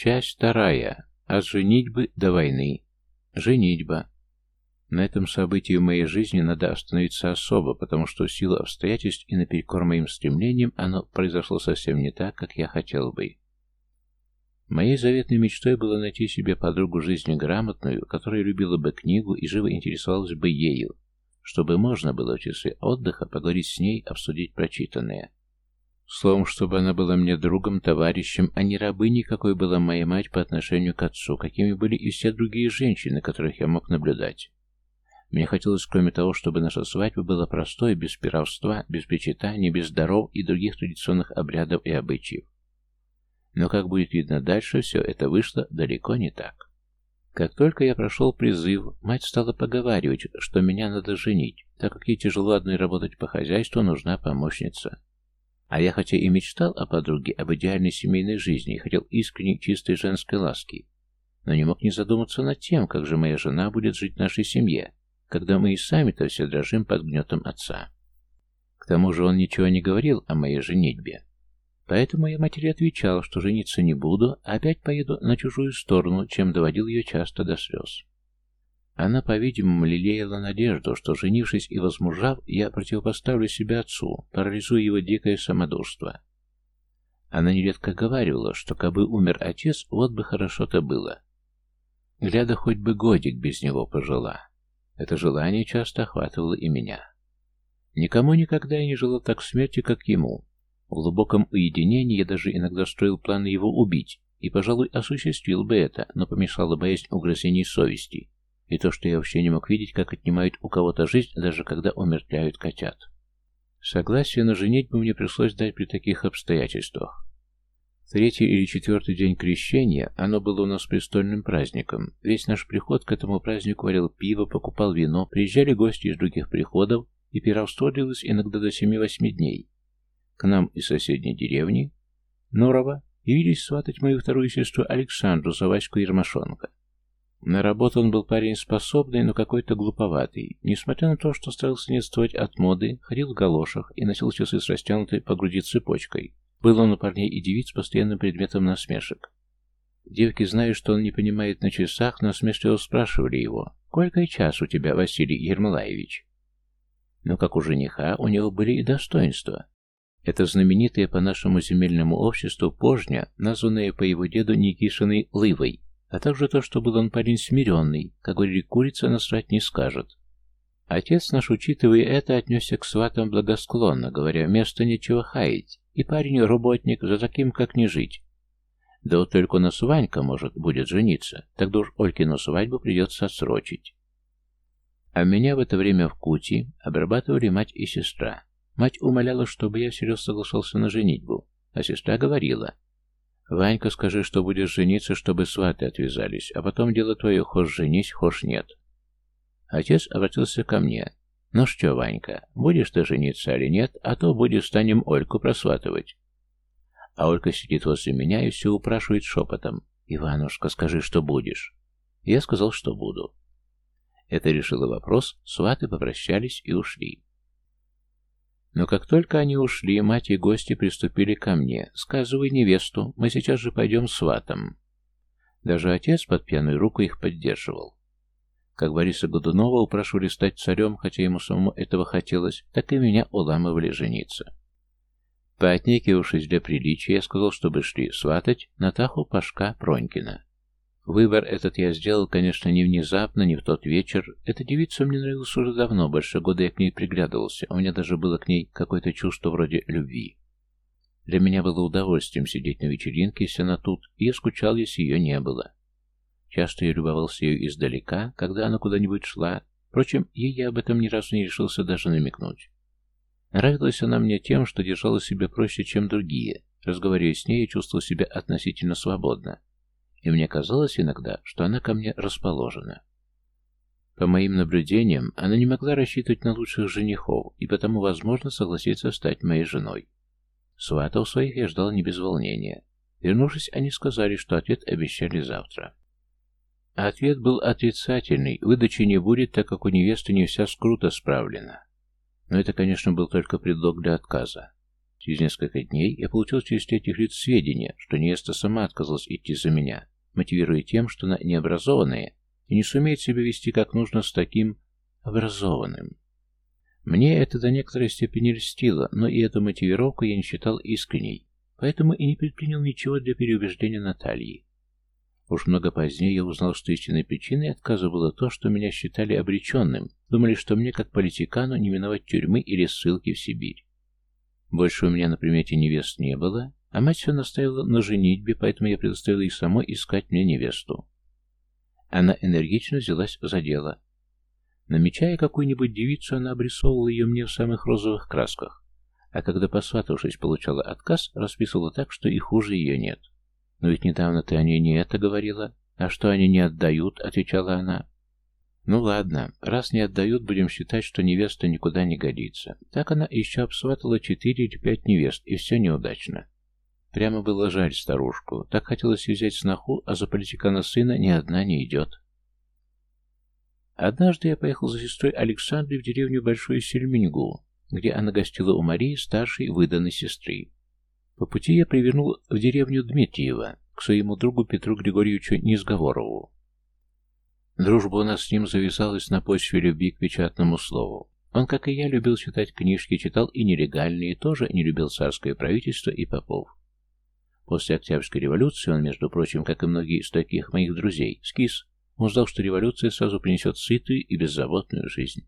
Часть вторая. От женитьбы до войны. Женитьба. На этом событии в моей жизни надо остановиться особо, потому что в силу обстоятельств и наперекор моим стремлениям оно произошло совсем не так, как я хотел бы. Моей заветной мечтой было найти себе подругу жизни грамотную, которая любила бы книгу и живо интересовалась бы ею, чтобы можно было в часы отдыха поговорить с ней, обсудить прочитанное. Словом, чтобы она была мне другом, товарищем, а не рабыней, какой была моя мать по отношению к отцу, какими были и все другие женщины, которых я мог наблюдать. Мне хотелось, кроме того, чтобы наша свадьба была простой, без пировства, без причитаний, без даров и других традиционных обрядов и обычаев. Но, как будет видно дальше, все это вышло далеко не так. Как только я прошел призыв, мать стала поговаривать, что меня надо женить, так как ей тяжело одной работать по хозяйству, нужна помощница. А я хотя и мечтал о подруге, об идеальной семейной жизни и хотел искренней чистой женской ласки, но не мог не задуматься над тем, как же моя жена будет жить в нашей семье, когда мы и сами-то все дрожим под гнетом отца. К тому же он ничего не говорил о моей женитьбе. Поэтому я матери отвечал, что жениться не буду, а опять поеду на чужую сторону, чем доводил ее часто до слез. Она, по-видимому, лелеяла надежду, что, женившись и возмужав, я противопоставлю себя отцу, парализуя его дикое самодурство. Она нередко говаривала, что кабы умер отец, вот бы хорошо-то было. Гляда хоть бы годик без него пожила. Это желание часто охватывало и меня. Никому никогда я не желал так смерти, как ему. В глубоком уединении я даже иногда строил планы его убить, и, пожалуй, осуществил бы это, но помешала боязнь угрызений совести, и то, что я вообще не мог видеть, как отнимают у кого-то жизнь, даже когда умертвляют котят. Согласие на женитьбу мне пришлось дать при таких обстоятельствах. Третий или четвертый день крещения, оно было у нас престольным праздником. Весь наш приход к этому празднику варил пиво, покупал вино, приезжали гости из других приходов, и пировство длилось иногда до семи-восьми дней. К нам из соседней деревни, Норова, явились сватать мою вторую сестру Александру за Ваську Ермошонка. На работу он был парень способный, но какой-то глуповатый. Несмотря на то, что старался не отставать от моды, ходил в галошах и носил часы с растянутой по груди цепочкой, был он у парней и девиц постоянным предметом насмешек. Девки, зная, что он не понимает на часах, насмешливо спрашивали его, «Сколько час у тебя, Василий Ермолаевич?» Но как у жениха, у него были и достоинства. Это знаменитая по нашему земельному обществу пожня, названная по его деду Никишиной Лывой, а также то, что был он парень смиренный, как говорили, курица насрать не скажет. Отец наш, учитывая это, отнесся к сватам благосклонно, говоря, место нечего хаять, и парень работник, за таким как не жить. Да вот только у нас Ванька, может, будет жениться, тогда уж Олькину свадьбу придется отсрочить. А меня в это время в Кути обрабатывали мать и сестра. Мать умоляла, чтобы я всерьез соглашался на женитьбу, а сестра говорила, «Ванька, скажи, что будешь жениться, чтобы сваты отвязались, а потом дело твое, хошь женись, хошь нет». Отец обратился ко мне, «Ну что, Ванька, будешь ты жениться или нет, а то будешь станем Ольку просватывать». А Олька сидит возле меня и все упрашивает шепотом. «Иванушка, скажи, что будешь». Я сказал, что буду. Это решило вопрос, сваты попрощались и ушли. Но как только они ушли, мать и гости приступили ко мне. «Сказывай невесту, мы сейчас же пойдем сватом». Даже отец под пьяную руку их поддерживал. Как Бориса Годунова упрашивали стать царем, хотя ему самому этого хотелось, так и меня уламывали жениться. Поотнекивавшись для приличия, я сказал, чтобы шли сватать Натаху Пашка Пронькина. Выбор этот я сделал, конечно, не внезапно, не в тот вечер. Эта девица мне нравилась уже давно, больше года я к ней приглядывался, у меня даже было к ней какое-то чувство вроде любви. Для меня было удовольствием сидеть на вечеринке, если она тут, и я скучал, если ее не было. Часто я любовался ее издалека, когда она куда-нибудь шла. Впрочем, ей я об этом ни разу не решился даже намекнуть. Нравилась она мне тем, что держала себя проще, чем другие. Разговаривая с ней, я чувствовал себя относительно свободно. И мне казалось иногда, что она ко мне расположена. По моим наблюдениям, она не могла рассчитывать на лучших женихов, и потому, возможно, согласиться стать моей женой. Сватов своих я ждал не без волнения. Вернувшись, они сказали, что ответ обещали завтра. Ответ был отрицательный, выдачи не будет, так как у невесты не вся скрута справлена. Но это, конечно, был только предлог для отказа. Через несколько дней я получил через третьих лиц сведения, что невеста сама отказалась идти за меня, мотивируя тем, что она необразованная и не сумеет себя вести как нужно с таким образованным. Мне это до некоторой степени льстило, но и эту мотивировку я не считал искренней, поэтому и не предпринял ничего для переубеждения Натальи. Уж много позднее я узнал, что истинной причиной отказа было то, что меня считали обреченным, думали, что мне, как политикану, не миновать тюрьмы или ссылки в Сибирь. Больше у меня на примете невест не было, а мать все наставила на женитьбе, поэтому я предоставила ей самой искать мне невесту. Она энергично взялась за дело. Намечая какую-нибудь девицу, она обрисовывала ее мне в самых розовых красках, а когда, посватавшись, получала отказ, расписывала так, что и хуже ее нет. «Но ведь недавно ты о ней не это говорила. А что они не отдают?» — отвечала она. «Ну ладно, раз не отдают, будем считать, что невеста никуда не годится». Так она еще обсватала четыре или пять невест, и все неудачно. Прямо было жаль старушку. Так хотелось взять сноху, а за политикана сына ни одна не идет. Однажды я поехал за сестрой Александрой в деревню Большую Сельмингу, где она гостила у Марии, старшей выданной сестры. По пути я привернул в деревню Дмитриева к своему другу Петру Григорьевичу Низговорову. Дружба у нас с ним завязалась на почве любви к печатному слову. Он, как и я, любил читать книжки, читал и нелегальные, тоже не любил царское правительство и попов. После Октябрьской революции он, между прочим, как и многие из таких моих друзей, скис. Он знал, что революция сразу принесет сытую и беззаботную жизнь.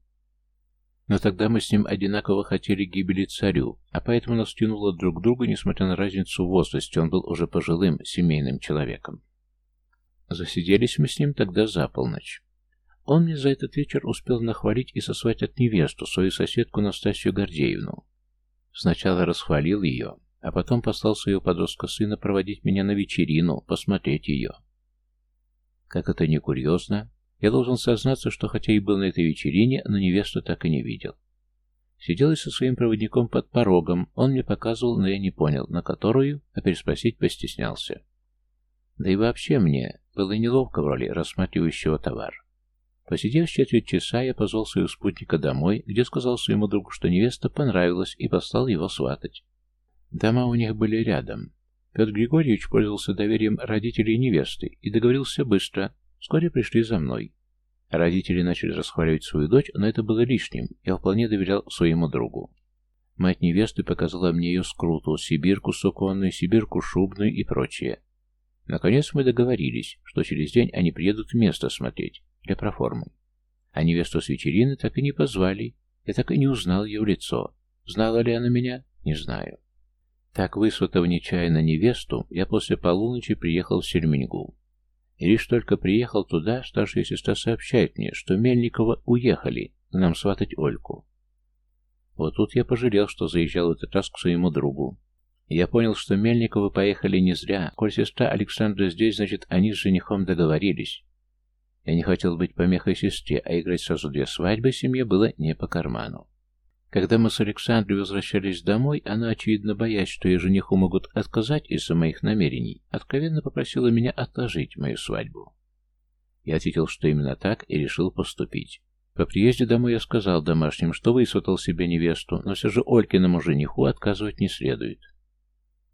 Но тогда мы с ним одинаково хотели гибели царю, а поэтому нас тянуло друг к другу, несмотря на разницу в возрасте, он был уже пожилым, семейным человеком. Засиделись мы с ним тогда за полночь. Он мне за этот вечер успел нахвалить и сосвать от невесту, свою соседку Настасью Гордеевну. Сначала расхвалил ее, а потом послал своего подростка сына проводить меня на вечерину, посмотреть ее. Как это не курьезно, я должен сознаться, что хотя и был на этой вечерине, но невесту так и не видел. Сидел я со своим проводником под порогом, он мне показывал, но я не понял, на которую, а переспросить постеснялся. Да и вообще мне было неловко в роли рассматривающего товар. Посидев четверть часа, я позвал своего спутника домой, где сказал своему другу, что невеста понравилась, и послал его сватать. Дома у них были рядом. Петр Григорьевич пользовался доверием родителей невесты и договорился быстро. Вскоре пришли за мной. Родители начали расхваливать свою дочь, но это было лишним. Я вполне доверял своему другу. Мать невесты показала мне ее скруту, сибирку суконную, сибирку шубную и прочее. Наконец мы договорились, что через день они приедут место смотреть, для проформы. А невесту с вечерины так и не позвали. Я так и не узнал ее в лицо. Знала ли она меня? Не знаю. Так, высватав нечаянно невесту, я после полуночи приехал в Сельмингу. И лишь только приехал туда, старшая сестра сообщает мне, что Мельникова уехали нам сватать Ольку. Вот тут я пожалел, что заезжал этот раз к своему другу. Я понял, что Мельниковы поехали не зря. Коль сестра Александра здесь, значит, они с женихом договорились. Я не хотел быть помехой сестре, а играть сразу две свадьбы семье было не по карману. Когда мы с Александрой возвращались домой, она, очевидно боясь, что ее жениху могут отказать из-за моих намерений, откровенно попросила меня отложить мою свадьбу. Я ответил, что именно так, и решил поступить. По приезде домой я сказал домашним, что высватал себе невесту, но все же Олькиному жениху отказывать не следует.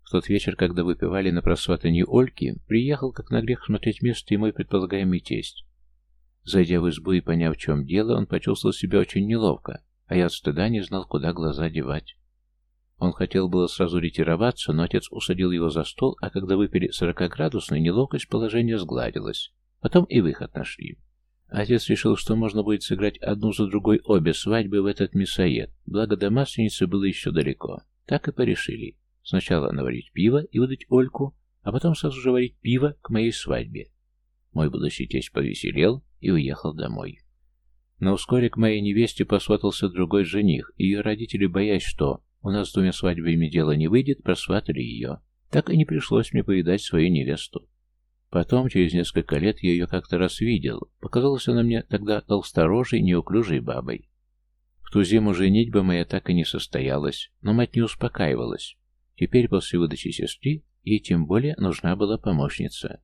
В тот вечер, когда выпивали на просватании Ольки, приехал, как на грех, смотреть место и мой предполагаемый тесть. Зайдя в избу и поняв, в чем дело, он почувствовал себя очень неловко, а я от стыда не знал, куда глаза девать. Он хотел было сразу ретироваться, но отец усадил его за стол, а когда выпили сорокоградусный, неловкость положения сгладилась. Потом и выход нашли. Отец решил, что можно будет сыграть одну за другой обе свадьбы в этот мясоед, благо до Масленицы было еще далеко. Так и порешили. Сначала наварить пиво и выдать Ольку, а потом сразу же варить пиво к моей свадьбе. Мой будущий тесть повеселел и уехал домой. Но вскоре к моей невесте посватался другой жених, и ее родители, боясь, что у нас с двумя свадьбами дело не выйдет, просватали ее. Так и не пришлось мне повидать свою невесту. Потом, через несколько лет, я ее как-то раз видел. Показалась она мне тогда толсторожей, неуклюжей бабой. В ту зиму женитьба моя так и не состоялась, но мать не успокаивалась. Теперь, после выдачи сестры, ей тем более нужна была помощница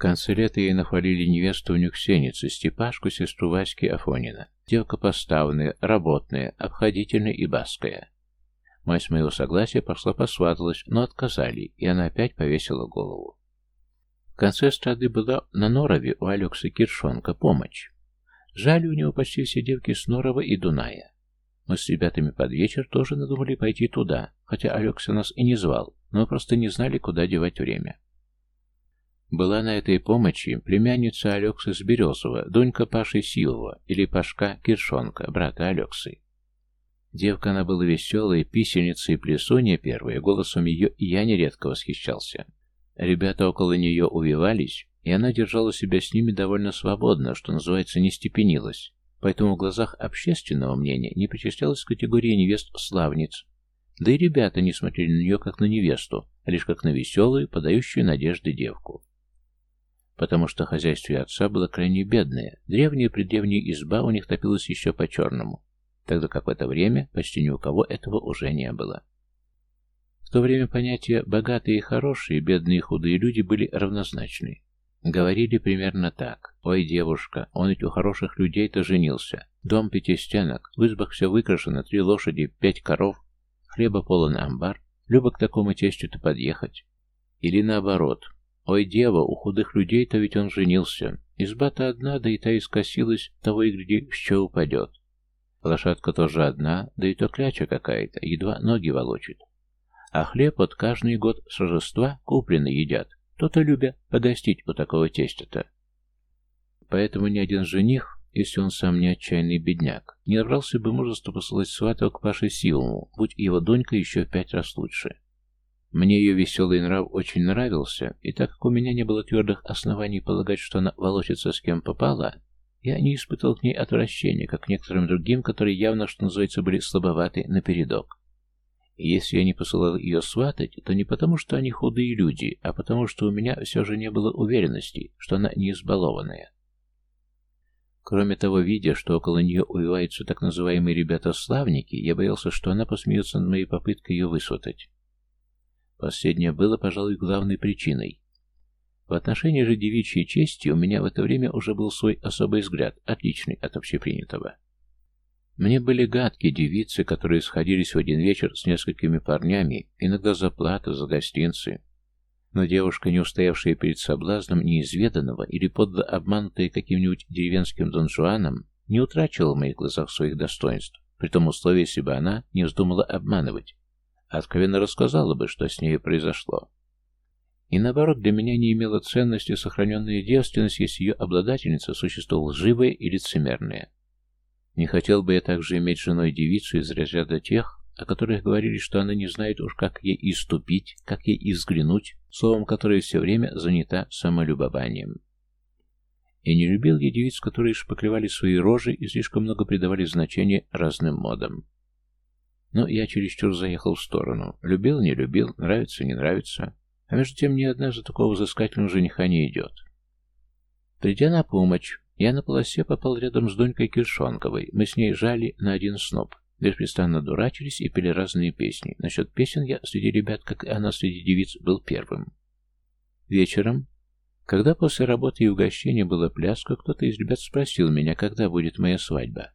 конце лета ей нахвалили невесту в Нюксенице, Степашку, сестру Васьки Афонина. Девка поставная, работная, обходительная и баская. Мать с моего согласия пошла посваталась, но отказали, и она опять повесила голову. В конце страды была на Норове у Алекса Киршонка помощь. Жали у него почти все девки с Норова и Дуная. Мы с ребятами под вечер тоже надумали пойти туда, хотя Алекса нас и не звал, но мы просто не знали, куда девать время. Была на этой помощи племянница Алекса с Березова, донька Паши Силова, или Пашка Киршонка, брата Алексы. Девка она была веселая, писельница и плесунья первая, голосом ее и я нередко восхищался. Ребята около нее увивались, и она держала себя с ними довольно свободно, что называется, не степенилась, поэтому в глазах общественного мнения не причислялась к категории невест-славниц. Да и ребята не смотрели на нее как на невесту, а лишь как на веселую, подающую надежды девку. Потому что хозяйство отца было крайне бедное, древняя-предревняя изба у них топилась еще по-черному, тогда как в это время почти ни у кого этого уже не было. В то время понятия «богатые и хорошие», «бедные и худые люди» были равнозначны. Говорили примерно так. «Ой, девушка, он ведь у хороших людей-то женился. Дом пяти стенок, в избах все выкрашено, три лошади, пять коров, хлеба полон амбар. Люба к такому тестю-то подъехать». Или наоборот. «Ой, дева, у худых людей-то ведь он женился. Изба-то одна, да и та искосилась, того и гляди, что упадет. Лошадка тоже одна, да и то кляча какая-то, едва ноги волочит. А хлеб вот каждый год с Рождества купленный едят, то-то любя подостить у такого тестя-то. Поэтому ни один жених, если он сам не отчаянный бедняк, не набрался бы мужества посылать сватов к Паше Силому, будь его донька еще в пять раз лучше. Мне ее веселый нрав очень нравился, и так как у меня не было твердых оснований полагать, что она волочится с кем попала, я не испытывал к ней отвращения, как к некоторым другим, которые явно, что называется, были слабоваты напередок. Если я не посылал ее сватать, то не потому, что они худые люди, а потому, что у меня все же не было уверенности, что она не избалованная. Кроме того, видя, что около нее увиваются так называемые ребята-славники, я боялся, что она посмеется над моей попыткой ее высватать. Последнее было, пожалуй, главной причиной. В отношении же девичьей чести у меня в это время уже был свой особый взгляд, отличный от общепринятого. Мне были гадкие девицы, которые сходились в один вечер с несколькими парнями, иногда за плату, за гостинцы. Но девушка, не устоявшая перед соблазном неизведанного или подло обманутая каким-нибудь деревенским донжуаном, не утратила в моих глазах своих достоинств, при том условии, если бы она не вздумала обманывать, откровенно рассказала бы, что с ней произошло. И наоборот, для меня не имела ценности сохраненная девственность, если ее обладательница существо лживое и лицемерное. Не хотел бы я также иметь женой девицу из разряда тех, о которых говорили, что она не знает уж, как ей и ступить, как ей и взглянуть, словом, которое все время занята самолюбованием. Я не любил я девиц, которые шпаклевали свои рожи и слишком много придавали значения разным модам. Но я чересчур заехал в сторону. Любил, не любил, нравится, не нравится. А между тем ни одна за такого взыскательного жениха не идет. Придя на помощь, я на полосе попал рядом с Донькой Киршонковой. Мы с ней жали на один сноп. Беспрестанно дурачились и пели разные песни. Насчет песен я среди ребят, как и она среди девиц, был первым. Вечером, когда после работы и угощения была пляска, кто-то из ребят спросил меня, когда будет моя свадьба.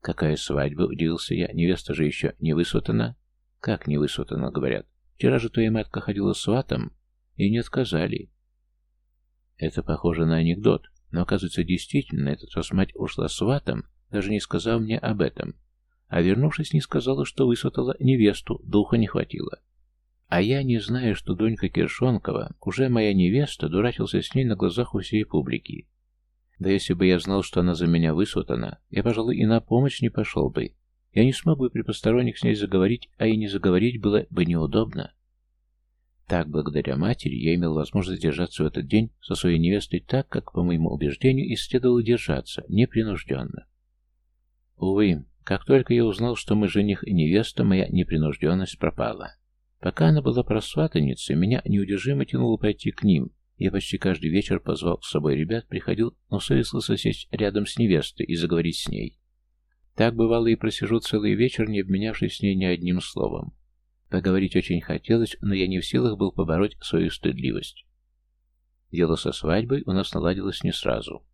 «Какая свадьба?» — удивился я. «Невеста же еще не высватана?» «Как не высватана?» — говорят. «Вчера же твоя матка ходила сватом, и не отказали». Это похоже на анекдот. Но, оказывается, действительно, этот раз мать ушла сватом, даже не сказав мне об этом. А вернувшись, не сказала, что высватала невесту, духа не хватило. А я, не зная, что донька Киршонкова, уже моя невеста, дурачился с ней на глазах у всей публики. Да если бы я знал, что она за меня высватана, я, пожалуй, и на помощь не пошел бы. Я не смог бы при посторонних с ней заговорить, а и не заговорить было бы неудобно. Так, благодаря матери, я имел возможность держаться в этот день со своей невестой так, как, по моему убеждению, и следовало держаться, непринужденно. Увы, как только я узнал, что мы жених и невеста, моя непринужденность пропала. Пока она была просватанницей, меня неудержимо тянуло пойти к ним. Я почти каждый вечер позвал с собой ребят, приходил, но совестился сесть рядом с невестой и заговорить с ней. Так бывало и просижу целый вечер, не обменявшись с ней ни одним словом. Поговорить очень хотелось, но я не в силах был побороть свою стыдливость. Дело со свадьбой у нас наладилось не сразу.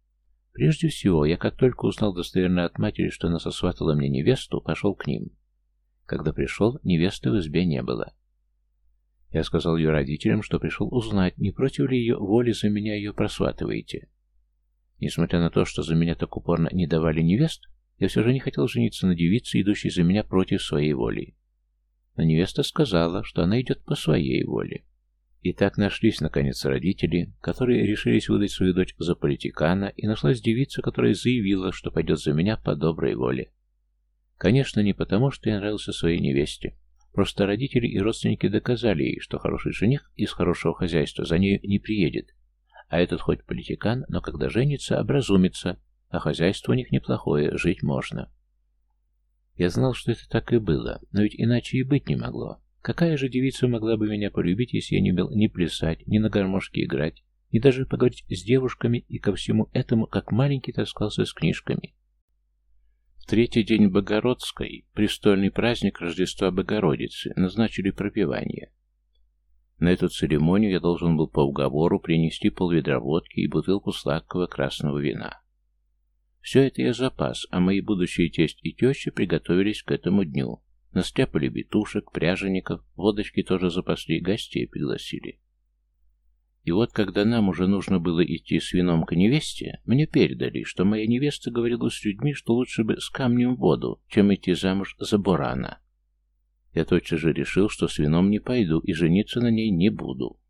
Прежде всего, я как только узнал достоверно от матери, что она сосватала мне невесту, пошел к ним. Когда пришел, невесты в избе не было. Я сказал ее родителям, что пришел узнать, не против ли ее воли за меня ее просватываете. Несмотря на то, что за меня так упорно не давали невест, я все же не хотел жениться на девице, идущей за меня против своей воли. Но невеста сказала, что она идет по своей воле. И так нашлись, наконец, родители, которые решились выдать свою дочь за политикана, и нашлась девица, которая заявила, что пойдет за меня по доброй воле. Конечно, не потому, что я нравился своей невесте. Просто родители и родственники доказали ей, что хороший жених из хорошего хозяйства за нею не приедет. А этот хоть политикан, но когда женится, образумится, а хозяйство у них неплохое, жить можно. Я знал, что это так и было, но ведь иначе и быть не могло. Какая же девица могла бы меня полюбить, если я не умел ни плясать, ни на гармошке играть, ни даже поговорить с девушками и ко всему этому, как маленький таскался с книжками? В третий день Богородской, престольный праздник Рождества Богородицы, назначили пропевание. На эту церемонию я должен был по уговору принести полведра водки и бутылку сладкого красного вина. Все это я запас, а мои будущие тесть и теща приготовились к этому дню. Настряпали битушек, пряжеников, водочки тоже запасли, гостей пригласили. И вот, когда нам уже нужно было идти с вином к невесте, мне передали, что моя невеста говорила с людьми, что лучше бы с камнем в воду, чем идти замуж за Бурана. Я тотчас же решил, что с вином не пойду и жениться на ней не буду.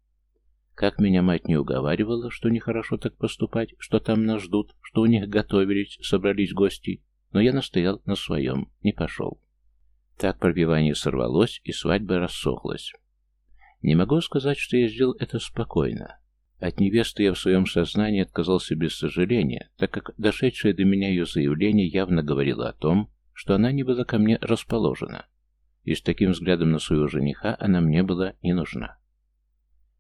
Как меня мать не уговаривала, что нехорошо так поступать, что там нас ждут, что у них готовились, собрались гости, но я настоял на своем, не пошел. Так пробивание сорвалось, и свадьба рассохлась. Не могу сказать, что я сделал это спокойно. От невесты я в своем сознании отказался без сожаления, так как дошедшее до меня ее заявление явно говорило о том, что она не была ко мне расположена, и с таким взглядом на своего жениха она мне была не нужна.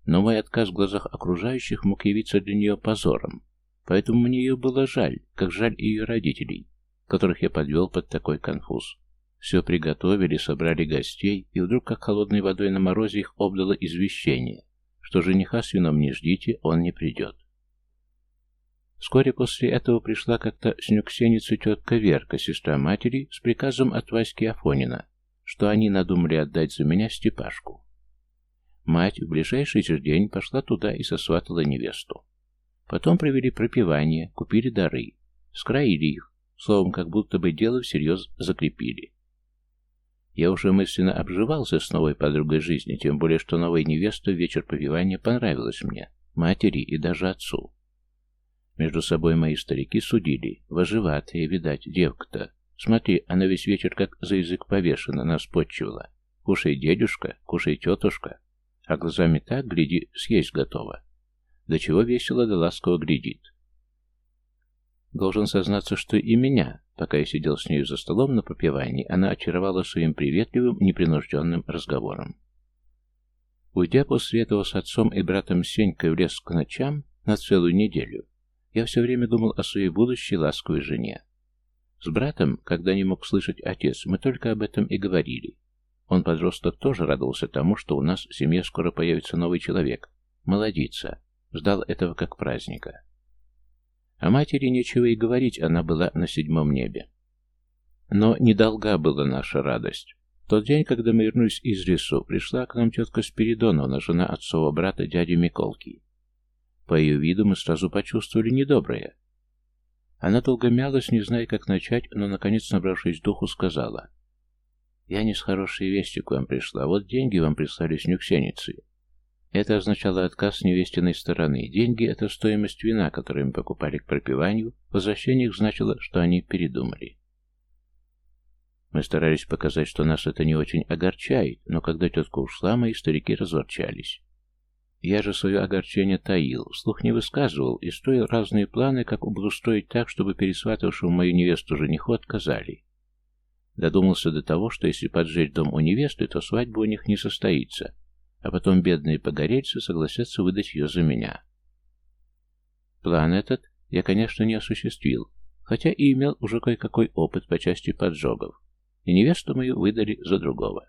Но мой отказ в глазах окружающих мог явиться для нее позором, поэтому мне ее было жаль, как жаль ее родителей, которых я подвел под такой конфуз. Все приготовили, собрали гостей, и вдруг, как холодной водой на морозе, их обдало извещение, что жениха с вином не ждите, он не придет. Вскоре после этого пришла как-то снюксеница тетка Верка, сестра матери, с приказом от Васьки Афонина, что они надумали отдать за меня Степашку. Мать в ближайший же день пошла туда и сосватала невесту. Потом провели пропивание, купили дары, скроили их, словом, как будто бы дело всерьез закрепили. Я уже мысленно обживался с новой подругой жизни, тем более, что новая невеста вечер попивания понравилась мне, матери и даже отцу. Между собой мои старики судили, вожеватая, видать, девка-то. Смотри, она весь вечер как за язык повешена, нас подчивала. Кушай, дедушка, кушай, тетушка а глазами так, гляди, съесть готова. До чего весело да ласково глядит. Должен сознаться, что и меня, пока я сидел с нею за столом на пропевании, она очаровала своим приветливым, непринужденным разговором. Уйдя после этого с отцом и братом Сенькой в лес к ночам на целую неделю, я все время думал о своей будущей ласковой жене. С братом, когда не мог слышать отец, мы только об этом и говорили. Он, подросток, тоже радовался тому, что у нас в семье скоро появится новый человек. Молодица. Ждал этого как праздника. О матери нечего и говорить, она была на седьмом небе. Но недолга была наша радость. В тот день, когда мы вернулись из лесу, пришла к нам тетка Спиридоновна, жена отцова брата дяди Миколки. По ее виду мы сразу почувствовали недоброе. Она долго мялась, не зная, как начать, но, наконец, набравшись духу, сказала — «Я не с хорошей вестью к вам пришла. Вот деньги вам прислали с нюксеницы». Это означало отказ с невестиной стороны. Деньги — это стоимость вина, которую мы покупали к пропиванию. Возвращение их значило, что они передумали. Мы старались показать, что нас это не очень огорчает, но когда тетка ушла, мои старики разворчались. Я же свое огорчение таил, вслух не высказывал и строил разные планы, как обустроить так, чтобы пересватавшему мою невесту жениху отказали. Додумался до того, что если поджечь дом у невесты, то свадьба у них не состоится, а потом бедные погорельцы согласятся выдать ее за меня. План этот я, конечно, не осуществил, хотя и имел уже кое-какой опыт по части поджогов, и невесту мою выдали за другого.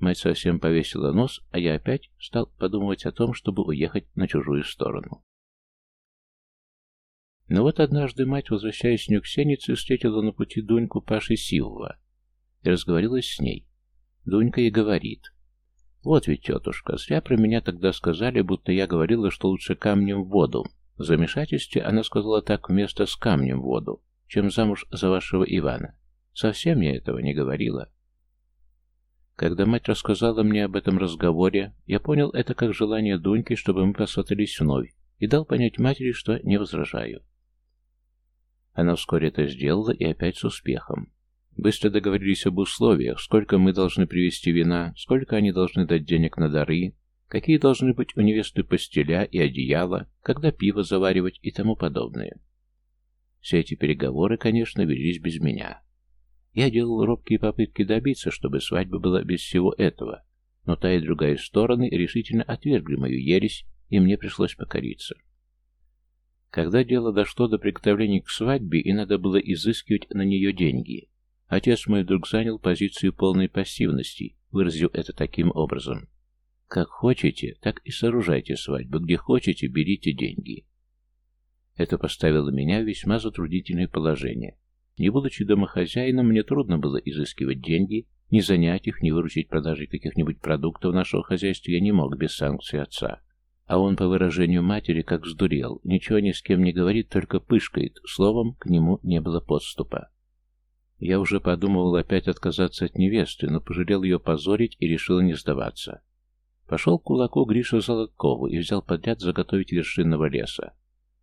Мать совсем повесила нос, а я опять стал подумывать о том, чтобы уехать на чужую сторону. Но вот однажды мать, возвращаясь с Нюксеницы, встретила на пути Дуньку Паши Силва. и разговорилась с ней. Дунька и говорит. «Вот ведь, тетушка, зря про меня тогда сказали, будто я говорила, что лучше камнем в воду. В замешательстве она сказала так вместо «с камнем в воду», чем замуж за вашего Ивана. Совсем я этого не говорила. Когда мать рассказала мне об этом разговоре, я понял это как желание Дуньки, чтобы мы посмотрелись вновь, и дал понять матери, что не возражаю. Она вскоре это сделала и опять с успехом. Быстро договорились об условиях, сколько мы должны привезти вина, сколько они должны дать денег на дары, какие должны быть у невесты постеля и одеяла, когда пиво заваривать и тому подобное. Все эти переговоры, конечно, велись без меня. Я делал робкие попытки добиться, чтобы свадьба была без всего этого, но та и другая стороны решительно отвергли мою ересь, и мне пришлось покориться. Когда дело дошло до приготовления к свадьбе, и надо было изыскивать на нее деньги, отец мой вдруг занял позицию полной пассивности, выразив это таким образом. Как хотите, так и сооружайте свадьбу, где хотите, берите деньги. Это поставило меня в весьма затруднительное положение. Не будучи домохозяином, мне трудно было изыскивать деньги, не занять их, не выручить продажей каких-нибудь продуктов нашего хозяйства я не мог без санкции отца. А он, по выражению матери, как сдурел, ничего ни с кем не говорит, только пышкает, словом, к нему не было подступа. Я уже подумывал опять отказаться от невесты, но пожалел ее позорить и решил не сдаваться. Пошел к кулаку Гришу Золоткову и взял подряд заготовить вершинного леса.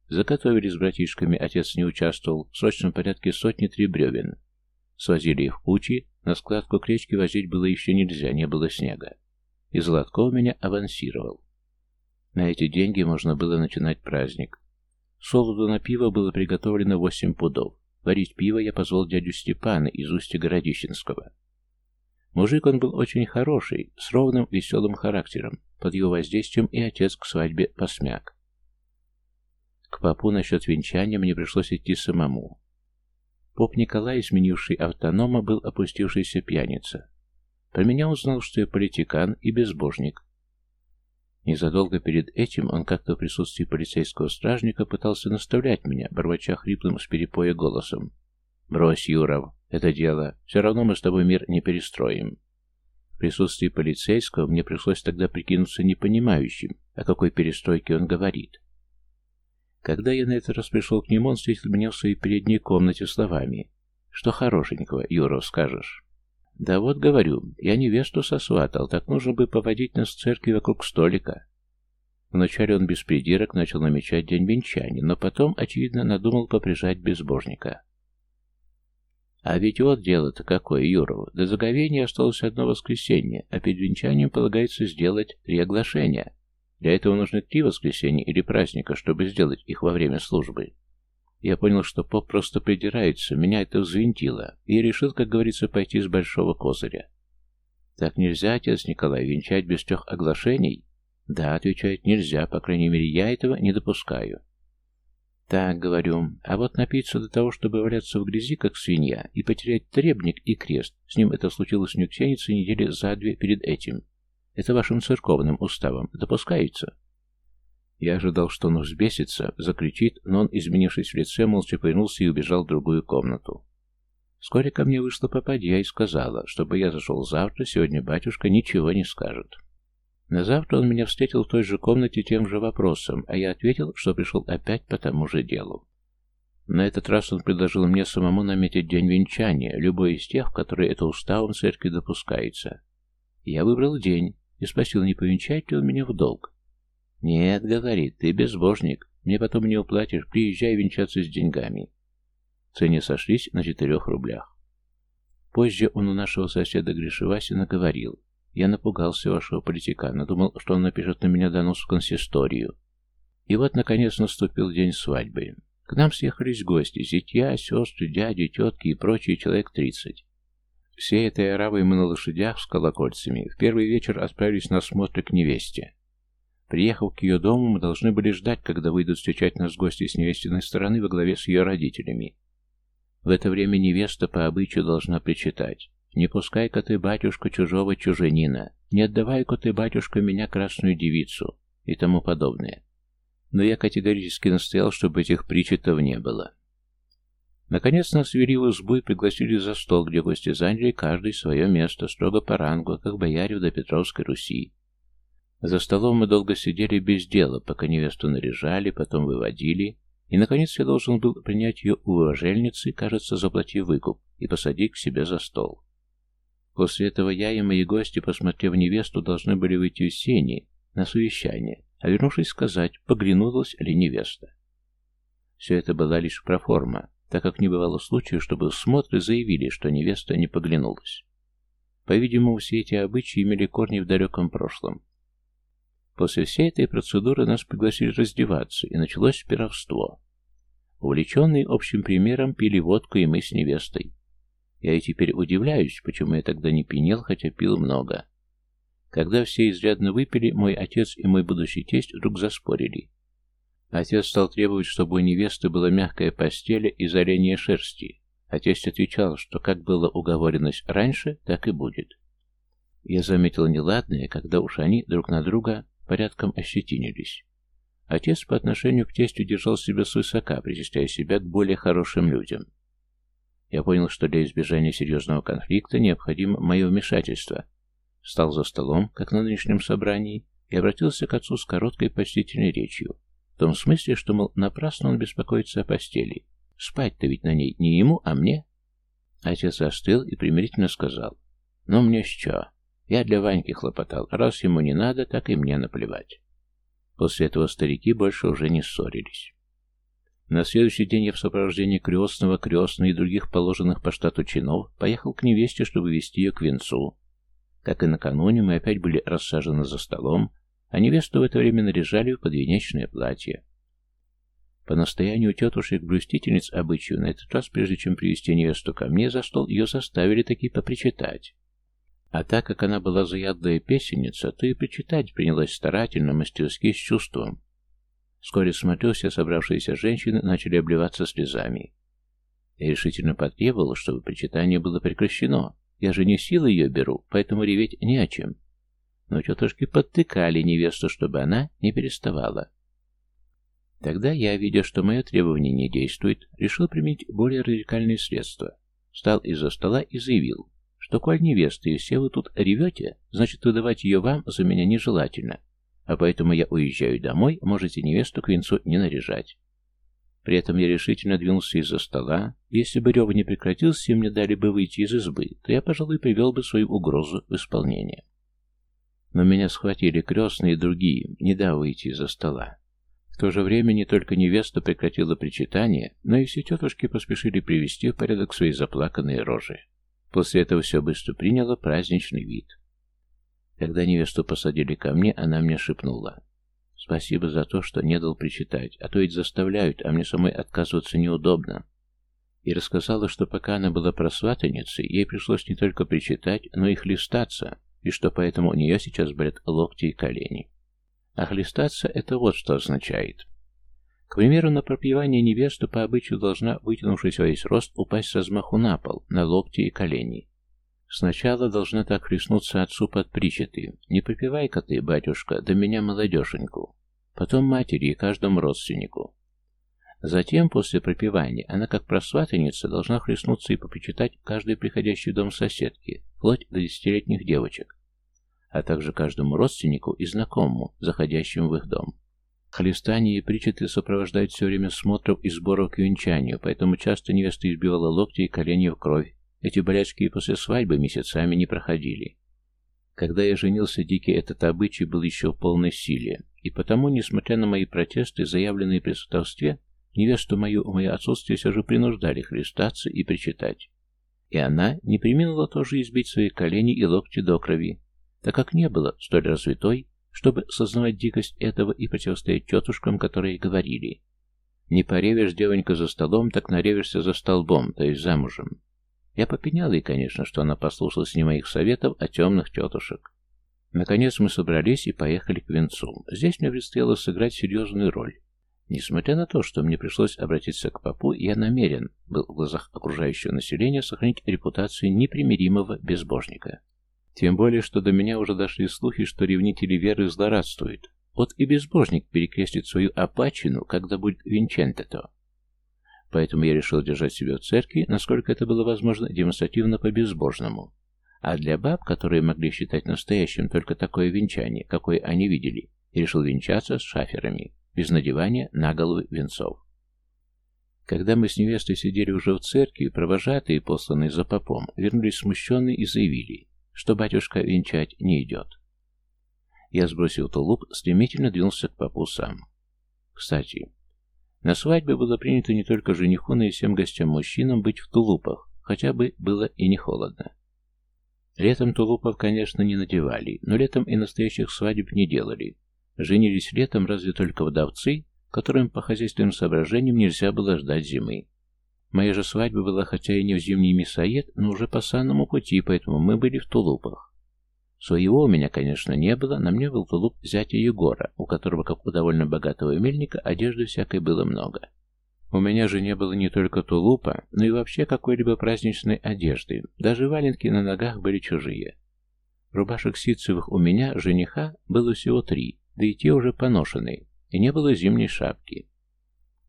Заготовили с братишками, отец не участвовал, в срочном порядке сотни три бревен. Свозили их кучи, на складку к речке возить было еще нельзя, не было снега. И Золотков меня авансировал. На эти деньги можно было начинать праздник. Солоду на пиво было приготовлено восемь пудов. Варить пиво я позвал дядю Степана из устья Городищенского. Мужик он был очень хороший, с ровным, веселым характером. Под его воздействием и отец к свадьбе посмяк. К попу насчет венчания мне пришлось идти самому. Поп Николай, изменивший автонома, был опустившийся пьяница. Про меня узнал, что я политикан и безбожник. Незадолго перед этим он как-то в присутствии полицейского стражника пытался наставлять меня, бормоча хриплым с перепоя голосом. «Брось, Юров, это дело. Все равно мы с тобой мир не перестроим». В присутствии полицейского мне пришлось тогда прикинуться непонимающим, о какой перестройке он говорит. Когда я на этот раз пришел к нему, он встретил меня в своей передней комнате словами. «Что хорошенького, Юра, скажешь?» «Да вот, говорю, я невесту сосватал, так нужно бы поводить нас в церкви вокруг столика». Вначале он без придирок начал намечать день венчания, но потом, очевидно, надумал поприжать безбожника. А ведь вот дело-то какое, Юров. До заговения осталось одно воскресенье, а перед венчанием полагается сделать три оглашения. Для этого нужны три воскресенья или праздника, чтобы сделать их во время службы. Я понял, что поп просто придирается, меня это взвинтило, и я решил, как говорится, пойти с большого козыря. «Так нельзя, отец Николай, венчать без трех оглашений?» «Да», — отвечает, — «нельзя, по крайней мере, я этого не допускаю». «Так, — говорю, — а вот напиться до того, чтобы валяться в грязи, как свинья, и потерять требник и крест, с ним это случилось в Нюксенице недели за две перед этим, это вашим церковным уставом допускается?» Я ожидал, что он взбесится, закричит, но он, изменившись в лице, молча повернулся и убежал в другую комнату. Вскоре ко мне вышла попадья и сказала, чтобы я зашел завтра, сегодня батюшка ничего не скажет. На завтра он меня встретил в той же комнате тем же вопросом, а я ответил, что пришел опять по тому же делу. На этот раз он предложил мне самому наметить день венчания, любой из тех, в которые это уставом церкви допускается. Я выбрал день, и спросил, не повенчает ли он меня в долг. «Нет, — говорит, — ты безбожник, мне потом не уплатишь, приезжай венчаться с деньгами». Цене сошлись на четырех рублях. Позже он у нашего соседа Гришевасина говорил, «Я напугался вашего политикана, думал, что он напишет на меня донос в консисторию». И вот, наконец, наступил день свадьбы. К нам съехались гости, зятья, сестры, дяди, тетки и прочие человек тридцать. Всей этой аравой мы на лошадях с колокольцами в первый вечер отправились на осмотр к невесте. Приехав к ее дому, мы должны были ждать, когда выйдут встречать нас гости с невестиной стороны во главе с ее родителями. В это время невеста по обычаю должна причитать «Не пускай-ка ты, батюшка, чужого чуженина, не отдавай-ка ты, батюшка, меня красную девицу» и тому подобное. Но я категорически настоял, чтобы этих причитов не было. Наконец нас ввели в избу и пригласили за стол, где гости заняли каждый свое место, строго по рангу, как бояре до Петровской Руси. За столом мы долго сидели без дела, пока невесту наряжали, потом выводили, и, наконец, я должен был принять ее у кажется, заплатив выкуп, и посадить к себе за стол. После этого я и мои гости, посмотрев невесту, должны были выйти из сени на совещание, а вернувшись сказать, поглянулась ли невеста. Все это была лишь проформа, так как не бывало случая, чтобы смотры заявили, что невеста не поглянулась. По-видимому, все эти обычаи имели корни в далеком прошлом. После всей этой процедуры нас пригласили раздеваться, и началось пировство. Увлеченные общим примером пили водку и мы с невестой. Я и теперь удивляюсь, почему я тогда не пьянел, хотя пил много. Когда все изрядно выпили, мой отец и мой будущий тесть вдруг заспорили. Отец стал требовать, чтобы у невесты была мягкая постель из оленьей шерсти, тесть отвечал, что как было уговоренность раньше, так и будет. Я заметил неладное, когда уж они друг на друга порядком ощетинились. Отец по отношению к тестю держал себя свысока, причисляя себя к более хорошим людям. Я понял, что для избежания серьезного конфликта необходимо мое вмешательство. Встал за столом, как на нынешнем собрании, и обратился к отцу с короткой почтительной речью. В том смысле, что, мол, напрасно он беспокоится о постели. Спать-то ведь на ней не ему, а мне. Отец застыл и примирительно сказал. Ну, мне что? Я для Ваньки хлопотал. Раз ему не надо, так и мне наплевать. После этого старики больше уже не ссорились. На следующий день я в сопровождении крестного, крестной и других положенных по штату чинов поехал к невесте, чтобы вести ее к венцу. Как и накануне, мы опять были рассажены за столом, а невесту в это время наряжали в подвенечное платье. По настоянию тетушек-блюстительниц обычаю, на этот раз, прежде чем привести невесту ко мне за стол, ее заставили таки попричитать. А так как она была заядлая песенница, то и причитать принялась старательно, мастерски, с чувством. Вскоре смотрю, все собравшиеся женщины начали обливаться слезами. Я решительно потребовал, чтобы причитание было прекращено. Я же не силой ее беру, поэтому реветь не о чем но тетушки подтыкали невесту, чтобы она не переставала. Тогда я, видя, что мое требование не действует, решил применить более радикальные средства. Встал из-за стола и заявил, что коль невеста и все вы тут ревете, значит выдавать ее вам за меня нежелательно, а поэтому я уезжаю домой, можете невесту к венцу не наряжать. При этом я решительно двинулся из-за стола, если бы Рева не прекратился и мне дали бы выйти из избы, то я, пожалуй, привел бы свою угрозу в исполнение. Но меня схватили крестные и другие, не дав выйти из-за стола. В то же время не только невеста прекратила причитание, но и все тетушки поспешили привести в порядок свои заплаканные рожи. После этого все быстро приняло праздничный вид. Когда невесту посадили ко мне, она мне шепнула. «Спасибо за то, что не дал причитать, а то ведь заставляют, а мне самой отказываться неудобно». И рассказала, что пока она была просватанницей, ей пришлось не только причитать, но и хлестаться, и что поэтому у нее сейчас болят локти и колени. А хлестаться это вот что означает. К примеру, на пропивание невеста по обычаю должна, вытянувшись во весь рост, упасть с размаху на пол, на локти и колени. Сначала должна так хлестнуться отцу под причеты. «Не пропивай-ка ты, батюшка, до меня молодеженьку». Потом матери и каждому родственнику. Затем, после пропивания, она, как просватанница, должна хлестнуться и попечитать каждой приходящей в дом соседки, вплоть до десятилетних девочек, а также каждому родственнику и знакомому, заходящему в их дом. Хлестание и причеты сопровождают все время смотров и сборов к венчанию, поэтому часто невеста избивала локти и колени в кровь. Эти болячки после свадьбы месяцами не проходили. Когда я женился, Дикий этот обычай был еще в полной силе, и потому, несмотря на мои протесты, заявленные при сватовстве, Невесту мою в мое отсутствие все же принуждали христаться и причитать. И она не приминула тоже избить свои колени и локти до крови, так как не было столь развитой, чтобы сознавать дикость этого и противостоять тетушкам, которые говорили «Не поревешь, девонька, за столом, так наревешься за столбом, то есть замужем». Я попенял ей, конечно, что она послушалась не моих советов, а темных тетушек. Наконец мы собрались и поехали к венцу. Здесь мне предстояло сыграть серьезную роль. Несмотря на то, что мне пришлось обратиться к папу, я намерен был в глазах окружающего населения сохранить репутацию непримиримого безбожника. Тем более, что до меня уже дошли слухи, что ревнители веры злорадствуют. Вот и безбожник перекрестит свою опачину, когда будет венчентето. Поэтому я решил держать себя в церкви, насколько это было возможно, демонстративно по-безбожному. А для баб, которые могли считать настоящим только такое венчание, какое они видели, решил венчаться с шаферами, без надевания на головы венцов. Когда мы с невестой сидели уже в церкви, провожатые, посланные за попом, вернулись смущенные и заявили, что батюшка венчать не идет. Я сбросил тулуп, стремительно двинулся к попу сам. Кстати, на свадьбе было принято не только жениху, но и всем гостям-мужчинам быть в тулупах, хотя бы было и не холодно. Летом тулупов, конечно, не надевали, но летом и настоящих свадеб не делали. Женились летом разве только вдовцы, которым по хозяйственным соображениям нельзя было ждать зимы. Моя же свадьба была хотя и не в зимний мясоед, но уже по санному пути, поэтому мы были в тулупах. Своего у меня, конечно, не было, на мне был тулуп зятя Егора, у которого, как у довольно богатого мельника, одежды всякой было много. У меня же не было не только тулупа, но и вообще какой-либо праздничной одежды, даже валенки на ногах были чужие. Рубашек ситцевых у меня, жениха, было всего три, да и те уже поношенные, и не было зимней шапки.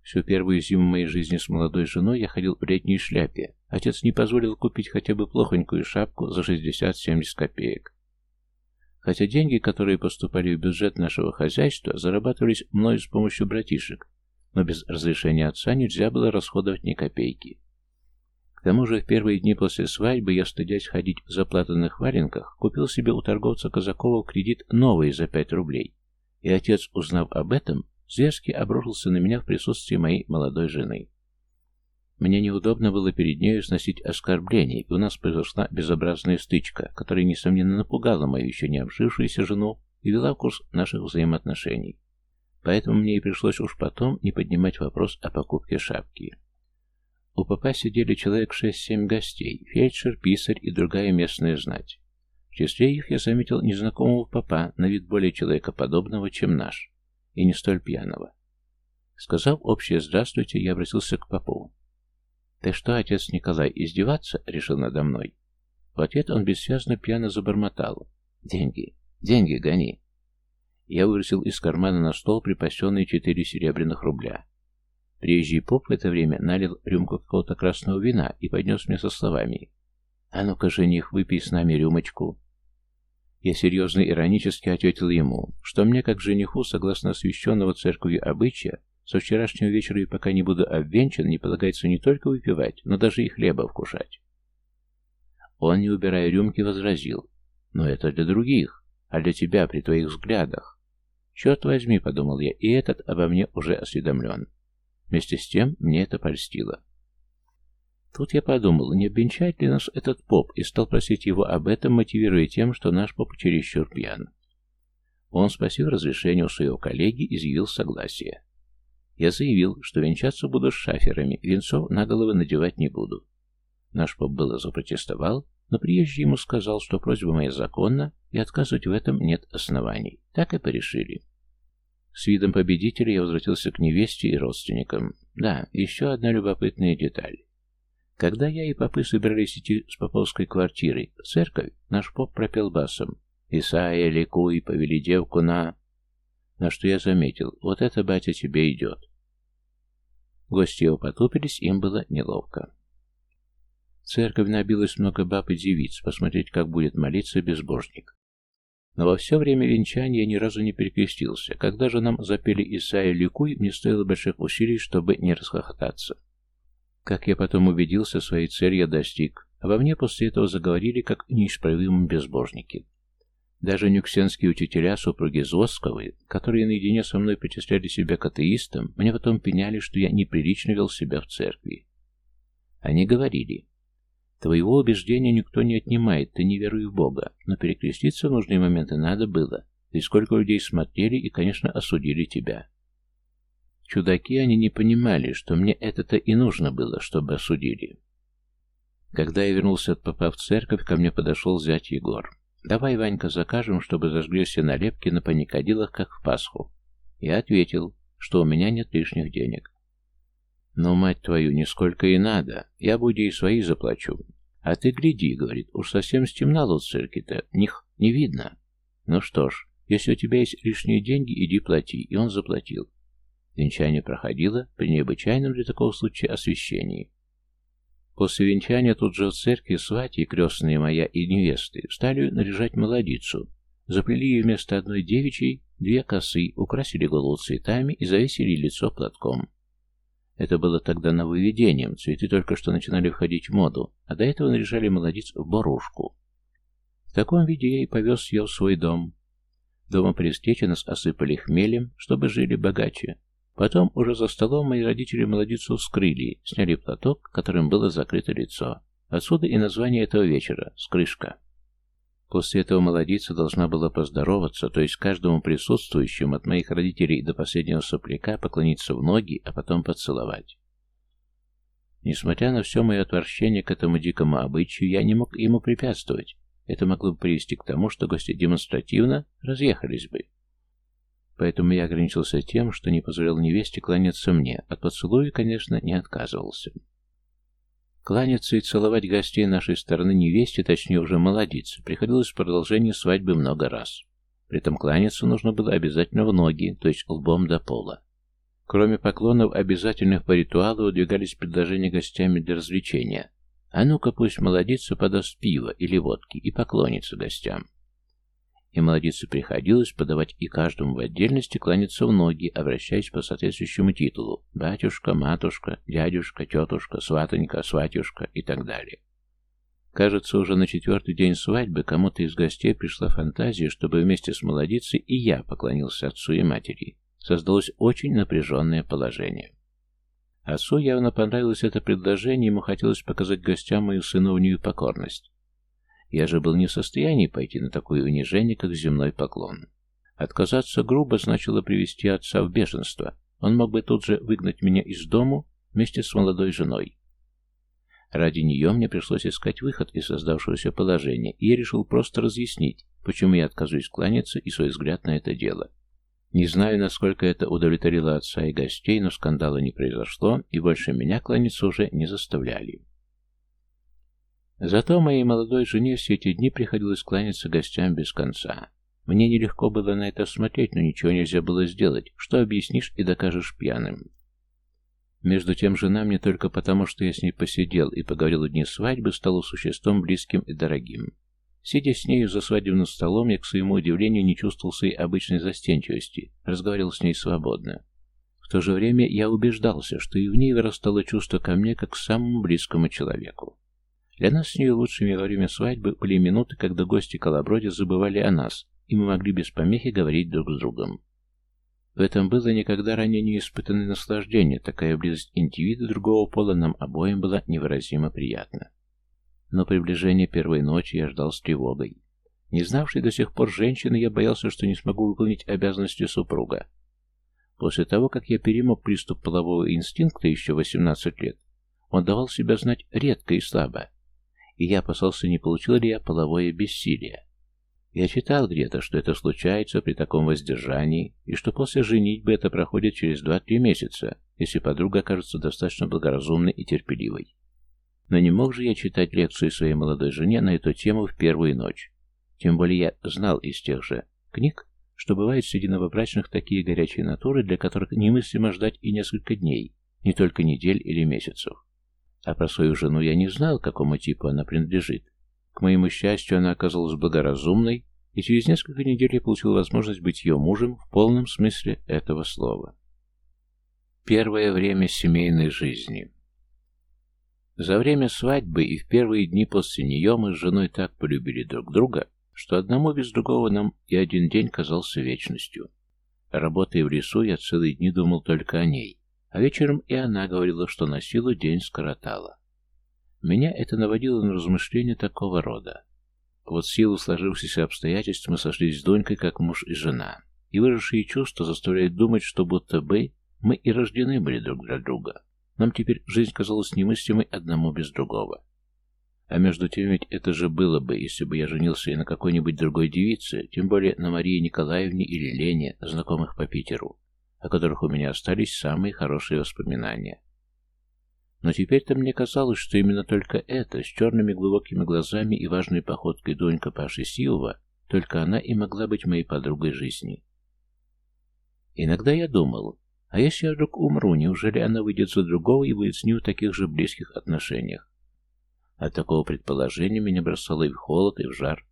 Всю первую зиму моей жизни с молодой женой я ходил в летней шляпе. Отец не позволил купить хотя бы плохонькую шапку за 60-70 копеек. Хотя деньги, которые поступали в бюджет нашего хозяйства, зарабатывались мною с помощью братишек, но без разрешения отца нельзя было расходовать ни копейки. К тому же в первые дни после свадьбы я, стыдясь ходить в заплатанных валенках, купил себе у торговца Казакова кредит новый за 5 рублей. И отец, узнав об этом, зверски обрушился на меня в присутствии моей молодой жены. Мне неудобно было перед нею сносить оскорбления, и у нас произошла безобразная стычка, которая, несомненно, напугала мою еще не обжившуюся жену и вела в курс наших взаимоотношений. Поэтому мне и пришлось уж потом не поднимать вопрос о покупке шапки. У папа сидели человек шесть-семь гостей, фельдшер, писарь и другая местная знать. В числе их я заметил незнакомого папа, на вид более человекоподобного, чем наш, и не столь пьяного. Сказав общее «здравствуйте», я обратился к папу. «Ты что, отец Николай, издеваться?» — решил надо мной. В ответ он бессвязно пьяно забормотал. «Деньги, деньги гони!» Я выбросил из кармана на стол припасенные четыре серебряных рубля. Приезжий поп в это время налил рюмку какого-то красного вина и поднес мне со словами «А ну-ка, жених, выпей с нами рюмочку». Я серьезно иронически ответил ему, что мне, как жениху, согласно освященного церковью обычая, со вчерашнего вечера и пока не буду обвенчан, не полагается не только выпивать, но даже и хлеба вкушать. Он, не убирая рюмки, возразил. Но это для других, а для тебя при твоих взглядах. Черт возьми, подумал я, и этот обо мне уже осведомлен. Вместе с тем мне это польстило. Тут я подумал, не обвенчает ли нас этот поп, и стал просить его об этом, мотивируя тем, что наш поп чересчур пьян. Он, спросив разрешения у своего коллеги, изъявил согласие. Я заявил, что венчаться буду с шаферами, венцов на головы надевать не буду. Наш поп было запротестовал, но приезжий ему сказал, что просьба моя законна, и отказывать в этом нет оснований. Так и порешили. С видом победителя я возвратился к невесте и родственникам. Да, еще одна любопытная деталь. Когда я и попы собирались идти с поповской квартиры в церковь, наш поп пропел басом «Исайя, ликуй, повели девку на...» На что я заметил, вот это, батя, тебе идет. Гости его потупились, им было неловко. В церковь набилось много баб и девиц, посмотреть, как будет молиться безбожник. Но во все время венчания я ни разу не перекрестился. Когда же нам запели Исаия Ликуй, мне стоило больших усилий, чтобы не расхохотаться. Как я потом убедился, своей цели я достиг. Обо мне после этого заговорили как неисправимом безбожнике. Даже нюксенские учителя, супруги Зосковы, которые наедине со мной причисляли себя к атеистам, мне потом пеняли, что я неприлично вел себя в церкви. Они говорили, «Твоего убеждения никто не отнимает, ты не веруй в Бога, но перекреститься в нужные моменты надо было, и сколько людей смотрели и, конечно, осудили тебя». Чудаки они не понимали, что мне это-то и нужно было, чтобы осудили. Когда я вернулся от попа в церковь, ко мне подошел зять Егор. «Давай, Ванька, закажем, чтобы зажгли все налепки на паникадилах, как в Пасху». Я ответил, что у меня нет лишних денег. «Ну, мать твою, нисколько и надо. Я буду и свои заплачу». «А ты гляди», — говорит, — «уж совсем стемнало в церкви-то, них не видно». «Ну что ж, если у тебя есть лишние деньги, иди плати». И он заплатил. Венчание проходило при необычайном для такого случая освящении. После венчания тут же в церкви свати, крестные моя и невесты, стали наряжать молодицу. Заплели ее вместо одной девичьей две косы, украсили голову цветами и завесили лицо платком. Это было тогда нововведением, цветы только что начинали входить в моду, а до этого наряжали молодец в борушку. В таком виде я и повез ее в свой дом. Дома при встрече нас осыпали хмелем, чтобы жили богаче. Потом уже за столом мои родители молодицу вскрыли, сняли платок, которым было закрыто лицо. Отсюда и название этого вечера – «Скрышка». После этого молодица должна была поздороваться, то есть каждому присутствующему от моих родителей до последнего сопляка поклониться в ноги, а потом поцеловать. Несмотря на все мое отвращение к этому дикому обычаю, я не мог ему препятствовать. Это могло бы привести к тому, что гости демонстративно разъехались бы. Поэтому я ограничился тем, что не позволял невесте кланяться мне. От поцелуя, конечно, не отказывался. Кланяться и целовать гостей нашей стороны невесте, точнее уже молодице, приходилось в продолжении свадьбы много раз. При этом кланяться нужно было обязательно в ноги, то есть лбом до пола. Кроме поклонов, обязательных по ритуалу, выдвигались предложения гостями для развлечения. А ну-ка пусть молодица подаст пиво или водки и поклонится гостям и молодице приходилось подавать и каждому в отдельности кланяться в ноги, обращаясь по соответствующему титулу «батюшка», «матушка», «дядюшка», «тетушка», «сватонька», «сватюшка» и так далее. Кажется, уже на четвертый день свадьбы кому-то из гостей пришла фантазия, чтобы вместе с молодицей и я поклонился отцу и матери. Создалось очень напряженное положение. Отцу явно понравилось это предложение, ему хотелось показать гостям мою сыновнюю покорность. Я же был не в состоянии пойти на такое унижение, как земной поклон. Отказаться грубо значило привести отца в бешенство. Он мог бы тут же выгнать меня из дому вместе с молодой женой. Ради нее мне пришлось искать выход из создавшегося положения, и я решил просто разъяснить, почему я отказываюсь кланяться и свой взгляд на это дело. Не знаю, насколько это удовлетворило отца и гостей, но скандала не произошло, и больше меня кланяться уже не заставляли. Зато моей молодой жене все эти дни приходилось кланяться гостям без конца. Мне нелегко было на это смотреть, но ничего нельзя было сделать. Что объяснишь и докажешь пьяным? Между тем, жена мне только потому, что я с ней посидел и поговорил о дне свадьбы, стала существом близким и дорогим. Сидя с нею за свадебным столом, я, к своему удивлению, не чувствовал своей обычной застенчивости, разговаривал с ней свободно. В то же время я убеждался, что и в ней вырастало чувство ко мне как к самому близкому человеку. Для нас с ней лучшими во время свадьбы были минуты, когда гости Колоброди забывали о нас, и мы могли без помехи говорить друг с другом. В этом было никогда ранее не испытанное наслаждение, такая близость индивида другого пола нам обоим была невыразимо приятна. Но приближение первой ночи я ждал с тревогой. Не знавший до сих пор женщины, я боялся, что не смогу выполнить обязанности супруга. После того, как я перемог приступ полового инстинкта еще 18 лет, он давал себя знать редко и слабо, и я опасался, не получил ли я половое бессилие. Я читал где-то, что это случается при таком воздержании, и что после женитьбы это проходит через 2-3 месяца, если подруга окажется достаточно благоразумной и терпеливой. Но не мог же я читать лекцию своей молодой жене на эту тему в первую ночь. Тем более я знал из тех же книг, что бывает среди новобрачных такие горячие натуры, для которых немыслимо ждать и несколько дней, не только недель или месяцев. А про свою жену я не знал, к какому типу она принадлежит. К моему счастью, она оказалась благоразумной, и через несколько недель я получил возможность быть ее мужем в полном смысле этого слова. Первое время семейной жизни За время свадьбы и в первые дни после нее мы с женой так полюбили друг друга, что одному без другого нам и один день казался вечностью. Работая в лесу, я целые дни думал только о ней. А вечером и она говорила, что на силу день скоротала. Меня это наводило на размышления такого рода. Вот силу сложившихся обстоятельств мы сошлись с Донькой как муж и жена, и выросшие чувства заставляют думать, что будто бы мы и рождены были друг для друга. Нам теперь жизнь казалась немыслимой одному без другого. А между тем ведь это же было бы, если бы я женился и на какой-нибудь другой девице, тем более на Марии Николаевне или Лене, знакомых по Питеру о которых у меня остались самые хорошие воспоминания. Но теперь-то мне казалось, что именно только это, с черными глубокими глазами и важной походкой Донька Паши Силова, только она и могла быть моей подругой жизни. Иногда я думал, А если я вдруг умру, неужели она выйдет за другого и будет с ним в таких же близких отношениях? От такого предположения меня бросало и в холод, и в жар.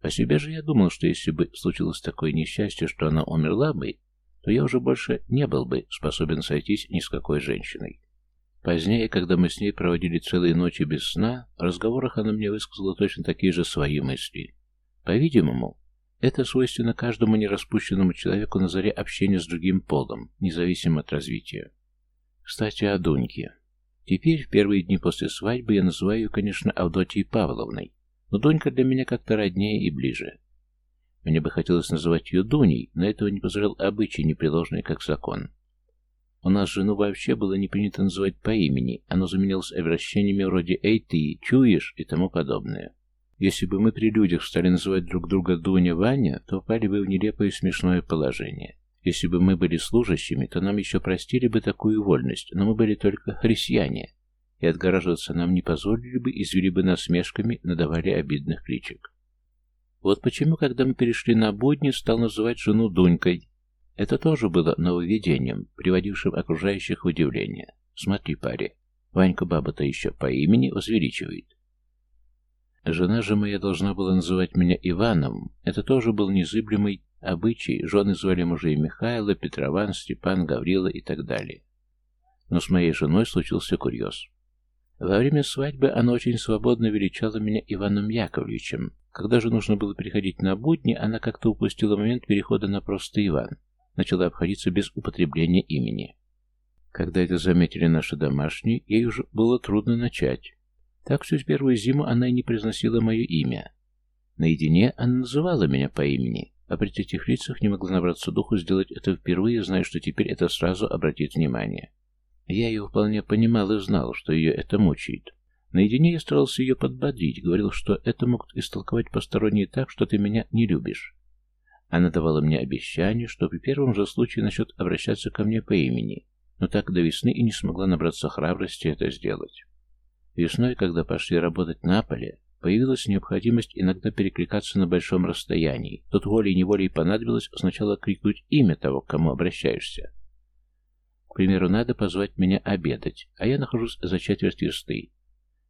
По себе же я думал, что если бы случилось такое несчастье, что она умерла бы, то я уже больше не был бы способен сойтись ни с какой женщиной. Позднее, когда мы с ней проводили целые ночи без сна, в разговорах она мне высказала точно такие же свои мысли. По-видимому, это свойственно каждому нераспущенному человеку на заре общения с другим полом, независимо от развития. Кстати, о Дуньке. Теперь, в первые дни после свадьбы, я называю ее, конечно, Авдотьей Павловной, но Дунька для меня как-то роднее и ближе. Мне бы хотелось называть ее Дуней, но этого не позволял обычай, непреложный как закон. У нас жену вообще было не принято называть по имени, оно заменялось обращениями вроде «Эй ты, чуешь?» и тому подобное. Если бы мы при людях стали называть друг друга Дуня, Ваня, то попали бы в нелепое и смешное положение. Если бы мы были служащими, то нам еще простили бы такую вольность, но мы были только христиане, и отгораживаться нам не позволили бы, извели бы насмешками, надавали обидных кличек. Вот почему, когда мы перешли на будни, стал называть жену Дунькой, это тоже было нововведением, приводившим окружающих в удивление. Смотри, паре, Ванька баба-то еще по имени возвеличивает. Жена же моя должна была называть меня Иваном. Это тоже был незыблемый обычай. Жены звали мужей Михаила, Петрован, Степан, Гаврила и так далее. Но с моей женой случился курьез. Во время свадьбы она очень свободно величала меня Иваном Яковлевичем. Когда же нужно было переходить на будни, она как-то упустила момент перехода на просто Иван начала обходиться без употребления имени. Когда это заметили наши домашние, ей уже было трудно начать. Так всю первую зиму она и не произносила мое имя. Наедине она называла меня по имени, а при этих лицах не могла набраться духу сделать это впервые, зная, что теперь это сразу обратит внимание. Я ее вполне понимал и знал, что ее это мучает. Наедине я старался ее подбодрить, говорил, что это могут истолковать посторонние так, что ты меня не любишь. Она давала мне обещание, что при первом же случае начнет обращаться ко мне по имени, но так до весны и не смогла набраться храбрости это сделать. Весной, когда пошли работать на поле, появилась необходимость иногда перекликаться на большом расстоянии. Тут волей-неволей понадобилось сначала крикнуть имя того, к кому обращаешься. К примеру, надо позвать меня обедать, а я нахожусь за четверть версты.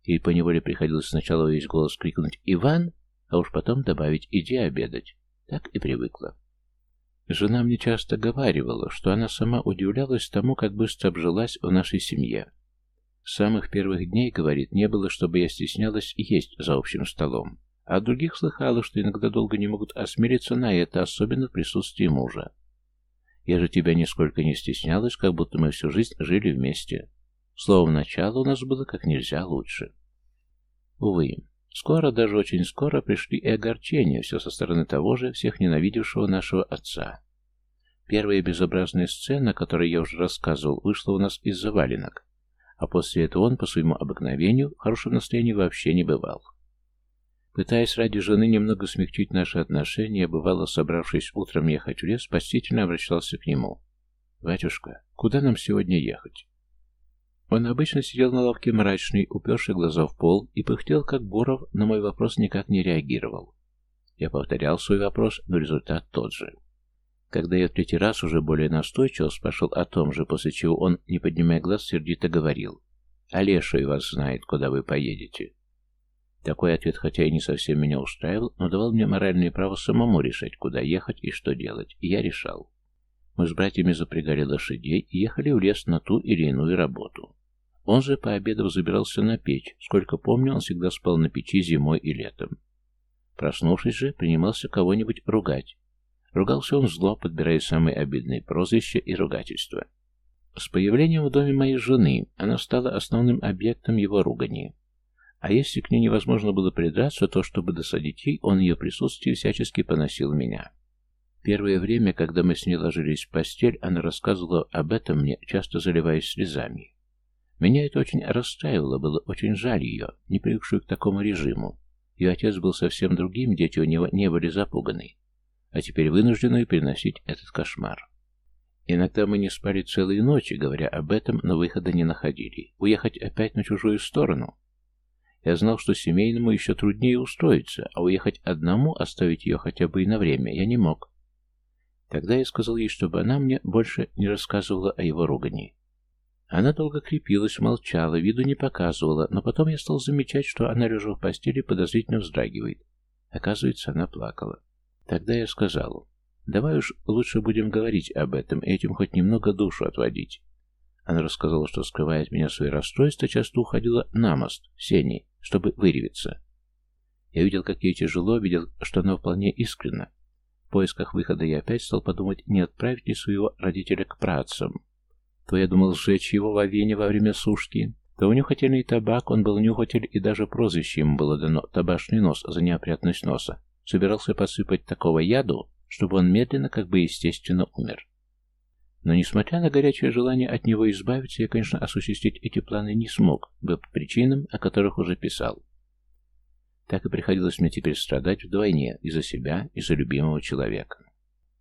И поневоле приходилось сначала весь голос крикнуть «Иван!», а уж потом добавить «Иди обедать». Так и привыкла. Жена мне часто говаривала, что она сама удивлялась тому, как быстро обжилась в нашей семье. С самых первых дней, говорит, не было, чтобы я стеснялась есть за общим столом. А других слыхала, что иногда долго не могут осмелиться на это, особенно в присутствии мужа. Я же тебя нисколько не стеснялась, как будто мы всю жизнь жили вместе. Словом, начало у нас было как нельзя лучше. Увы, Скоро, даже очень скоро, пришли и огорчения, все со стороны того же, всех ненавидевшего нашего отца. Первая безобразная сцена, о которой я уже рассказывал, вышла у нас из-за валенок, а после этого он, по своему обыкновению, в хорошем настроении вообще не бывал. Пытаясь ради жены немного смягчить наши отношения, бывало, собравшись утром ехать в лес, постительно обращался к нему. «Батюшка, куда нам сегодня ехать?» Он обычно сидел на лавке мрачный, уперший глаза в пол, и пыхтел, как Боров, на мой вопрос никак не реагировал. Я повторял свой вопрос, но результат тот же. Когда я в третий раз уже более настойчиво спрашивал о том же, после чего он, не поднимая глаз, сердито говорил. «Олеша и вас знает, куда вы поедете». Такой ответ, хотя и не совсем меня устраивал, но давал мне моральное право самому решать, куда ехать и что делать, и я решал. Мы с братьями запрягали лошадей и ехали в лес на ту или иную работу. Он же, пообедав, забирался на печь. Сколько помню, он всегда спал на печи зимой и летом. Проснувшись же, принимался кого-нибудь ругать. Ругался он зло, подбирая самые обидные прозвища и ругательства. С появлением в доме моей жены она стала основным объектом его ругани. А если к ней невозможно было придраться, то, чтобы досадить ей, он ее присутствие всячески поносил меня. Первое время, когда мы с ней ложились в постель, она рассказывала об этом мне, часто заливаясь слезами. Меня это очень расстраивало, было очень жаль ее, не привыкшую к такому режиму. Ее отец был совсем другим, дети у него не были запуганы, а теперь вынуждены переносить этот кошмар. Иногда мы не спали целые ночи, говоря об этом, но выхода не находили. Уехать опять на чужую сторону? Я знал, что семейному еще труднее устроиться, а уехать одному, оставить ее хотя бы и на время, я не мог. Тогда я сказал ей, чтобы она мне больше не рассказывала о его ругани. Она долго крепилась, молчала, виду не показывала, но потом я стал замечать, что она, лежа в постели, подозрительно вздрагивает. Оказывается, она плакала. Тогда я сказал, давай уж лучше будем говорить об этом, этим хоть немного душу отводить. Она рассказала, что, скрывая от меня свои расстройства, часто уходила на мост, сени, чтобы выревиться. Я видел, как ей тяжело, видел, что она вполне искренна. В поисках выхода я опять стал подумать, не отправить ли своего родителя к працам. То я думал сжечь его в авине во время сушки, то унюхательный табак, он был нюхатель, и даже прозвище ему было дано «табашный нос» за неопрятность носа. Собирался посыпать такого яду, чтобы он медленно, как бы естественно, умер. Но, несмотря на горячее желание от него избавиться, я, конечно, осуществить эти планы не смог, бы по причинам, о которых уже писал. Так и приходилось мне теперь страдать вдвойне и за себя, и за любимого человека.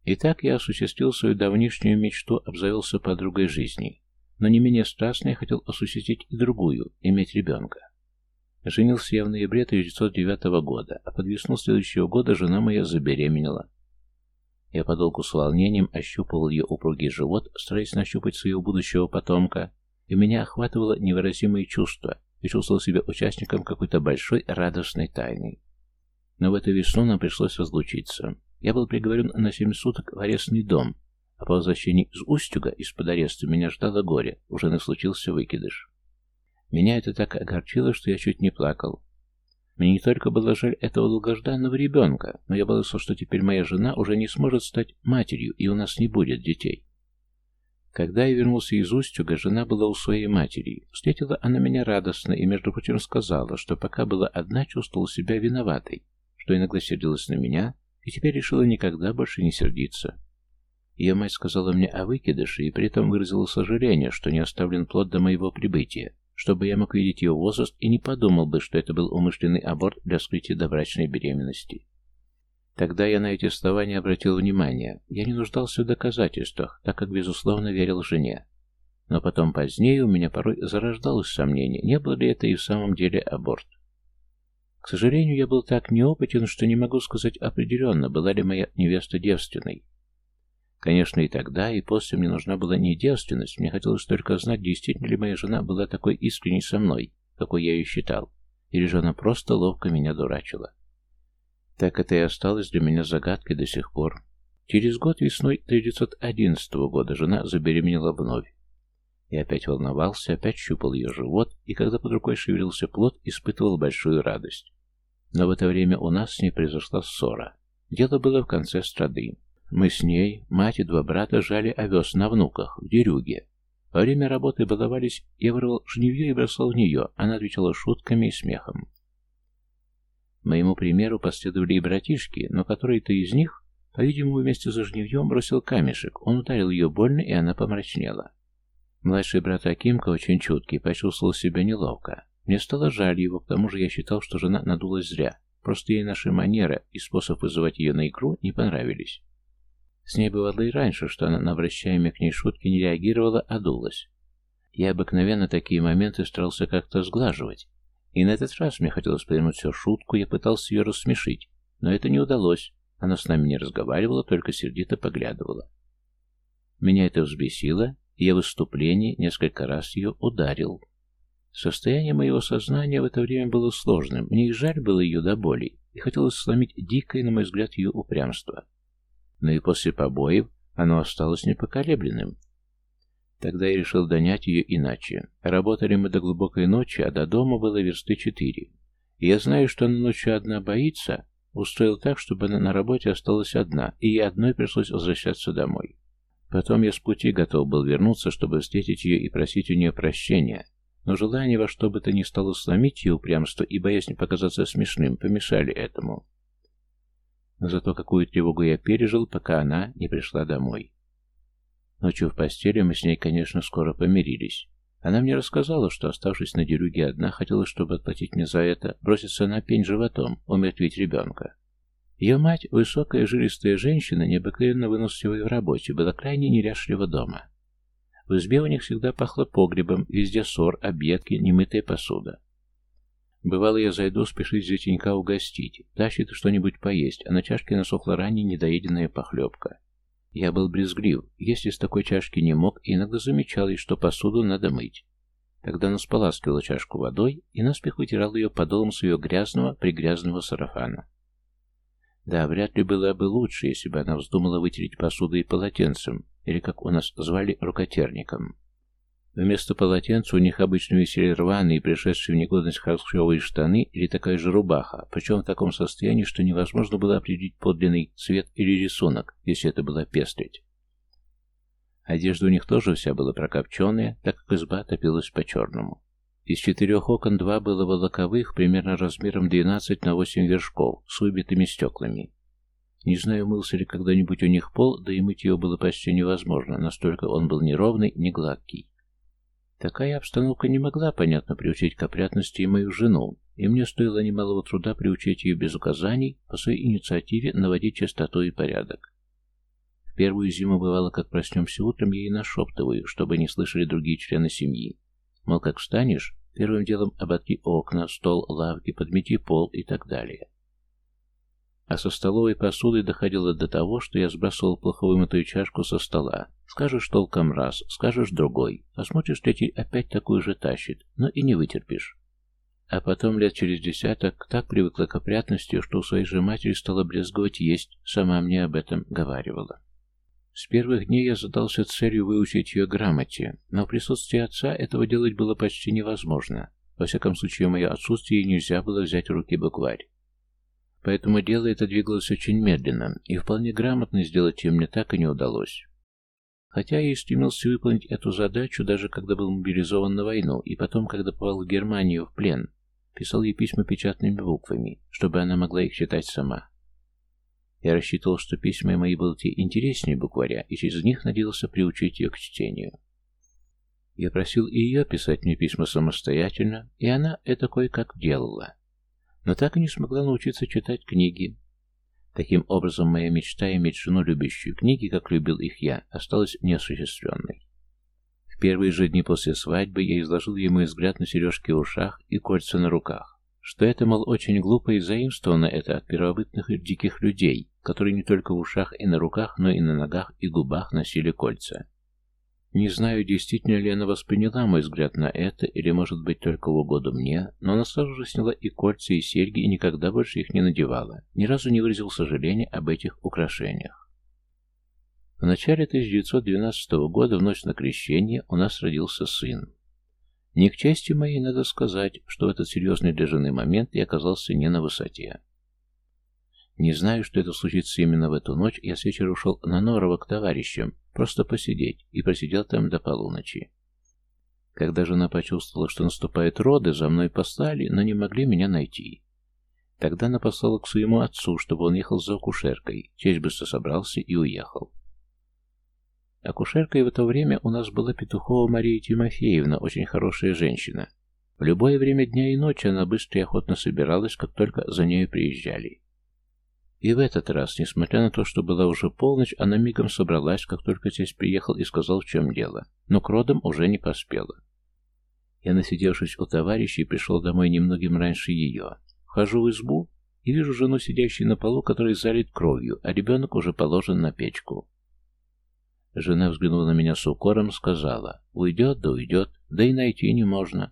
И так я осуществил свою давнишнюю мечту, обзавелся подругой жизни. Но не менее страстно я хотел осуществить и другую, иметь ребенка. Женился я в ноябре 1909 года, а под весну следующего года жена моя забеременела. Я подолгу с волнением ощупывал ее упругий живот, стараясь нащупать своего будущего потомка, и меня охватывало невыразимое чувство, и чувствовал себя участником какой-то большой радостной тайны. Но в эту весну нам пришлось разлучиться. Я был приговорен на семь суток в арестный дом, а по возвращении из Устюга из-под ареста меня ждало горе, уже не случился выкидыш. Меня это так огорчило, что я чуть не плакал. Мне не только было жаль этого долгожданного ребенка, но я боялся, что теперь моя жена уже не сможет стать матерью, и у нас не будет детей. Когда я вернулся из Устюга, жена была у своей матери. Встретила она меня радостно и, между прочим, сказала, что пока была одна, чувствовала себя виноватой, что иногда сердилась на меня, и теперь решила никогда больше не сердиться. Ее мать сказала мне о выкидыше и при этом выразила сожаление, что не оставлен плод до моего прибытия, чтобы я мог видеть ее возраст и не подумал бы, что это был умышленный аборт для скрытия добрачной беременности. Тогда я на эти слова не обратил внимания. Я не нуждался в доказательствах, так как, безусловно, верил жене. Но потом позднее у меня порой зарождалось сомнение, не было ли это и в самом деле аборт. К сожалению, я был так неопытен, что не могу сказать определенно, была ли моя невеста девственной. Конечно, и тогда, и после мне нужна была не девственность, мне хотелось только знать, действительно ли моя жена была такой искренней со мной, какой я ее считал, или же она просто ловко меня дурачила. Так это и осталось для меня загадкой до сих пор. Через год весной 1911 года жена забеременела вновь. Я опять волновался, опять щупал ее живот, и когда под рукой шевелился плод, испытывал большую радость. Но в это время у нас с ней произошла ссора. Дело было в конце страды. Мы с ней, мать и два брата, жали овес на внуках, в дерюге. Во время работы баловались, я вырвал жневье и бросал в нее, она отвечала шутками и смехом. Моему примеру последовали и братишки, но который-то из них, по-видимому, вместе за жневьем бросил камешек. Он ударил ее больно, и она помрачнела. Младший брат Акимка, очень чуткий, почувствовал себя неловко. Мне стало жаль его, к тому же я считал, что жена надулась зря. Просто ей наши манеры и способ вызывать ее на игру не понравились. С ней бывало и раньше, что она на обращаемые к ней шутки не реагировала, а дулась. Я обыкновенно такие моменты старался как-то сглаживать. И на этот раз мне хотелось повернуть все шутку, я пытался ее рассмешить, но это не удалось. Она с нами не разговаривала, только сердито поглядывала. Меня это взбесило, и я в выступлении несколько раз ее ударил. Состояние моего сознания в это время было сложным, мне и жаль было ее до боли, и хотелось сломить дикое, на мой взгляд, ее упрямство. Но и после побоев оно осталось непоколебленным. Тогда я решил донять ее иначе. Работали мы до глубокой ночи, а до дома было версты четыре. И я знаю, что она ночью одна боится, устроил так, чтобы она на работе осталась одна, и ей одной пришлось возвращаться домой. Потом я с пути готов был вернуться, чтобы встретить ее и просить у нее прощения, но желание во что бы то ни стало сломить ее упрямство и боязнь показаться смешным помешали этому. Но зато какую тревогу я пережил, пока она не пришла домой. Ночью в постели мы с ней, конечно, скоро помирились. Она мне рассказала, что, оставшись на дерюге одна, хотела, чтобы отплатить мне за это, броситься на пень животом, умертвить ребенка. Ее мать, высокая жилистая женщина, необыкновенно выносливая в работе, была крайне неряшлива дома. В избе у них всегда пахло погребом, везде ссор, объедки, немытая посуда. Бывало, я зайду спешить зятенька угостить, тащит что-нибудь поесть, а на чашке насохла ранее недоеденная похлебка. Я был брезглив, если с такой чашки не мог, и иногда замечал, что посуду надо мыть. Тогда она споласкивала чашку водой и наспех вытирала ее подолом своего грязного, пригрязного сарафана. Да, вряд ли было бы лучше, если бы она вздумала вытереть посуду и полотенцем, или, как у нас звали, рукотерником. Вместо полотенца у них обычно висели рваные, пришедшие в негодность холщовые штаны или такая же рубаха, причем в таком состоянии, что невозможно было определить подлинный цвет или рисунок, если это была пестрить. Одежда у них тоже вся была прокопченная, так как изба топилась по-черному. Из четырех окон два было волоковых, примерно размером 12 на 8 вершков, с выбитыми стеклами. Не знаю, мылся ли когда-нибудь у них пол, да и мыть его было почти невозможно, настолько он был неровный, не гладкий. Такая обстановка не могла, понятно, приучить к опрятности и мою жену, и мне стоило немалого труда приучить ее без указаний по своей инициативе наводить чистоту и порядок. В первую зиму бывало, как проснемся утром, я ей нашептываю, чтобы не слышали другие члены семьи. Мол, как встанешь, первым делом оботри окна, стол, лавки, подмети пол и так далее. А со столовой посудой доходило до того, что я сбрасывал плохо вымытую чашку со стола. Скажешь толком раз, скажешь другой, а смотришь, третий опять такую же тащит, но и не вытерпишь. А потом лет через десяток так привыкла к опрятности, что у своей же матери стала брезговать есть, сама мне об этом говаривала. С первых дней я задался целью выучить ее грамоте, но в присутствии отца этого делать было почти невозможно. Во всяком случае, мое отсутствие нельзя было взять в руки букварь. Поэтому дело это двигалось очень медленно, и вполне грамотно сделать ее мне так и не удалось. Хотя я и стремился выполнить эту задачу, даже когда был мобилизован на войну, и потом, когда попал в Германию в плен, писал ей письма печатными буквами, чтобы она могла их читать сама. Я рассчитывал, что письма мои будут ей интереснее букваря, и через них надеялся приучить ее к чтению. Я просил и ее писать мне письма самостоятельно, и она это кое-как делала но так и не смогла научиться читать книги. Таким образом, моя мечта иметь жену, любящую книги, как любил их я, осталась неосуществленной. В первые же дни после свадьбы я изложил мой взгляд на сережки в ушах и кольца на руках, что это, мол, очень глупо и заимствовано это от первобытных и диких людей, которые не только в ушах и на руках, но и на ногах и губах носили кольца. Не знаю, действительно ли она восприняла мой взгляд на это, или, может быть, только в угоду мне, но она сразу же сняла и кольца, и серьги, и никогда больше их не надевала. Ни разу не выразил сожаления об этих украшениях. В начале 1912 года, в ночь на крещение, у нас родился сын. Не к чести моей надо сказать, что в этот серьезный для жены момент я оказался не на высоте. Не знаю, что это случится именно в эту ночь, я с вечера ушел на Норово к товарищам, просто посидеть, и просидел там до полуночи. Когда жена почувствовала, что наступают роды, за мной послали, но не могли меня найти. Тогда она послала к своему отцу, чтобы он ехал за акушеркой. Честь быстро собрался и уехал. Акушеркой в это время у нас была Петухова Мария Тимофеевна, очень хорошая женщина. В любое время дня и ночи она быстро и охотно собиралась, как только за нею приезжали. И в этот раз, несмотря на то, что была уже полночь, она мигом собралась, как только здесь приехал и сказал, в чем дело. Но к родам уже не поспела. Я, насидевшись у товарищей, пришел домой немногим раньше ее. Вхожу в избу и вижу жену, сидящую на полу, который залит кровью, а ребенок уже положен на печку. Жена взглянула на меня с укором, сказала, «Уйдет, да уйдет, да и найти не можно».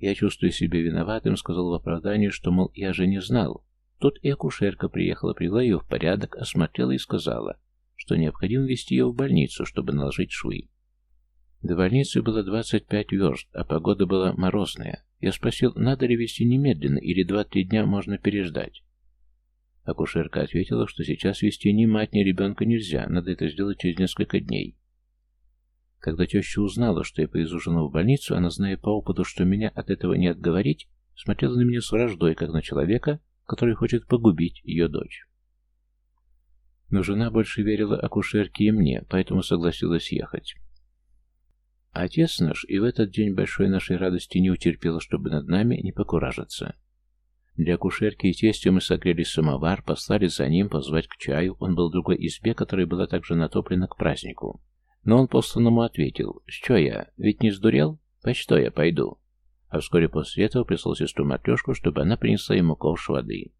Я чувствую себя виноватым, сказал в оправдании, что, мол, я же не знал, Тут и акушерка приехала, привела ее в порядок, осмотрела и сказала, что необходимо везти ее в больницу, чтобы наложить швы. До больницы было 25 верст, а погода была морозная. Я спросил, надо ли везти немедленно или 2-3 дня можно переждать. Акушерка ответила, что сейчас везти ни мать, ни ребенка нельзя, надо это сделать через несколько дней. Когда теща узнала, что я повезу жену в больницу, она, зная по опыту, что меня от этого не отговорить, смотрела на меня с враждой, как на человека, который хочет погубить ее дочь. Но жена больше верила акушерке и мне, поэтому согласилась ехать. Отец наш и в этот день большой нашей радости не утерпел, чтобы над нами не покуражиться. Для акушерки и тестя мы согрели самовар, послали за ним позвать к чаю. Он был в другой избе, которая была также натоплена к празднику. Но он посланному ответил, «Что я, ведь не сдурел? По что я пойду?» А вскоре после этого прислал сестру Матрешку, чтобы она принесла ему ковш воды.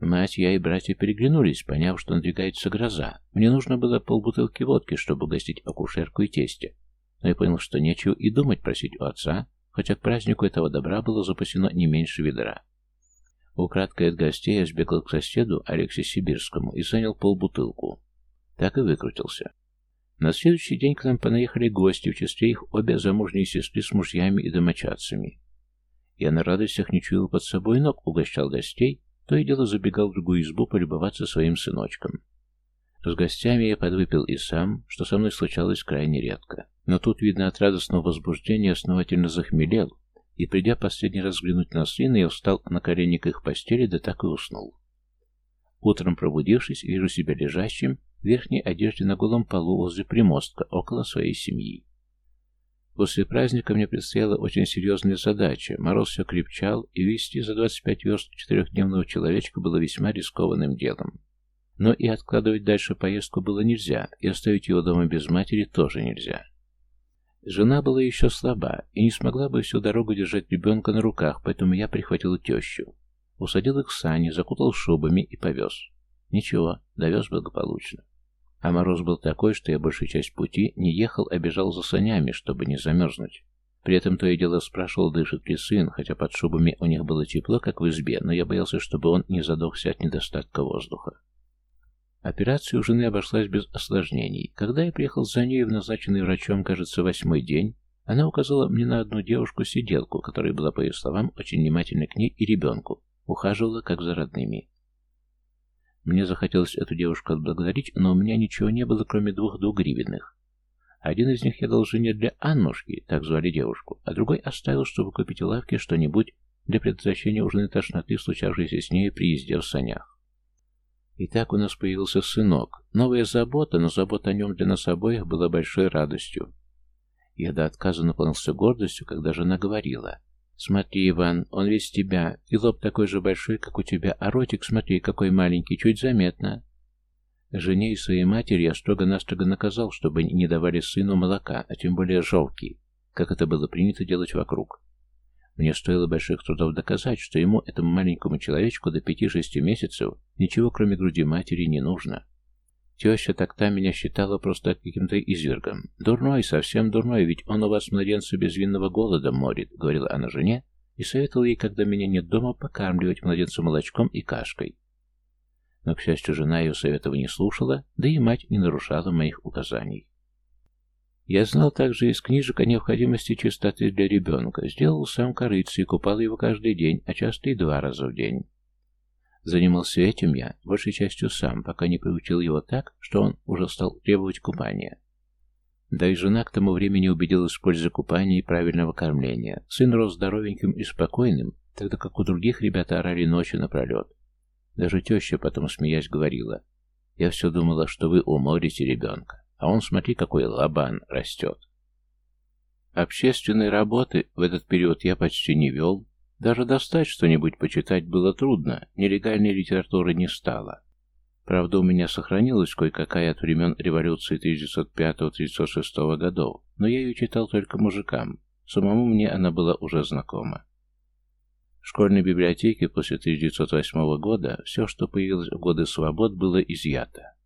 Мать, я и братья переглянулись, поняв, что надвигается гроза. Мне нужно было полбутылки водки, чтобы угостить акушерку и тесте. Но я понял, что нечего и думать просить у отца, хотя к празднику этого добра было запасено не меньше ведра. Украдкой от гостей я сбегал к соседу, Алексе Сибирскому, и занял полбутылку. Так и выкрутился. На следующий день к нам понаехали гости, в числе их обе замужние сестры с мужьями и домочадцами. Я на радостях не чуял под собой ног, угощал гостей, то и дело забегал в другую избу полюбоваться своим сыночком. С гостями я подвыпил и сам, что со мной случалось крайне редко. Но тут, видно, от радостного возбуждения основательно захмелел, и, придя последний раз взглянуть на сына, я встал на колени к их постели, да так и уснул. Утром пробудившись, вижу себя лежащим верхней одежде на голом полу возле примостка, около своей семьи. После праздника мне предстояла очень серьезная задача. Мороз все крепчал, и вести за 25 верст четырехдневного человечка было весьма рискованным делом. Но и откладывать дальше поездку было нельзя, и оставить его дома без матери тоже нельзя. Жена была еще слаба и не смогла бы всю дорогу держать ребенка на руках, поэтому я прихватил тещу. Усадил их в сани, закутал шубами и повез. Ничего, довез благополучно. А мороз был такой, что я большую часть пути не ехал, а бежал за санями, чтобы не замерзнуть. При этом то и дело спрашивал, дышит ли сын, хотя под шубами у них было тепло, как в избе, но я боялся, чтобы он не задохся от недостатка воздуха. Операция у жены обошлась без осложнений. Когда я приехал за ней в назначенный врачом, кажется, восьмой день, она указала мне на одну девушку-сиделку, которая была, по ее словам, очень внимательна к ней и ребенку, ухаживала как за родными. Мне захотелось эту девушку отблагодарить, но у меня ничего не было, кроме двух двугривенных. Один из них я дал жене для Аннушки, так звали девушку, а другой оставил, чтобы купить в лавке что-нибудь для предотвращения ужины тошноты, случавшейся с ней при езде в санях. И так у нас появился сынок. Новая забота, но забота о нем для нас обоих была большой радостью. Я до отказа наполнился гордостью, когда жена говорила — «Смотри, Иван, он весь тебя, и лоб такой же большой, как у тебя, а ротик, смотри, какой маленький, чуть заметно». Жене и своей матери я строго-настрого наказал, чтобы не давали сыну молока, а тем более жовки, как это было принято делать вокруг. Мне стоило больших трудов доказать, что ему, этому маленькому человечку до пяти-шести месяцев, ничего кроме груди матери не нужно. Теща так-то меня считала просто каким-то извергом. «Дурной, совсем дурной, ведь он у вас младенца безвинного голода морит», — говорила она жене, и советовала ей, когда меня нет дома, покармливать младенца молочком и кашкой. Но, к счастью, жена ее советов не слушала, да и мать не нарушала моих указаний. Я знал также из книжек о необходимости чистоты для ребенка, сделал сам корыцы и купал его каждый день, а часто и два раза в день. Занимался этим я, большей частью сам, пока не приучил его так, что он уже стал требовать купания. Да и жена к тому времени убедилась в пользе купания и правильного кормления. Сын рос здоровеньким и спокойным, тогда как у других ребят орали ночи напролет. Даже теща потом, смеясь, говорила, «Я все думала, что вы уморите ребенка, а он, смотри, какой лобан растет». Общественной работы в этот период я почти не вел, даже достать что-нибудь почитать было трудно, нелегальной литературы не стало. Правда, у меня сохранилась кое-какая от времен революции 1905-1936 годов, но я ее читал только мужикам, самому мне она была уже знакома. В школьной библиотеке после 1908 года все, что появилось в годы свобод, было изъято.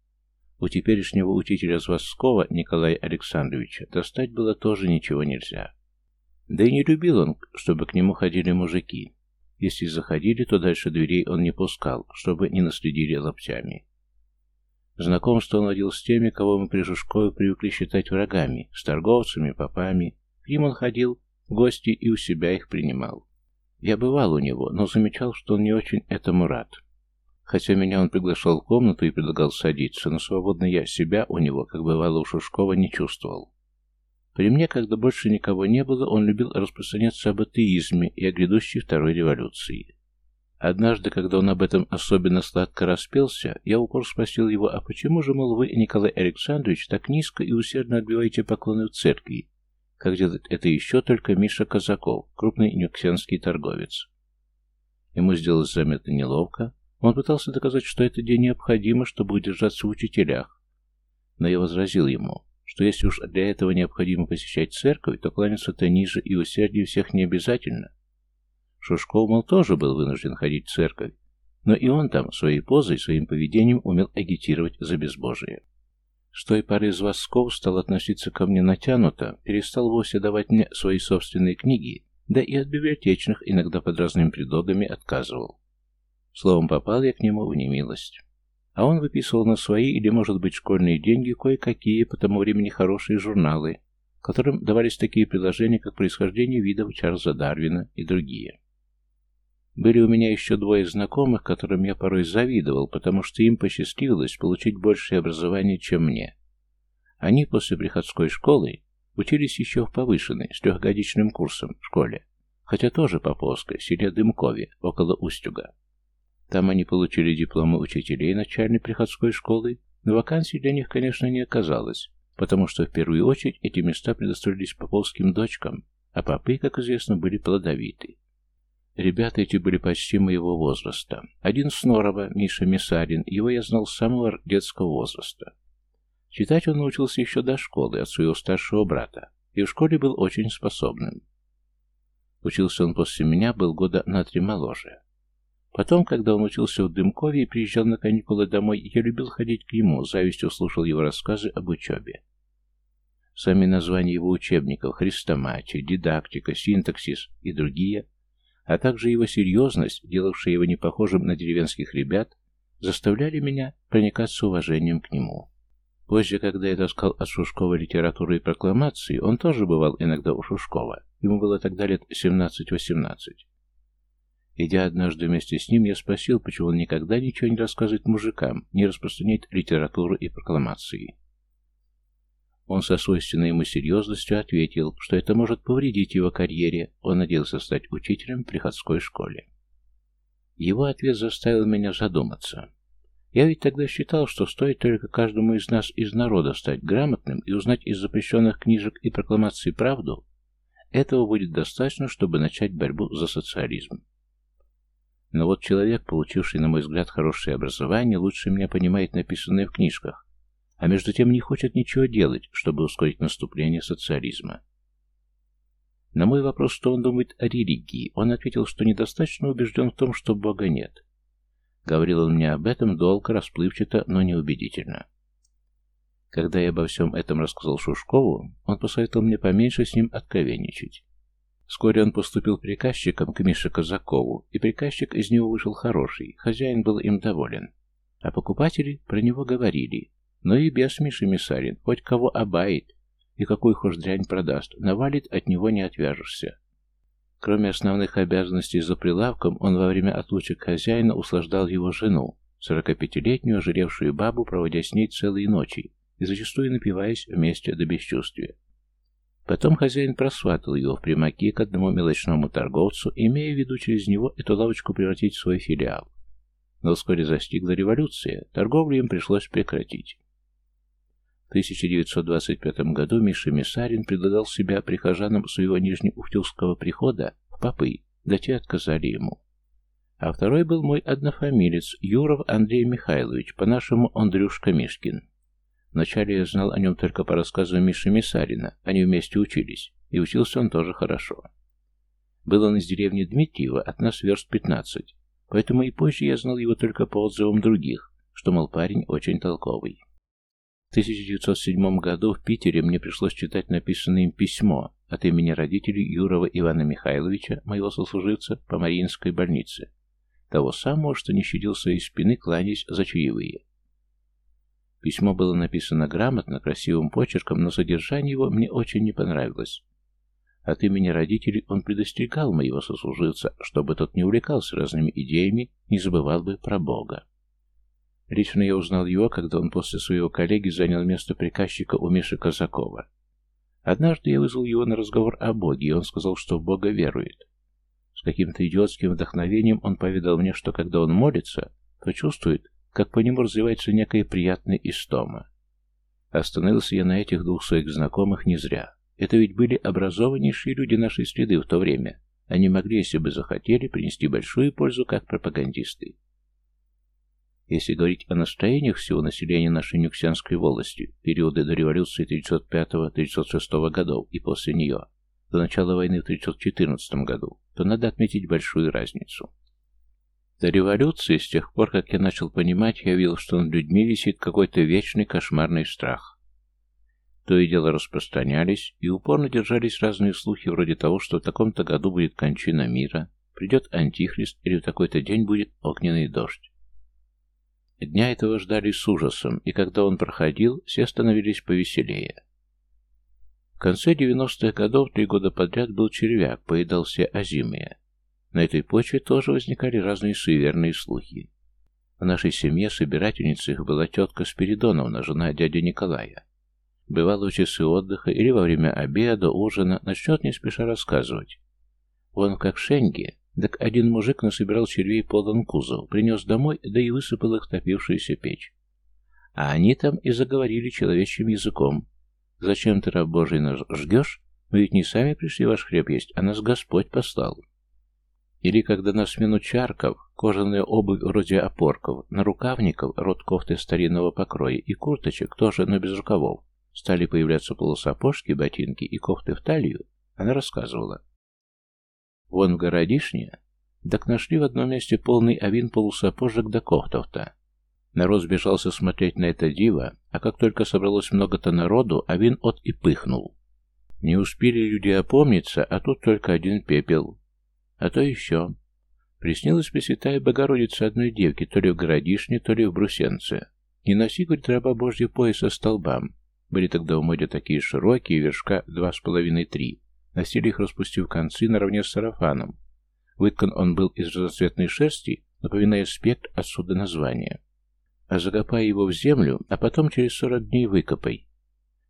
У теперешнего учителя Звоскова Николая Александровича достать было тоже ничего нельзя. Да и не любил он, чтобы к нему ходили мужики. Если заходили, то дальше дверей он не пускал, чтобы не наследили лаптями. Знакомство он водил с теми, кого мы при Жужкове привыкли считать врагами, с торговцами, попами. К ним он ходил в гости и у себя их принимал. Я бывал у него, но замечал, что он не очень этому рад. Хотя меня он приглашал в комнату и предлагал садиться, но свободно я себя у него, как бывало у Шушкова, не чувствовал. При мне, когда больше никого не было, он любил распространяться об атеизме и о грядущей второй революции. Однажды, когда он об этом особенно сладко распелся, я упор спросил его, а почему же, мол, вы, Николай Александрович, так низко и усердно отбиваете поклоны в церкви, как делает это еще только Миша Казаков, крупный нюксенский торговец. Ему сделалось заметно неловко. Он пытался доказать, что это день необходимо, чтобы удержаться в учителях. Но я возразил ему, что если уж для этого необходимо посещать церковь, то кланяться-то ниже и усерднее всех не обязательно. Шушков, мол, тоже был вынужден ходить в церковь, Но и он там своей позой, своим поведением умел агитировать за безбожие. С той поры Звосков стал относиться ко мне натянуто, перестал вовсе давать мне свои собственные книги, да и от библиотечных иногда под разными предлогами отказывал. Словом, попал я к нему в немилость. А он выписывал на свои или, может быть, школьные деньги кое-какие по тому времени хорошие журналы, которым давались такие предложения, как «Происхождение видов Чарльза Дарвина» и другие. Были у меня еще двое знакомых, которым я порой завидовал, потому что им посчастливилось получить большее образование, чем мне. Они после приходской школы учились еще в повышенной, с трехгодичным курсом школе, хотя тоже по плоской, селе Дымкове, около Устюга. Там они получили дипломы учителей начальной приходской школы, но вакансий для них, конечно, не оказалось, потому что в первую очередь эти места предоставились поповским дочкам, а попы, как известно, были плодовиты. Ребята эти были почти моего возраста. Один Снорова, Миша Мисарин, его я знал с самого детского возраста. Читать он научился еще до школы от своего старшего брата, и в школе был очень способным. Учился он после меня, был года на три моложе. Потом, когда он учился в Дымкове и приезжал на каникулы домой, я любил ходить к нему, завистью слушал его рассказы об учебе. Сами названия его учебников «Христоматия», «Дидактика», «Синтаксис» и другие а также его серьезность, делавшая его непохожим на деревенских ребят, заставляли меня проникаться уважением к нему. Позже, когда я таскал от Шушкова литературу и прокламации, он тоже бывал иногда у Шушкова. Ему было тогда лет 17-18. Идя однажды вместе с ним, я спросил, почему он никогда ничего не рассказывает мужикам, не распространяет литературу и прокламации. Он со свойственной ему серьезностью ответил, что это может повредить его карьере, он надеялся стать учителем в приходской школе. Его ответ заставил меня задуматься. Я ведь тогда считал, что стоит только каждому из нас из народа стать грамотным и узнать из запрещенных книжек и прокламаций правду, этого будет достаточно, чтобы начать борьбу за социализм. Но вот человек, получивший, на мой взгляд, хорошее образование, лучше меня понимает написанное в книжках, а между тем не хочет ничего делать, чтобы ускорить наступление социализма. На мой вопрос, что он думает о религии, он ответил, что недостаточно убежден в том, что Бога нет. Говорил он мне об этом долго, расплывчато, но неубедительно. Когда я обо всем этом рассказал Шушкову, он посоветовал мне поменьше с ним откровенничать. Вскоре он поступил приказчиком к Мише Казакову, и приказчик из него вышел хороший, хозяин был им доволен. А покупатели про него говорили, но и без Миши Мисарин, хоть кого обает и какую хошь дрянь продаст, навалит, от него не отвяжешься. Кроме основных обязанностей за прилавком, он во время отлучек хозяина услаждал его жену, 45-летнюю ожиревшую бабу, проводя с ней целые ночи и зачастую напиваясь вместе до бесчувствия. Потом хозяин просватал его в примаки к одному мелочному торговцу, имея в виду через него эту лавочку превратить в свой филиал. Но вскоре застигла революция, торговлю им пришлось прекратить. В 1925 году Миша Мисарин предлагал себя прихожанам своего нижнеухтюгского прихода в попы, да те отказали ему. А второй был мой однофамилец, Юров Андрей Михайлович, по-нашему Андрюшка Мишкин. Вначале я знал о нем только по рассказам Миши Мисарина, они вместе учились, и учился он тоже хорошо. Был он из деревни Дмитриева, от нас верст 15, поэтому и позже я знал его только по отзывам других, что, мол, парень очень толковый. В 1907 году в Питере мне пришлось читать написанное им письмо от имени родителей Юрова Ивана Михайловича, моего сослуживца по Мариинской больнице, того самого, что не щадил своей спины, кланяясь за чаевые. Письмо было написано грамотно, красивым почерком, но содержание его мне очень не понравилось. От имени родителей он предостерегал моего сослуживца, чтобы тот не увлекался разными идеями, не забывал бы про Бога. Лично я узнал его, когда он после своего коллеги занял место приказчика у Миши Казакова. Однажды я вызвал его на разговор о Боге, и он сказал, что в Бога верует. С каким-то идиотским вдохновением он поведал мне, что когда он молится, то чувствует, как по нему развивается некая приятная истома. Остановился я на этих двух своих знакомых не зря. Это ведь были образованнейшие люди нашей среды в то время. Они могли, если бы захотели, принести большую пользу как пропагандисты. Если говорить о настроениях всего населения нашей Нюксианской волости, периоды до революции 1905-1906 годов и после нее, до начала войны в 1914 году, то надо отметить большую разницу. До революции, с тех пор, как я начал понимать, я видел, что над людьми висит какой-то вечный кошмарный страх. То и дело распространялись, и упорно держались разные слухи вроде того, что в таком-то году будет кончина мира, придет антихрист или в такой-то день будет огненный дождь. Дня этого ждали с ужасом, и когда он проходил, все становились повеселее. В конце 90-х годов три года подряд был червяк, поедал все озимые. На этой почве тоже возникали разные суеверные слухи. В нашей семье собирательницей их была тетка Спиридоновна, жена дяди Николая. Бывало в часы отдыха или во время обеда, ужина, начнет не спеша рассказывать. Он как шеньги, так один мужик насобирал червей полон кузов, принес домой, да и высыпал их в топившуюся печь. А они там и заговорили человечьим языком. «Зачем ты, раб Божий, нас жгешь? Мы ведь не сами пришли ваш хлеб есть, а нас Господь послал». Или когда на смену чарков, кожаная обувь вроде опорков, на рукавников, рот кофты старинного покроя и курточек, тоже, но без рукавов, стали появляться полусапожки, ботинки и кофты в талию, она рассказывала. Вон в городишне, так нашли в одном месте полный авин полусапожек да кофтов-то. Народ сбежался смотреть на это диво, а как только собралось много-то народу, авин от и пыхнул. Не успели люди опомниться, а тут только один пепел. А то еще. Приснилась Пресвятая Богородица одной девке, то ли в городишне, то ли в брусенце. Не носи, говорит, раба Божья пояса столбам. Были тогда в моде такие широкие, вершка два с половиной-три. Носили их, распустив концы, наравне с сарафаном. Выткан он был из разноцветной шерсти, напоминая спект отсюда название. А закопай его в землю, а потом через сорок дней выкопай.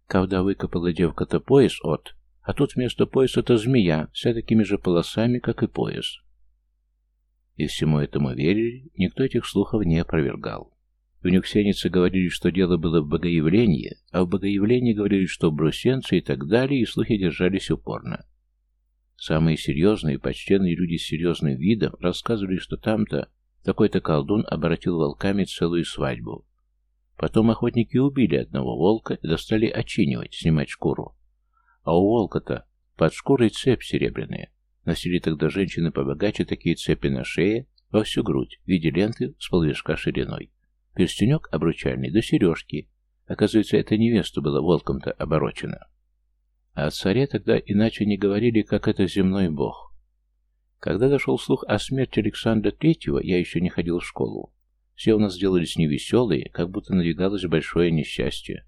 Когда выкопала девка-то пояс от, а тут вместо пояса-то змея, вся такими же полосами, как и пояс. И всему этому верили, никто этих слухов не опровергал. В Нюксенице говорили, что дело было в богоявлении, а в богоявлении говорили, что брусенцы и так далее, и слухи держались упорно. Самые серьезные почтенные люди с серьезным видом рассказывали, что там-то такой-то колдун обратил волками целую свадьбу. Потом охотники убили одного волка и достали очинивать, снимать шкуру. А у волка-то под шкурой цепь серебряная. Носили тогда женщины побогаче такие цепи на шее, во всю грудь, в виде ленты с полвишка шириной. Перстенек обручальный до сережки. Оказывается, эта невеста была волком-то оборочена. А о царе тогда иначе не говорили, как это земной бог. Когда дошел слух о смерти Александра Третьего, я еще не ходил в школу. Все у нас сделались невеселые, как будто надвигалось большое несчастье.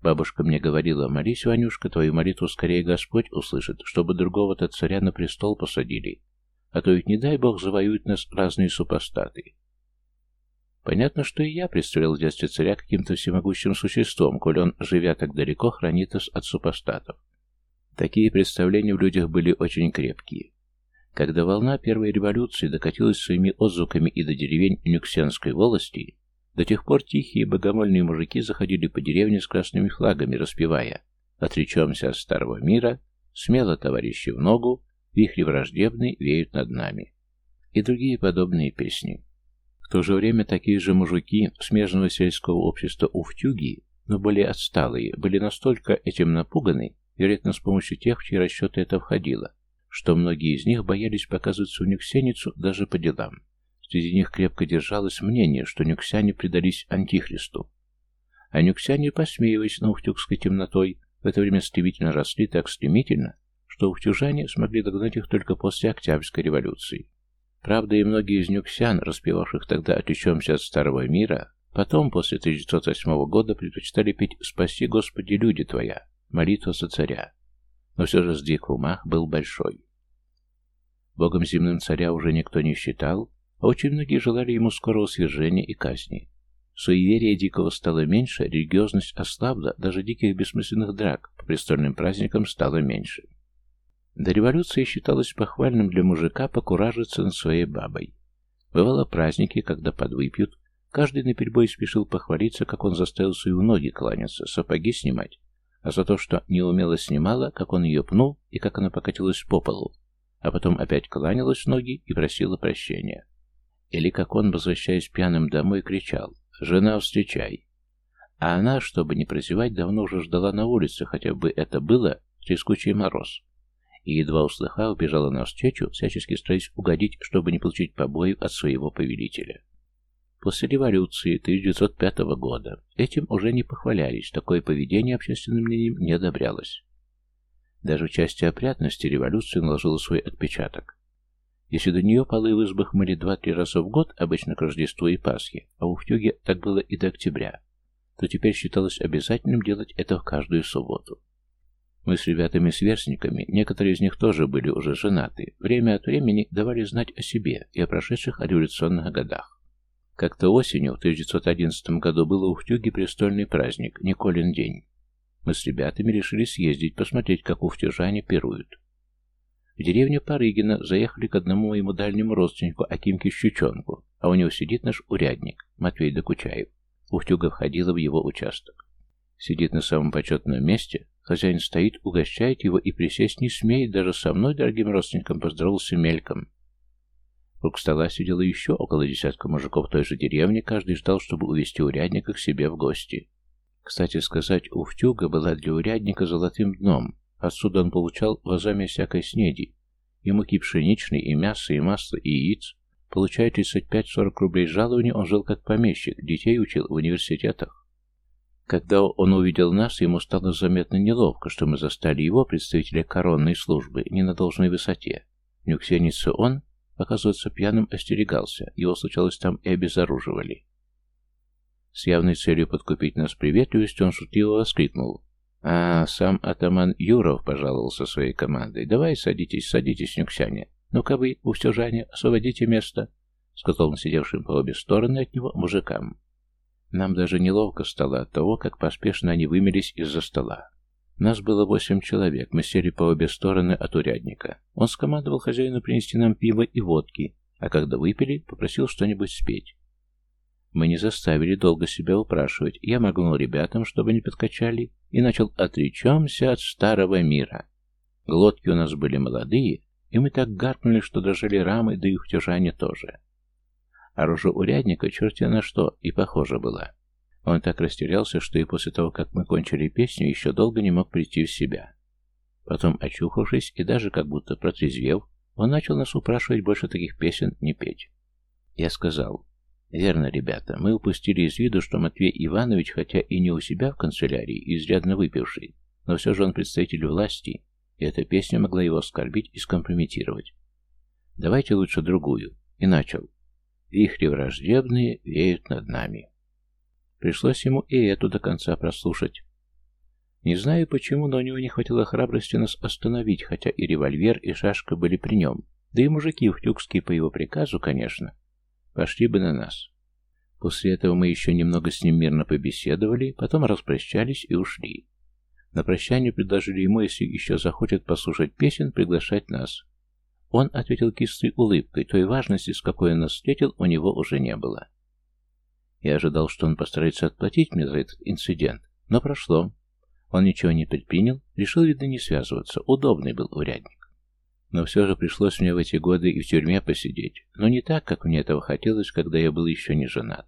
Бабушка мне говорила, молись, Ванюшка, твою молитву скорее Господь услышит, чтобы другого-то царя на престол посадили. А то ведь, не дай Бог, завоюют нас разные супостаты. Понятно, что и я представлял в детстве царя каким-то всемогущим существом, коль он, живя так далеко, хранит нас от супостатов. Такие представления в людях были очень крепкие. Когда волна первой революции докатилась своими отзвуками и до деревень Нюксенской волости, до тех пор тихие богомольные мужики заходили по деревне с красными флагами, распевая «Отречемся от старого мира», «Смело, товарищи, в ногу», «Вихри враждебные веют над нами» и другие подобные песни. В то же время такие же мужики смежного сельского общества Уфтюги, но более отсталые, были настолько этим напуганы, вероятно, с помощью тех, в чьи расчеты это входило, что многие из них боялись показываться у Нюксеницу даже по делам. Среди них крепко держалось мнение, что нюксяне предались антихристу. А нюксяне, посмеиваясь на ухтюгской темнотой, в это время стремительно росли так стремительно, что ухтюжане смогли догнать их только после Октябрьской революции. Правда, и многие из нюксян, распевавших тогда «Отличемся от старого мира», потом, после 1908 года, предпочитали петь «Спаси, Господи, люди Твоя», молитва за царя. Но все же сдвиг в умах был большой. Богом земным царя уже никто не считал, очень многие желали ему скорого свержения и казни. Суеверия дикого стало меньше, религиозность ослабла, даже диких бессмысленных драк по престольным праздникам стало меньше. До революции считалось похвальным для мужика покуражиться над своей бабой. Бывало праздники, когда подвыпьют, каждый наперебой спешил похвалиться, как он заставил свою ноги кланяться, сапоги снимать, а за то, что неумело снимала, как он ее пнул и как она покатилась по полу, а потом опять кланялась ноги и просила прощения. Или как он, возвращаясь пьяным домой, кричал «Жена, встречай!» А она, чтобы не прозевать, давно уже ждала на улице, хотя бы это было трескучий мороз и, едва услыхав, бежала навстречу, всячески стараясь угодить, чтобы не получить побоев от своего повелителя. После революции 1905 года этим уже не похвалялись, такое поведение общественным мнением не одобрялось. Даже в части опрятности революция наложила свой отпечаток. Если до нее полы в избах мыли два-три раза в год, обычно к Рождеству и Пасхе, а у Втюге так было и до октября, то теперь считалось обязательным делать это в каждую субботу. Мы с ребятами-сверстниками, некоторые из них тоже были уже женаты, время от времени давали знать о себе и о прошедших революционных годах. Как-то осенью, в 1911 году, был у Втюги престольный праздник, Николин день. Мы с ребятами решили съездить, посмотреть, как уфтюжане пируют. В деревню Парыгина заехали к одному моему дальнему родственнику Акимке Щучонку, а у него сидит наш урядник, Матвей Докучаев. Уфтюга входила в его участок. Сидит на самом почетном месте, хозяин стоит, угощает его и присесть не смеет, даже со мной, дорогим родственником, поздоровался мельком. Вокруг стола сидело еще около десятка мужиков той же деревни, каждый ждал, чтобы увести урядника к себе в гости. Кстати сказать, Уфтюга была для урядника золотым дном, отсюда он получал вазами всякой снеди, и муки пшеничной, и мяса, и масла, и яиц, Получая 35-40 рублей жалования, он жил как помещик, детей учил в университетах. Когда он увидел нас, ему стало заметно неловко, что мы застали его, представителя коронной службы, не на должной высоте. Нюксеница он, оказывается, пьяным остерегался, его случалось там и обезоруживали. С явной целью подкупить нас приветливостью он шутливо воскликнул. «А, сам атаман Юров пожаловался своей командой. Давай садитесь, садитесь, Нюксяне. «Ну-ка вы, устюжане, освободите место», — сказал он сидевшим по обе стороны от него мужикам. Нам даже неловко стало от того, как поспешно они вымелись из-за стола. Нас было восемь человек, мы сели по обе стороны от урядника. Он скомандовал хозяину принести нам пиво и водки, а когда выпили, попросил что-нибудь спеть. Мы не заставили долго себя упрашивать. Я моргнул ребятам, чтобы не подкачали, и начал «Отречемся от старого мира». Глотки у нас были молодые, и мы так гаркнули, что дрожали рамы, да и втяжане тоже. Оружие урядника черти на что и похоже было. Он так растерялся, что и после того, как мы кончили песню, еще долго не мог прийти в себя. Потом, очухавшись и даже как будто протрезвев, он начал нас упрашивать больше таких песен не петь. Я сказал, «Верно, ребята, мы упустили из виду, что Матвей Иванович, хотя и не у себя в канцелярии, изрядно выпивший, но все же он представитель власти и эта песня могла его оскорбить и скомпрометировать. Давайте лучше другую. И начал. Вихри враждебные веют над нами. Пришлось ему и эту до конца прослушать. Не знаю почему, но у него не хватило храбрости нас остановить, хотя и револьвер, и шашка были при нем. Да и мужики втюкские по его приказу, конечно, пошли бы на нас. После этого мы еще немного с ним мирно побеседовали, потом распрощались и ушли. На прощание предложили ему, если еще захочет послушать песен, приглашать нас. Он ответил кислой улыбкой, той важности, с какой он нас встретил, у него уже не было. Я ожидал, что он постарается отплатить мне за этот инцидент, но прошло. Он ничего не предпринял, решил, видно, не связываться. Удобный был урядник. Но все же пришлось мне в эти годы и в тюрьме посидеть. Но не так, как мне этого хотелось, когда я был еще не женат.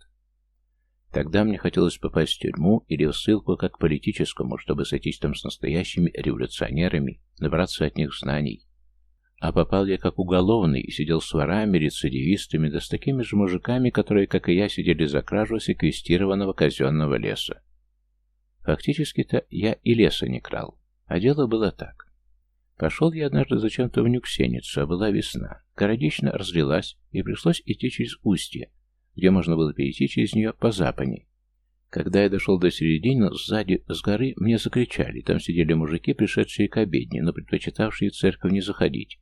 Тогда мне хотелось попасть в тюрьму или в ссылку как политическому, чтобы сойтись там с настоящими революционерами, набраться от них знаний. А попал я как уголовный и сидел с ворами, рецидивистами, да с такими же мужиками, которые, как и я, сидели за кражу секвестированного казенного леса. Фактически-то я и леса не крал, а дело было так. Пошел я однажды зачем-то в Нюксеницу, а была весна. Городищна разлилась, и пришлось идти через устье, где можно было перейти через нее по запани. Когда я дошел до середины, сзади, с горы, мне закричали. Там сидели мужики, пришедшие к обедне, но предпочитавшие церковь не заходить.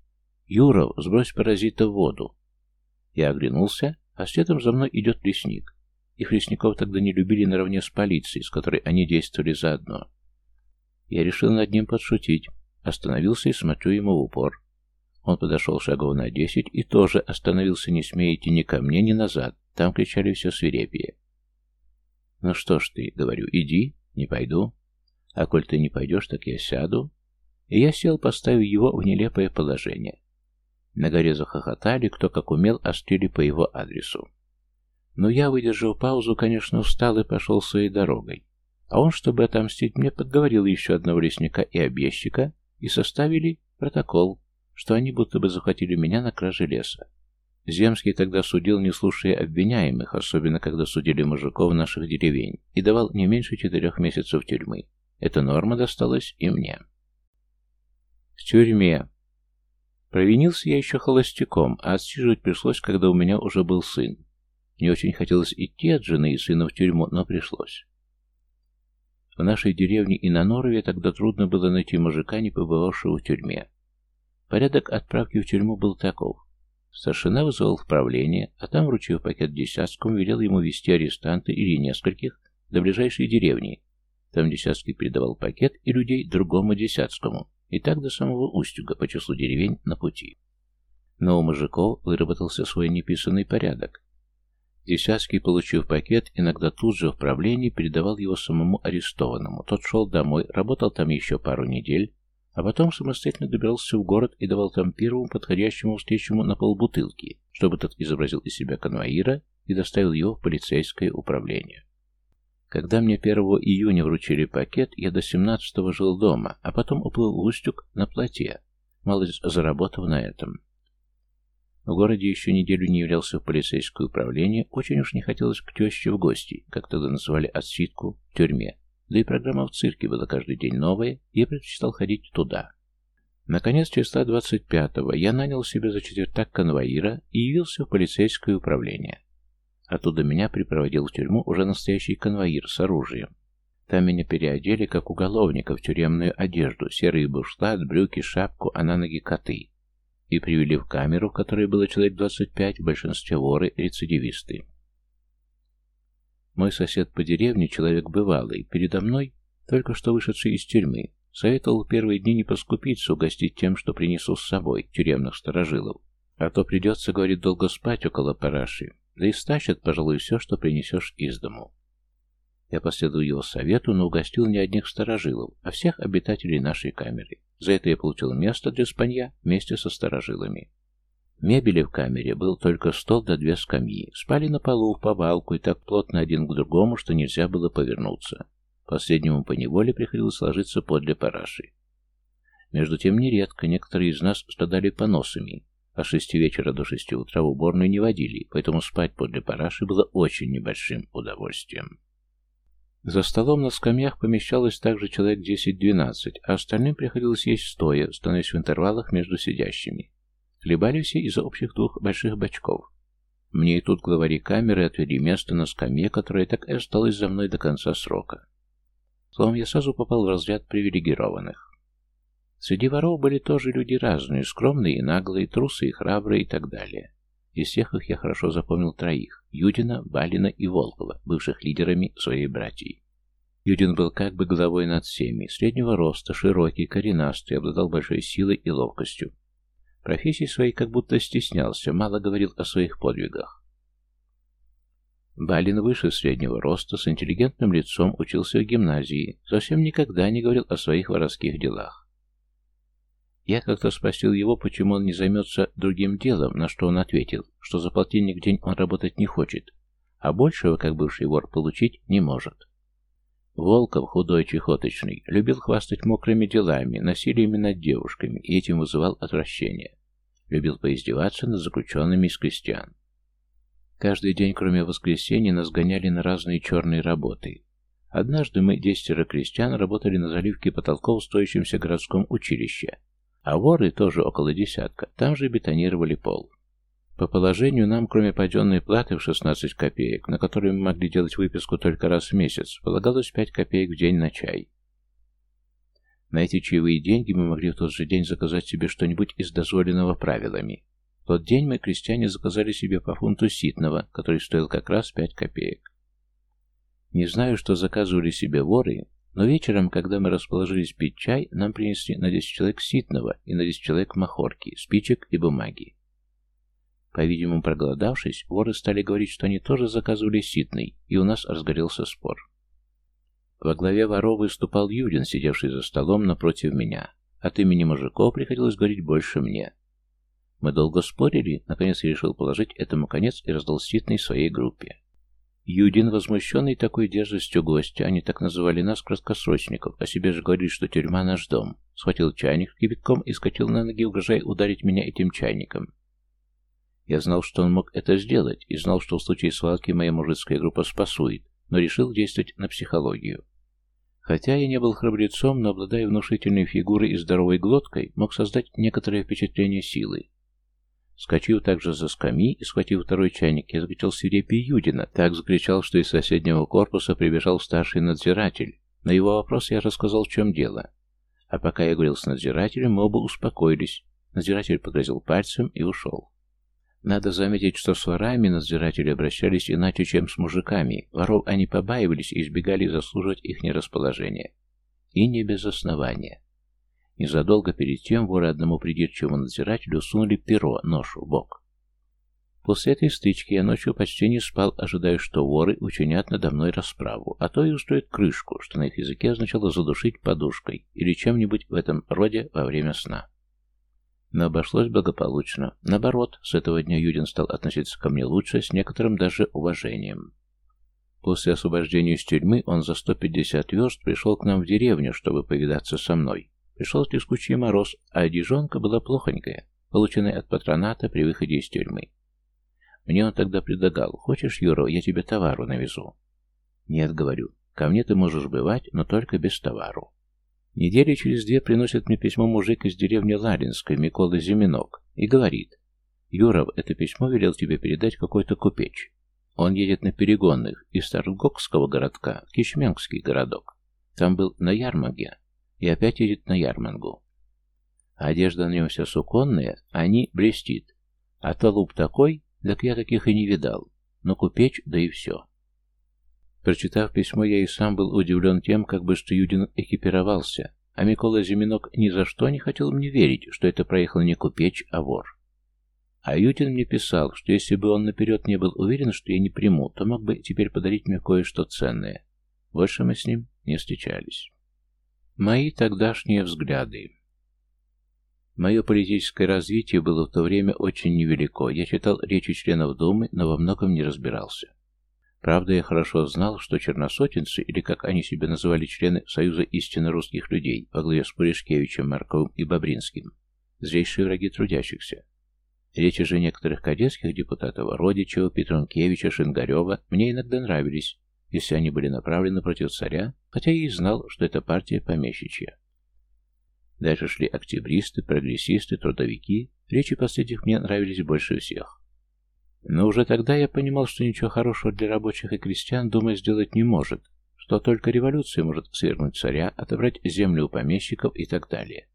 «Юров, сбрось паразита в воду!» Я оглянулся, а следом за мной идет лесник. Их лесников тогда не любили наравне с полицией, с которой они действовали заодно. Я решил над ним подшутить. Остановился и смотрю ему в упор. Он подошел шагов на десять и тоже остановился, не смея ни ко мне, ни назад. Там кричали все свирепее. «Ну что ж ты, — говорю, — иди, не пойду. А коль ты не пойдешь, так я сяду». И я сел, поставив его в нелепое положение. На горе захохотали, кто как умел, острили по его адресу. Но я, выдержав паузу, конечно, встал и пошел своей дорогой. А он, чтобы отомстить мне, подговорил еще одного лесника и объездчика, и составили Протокол, что они будто бы захватили меня на краже леса. Земский тогда судил, не слушая обвиняемых, особенно когда судили мужиков наших деревень, и давал не меньше четырех месяцев тюрьмы. Эта норма досталась и мне. В тюрьме. Провинился я еще холостяком, а отсиживать пришлось, когда у меня уже был сын. Не очень хотелось идти от жены и сына в тюрьму, но пришлось. В нашей деревне и на Норове тогда трудно было найти мужика, не побывавшего в тюрьме. Порядок отправки в тюрьму был таков. Старшина вызвал в правление, а там, вручив пакет десятскому, велел ему вести арестанта или нескольких до ближайшей деревни. Там десятский передавал пакет и людей другому десятскому, и так до самого Устюга по числу деревень на пути. Но у мужиков выработался свой неписанный порядок. Десятский, получив пакет, иногда тут же в правлении передавал его самому арестованному. Тот шел домой, работал там еще пару недель, а потом самостоятельно добирался в город и давал там первому подходящему встречному на полбутылки, чтобы тот изобразил из себя конвоира и доставил его в полицейское управление. Когда мне 1 июня вручили пакет, я до 17 жил дома, а потом уплыл в Устюг на плоте, мало заработав на этом. В городе еще неделю не являлся в полицейское управление, очень уж не хотелось к теще в гости, как тогда называли отсидку, в тюрьме. Да и программа в цирке была каждый день новая, и я предпочитал ходить туда. Наконец, числа 25-го я нанял себе за четвертак конвоира и явился в полицейское управление. Оттуда меня припроводил в тюрьму уже настоящий конвоир с оружием. Там меня переодели, как уголовника, в тюремную одежду, серые бушлат, брюки, шапку, а на ноги коты. И привели в камеру, в которой было человек 25, в большинстве воры, рецидивисты. Мой сосед по деревне, человек бывалый, передо мной, только что вышедший из тюрьмы, советовал в первые дни не поскупиться, угостить тем, что принесу с собой, тюремных сторожилов. А то придется, говорит, долго спать около параши, да и стащат, пожалуй, все, что принесешь из дому. Я последовал его совету, но угостил не одних сторожилов, а всех обитателей нашей камеры. За это я получил место для спанья вместе со сторожилами. Мебели в камере был только стол да две скамьи. Спали на полу в повалку и так плотно один к другому, что нельзя было повернуться. Последнему поневоле приходилось ложиться подле параши. Между тем, нередко некоторые из нас страдали поносами, а с шести вечера до шести утра в уборную не водили, поэтому спать подле параши было очень небольшим удовольствием. За столом на скамьях помещалось также человек 10-12, а остальным приходилось есть стоя, становясь в интервалах между сидящими. Хлебали все из общих двух больших бачков. Мне и тут главари камеры отвели место на скамье, которое так и осталось за мной до конца срока. Словом, я сразу попал в разряд привилегированных. Среди воров были тоже люди разные, скромные и наглые, трусы и храбрые и так далее. Из всех их я хорошо запомнил троих – Юдина, Балина и Волкова, бывших лидерами своей братьей. Юдин был как бы головой над всеми, среднего роста, широкий, коренастый, обладал большой силой и ловкостью. Профессии своей как будто стеснялся, мало говорил о своих подвигах. Балин выше среднего роста, с интеллигентным лицом, учился в гимназии, совсем никогда не говорил о своих воровских делах. Я как-то спросил его, почему он не займется другим делом, на что он ответил, что за полтинник в день он работать не хочет, а большего, как бывший вор, получить не может. Волков, худой, чехоточный, любил хвастать мокрыми делами, насилиями над девушками, и этим вызывал отвращение любил поиздеваться над заключенными из крестьян. Каждый день, кроме воскресенья, нас гоняли на разные черные работы. Однажды мы, десятеро крестьян, работали на заливке потолков в стоящемся городском училище, а воры, тоже около десятка, там же бетонировали пол. По положению нам, кроме паденной платы в 16 копеек, на которой мы могли делать выписку только раз в месяц, полагалось 5 копеек в день на чай. На эти чаевые деньги мы могли в тот же день заказать себе что-нибудь из дозволенного правилами. В тот день мы, крестьяне, заказали себе по фунту ситного, который стоил как раз пять копеек. Не знаю, что заказывали себе воры, но вечером, когда мы расположились пить чай, нам принесли на 10 человек ситного и на 10 человек махорки, спичек и бумаги. По-видимому, проголодавшись, воры стали говорить, что они тоже заказывали ситный, и у нас разгорелся спор. Во главе воров выступал Юрин, сидевший за столом напротив меня. От имени мужиков приходилось говорить больше мне. Мы долго спорили, наконец я решил положить этому конец и раздал ситный своей группе. Юдин, возмущенный такой дерзостью гостя, они так называли нас, краткосрочников, о себе же говорили, что тюрьма наш дом, схватил чайник кипятком и скатил на ноги, угрожая ударить меня этим чайником. Я знал, что он мог это сделать, и знал, что в случае свалки моя мужицкая группа спасует, но решил действовать на психологию. Хотя я не был храбрецом, но, обладая внушительной фигурой и здоровой глоткой, мог создать некоторое впечатление силы. Скочив также за скамьи и схватив второй чайник, я закричал свирепий Юдина, так закричал, что из соседнего корпуса прибежал старший надзиратель. На его вопрос я рассказал, в чем дело. А пока я говорил с надзирателем, мы оба успокоились. Надзиратель погрозил пальцем и ушел. Надо заметить, что с ворами надзиратели обращались иначе, чем с мужиками. Воров они побаивались и избегали заслуживать их нерасположение. И не без основания. Незадолго перед тем воры одному придирчивому надзирателю сунули перо, нож в бок. После этой стычки я ночью почти не спал, ожидая, что воры учинят надо мной расправу, а то и устроят крышку, что на их языке означало задушить подушкой или чем-нибудь в этом роде во время сна. Но обошлось благополучно. Наоборот, с этого дня Юдин стал относиться ко мне лучше, с некоторым даже уважением. После освобождения из тюрьмы он за 150 верст пришел к нам в деревню, чтобы повидаться со мной. Пришел трескучий мороз, а одежонка была плохонькая, полученная от патроната при выходе из тюрьмы. Мне он тогда предлагал, хочешь, Юра, я тебе товару навезу. Нет, говорю, ко мне ты можешь бывать, но только без товару. Недели через две приносит мне письмо мужик из деревни Ларинской, Микола Зиминок, и говорит, «Юров, это письмо велел тебе передать какой-то купеч. Он едет на перегонных из Старгокского городка в Кичменский городок. Там был на ярмарке, и опять едет на ярмангу. Одежда на нем вся суконная, а они блестит. А толуп такой, так я таких и не видал. Но купеч, да и все. Прочитав письмо, я и сам был удивлен тем, как быстро Юдин экипировался, а Микола Зиминок ни за что не хотел мне верить, что это проехал не купеч, а вор. А Юдин мне писал, что если бы он наперед не был уверен, что я не приму, то мог бы теперь подарить мне кое-что ценное. Больше мы с ним не встречались. Мои тогдашние взгляды Мое политическое развитие было в то время очень невелико. Я читал речи членов Думы, но во многом не разбирался. Правда, я хорошо знал, что черносотенцы, или как они себя называли члены Союза истинно русских людей, во главе с Пуришкевичем, Марковым и Бобринским, злейшие враги трудящихся. Речи же некоторых кадетских депутатов, Родичева, Петрункевича, Шингарева, мне иногда нравились, если они были направлены против царя, хотя я и знал, что это партия помещичья. Дальше шли октябристы, прогрессисты, трудовики, речи последних мне нравились больше всех. Но уже тогда я понимал, что ничего хорошего для рабочих и крестьян Дума сделать не может, что только революция может свергнуть царя, отобрать землю у помещиков и так далее.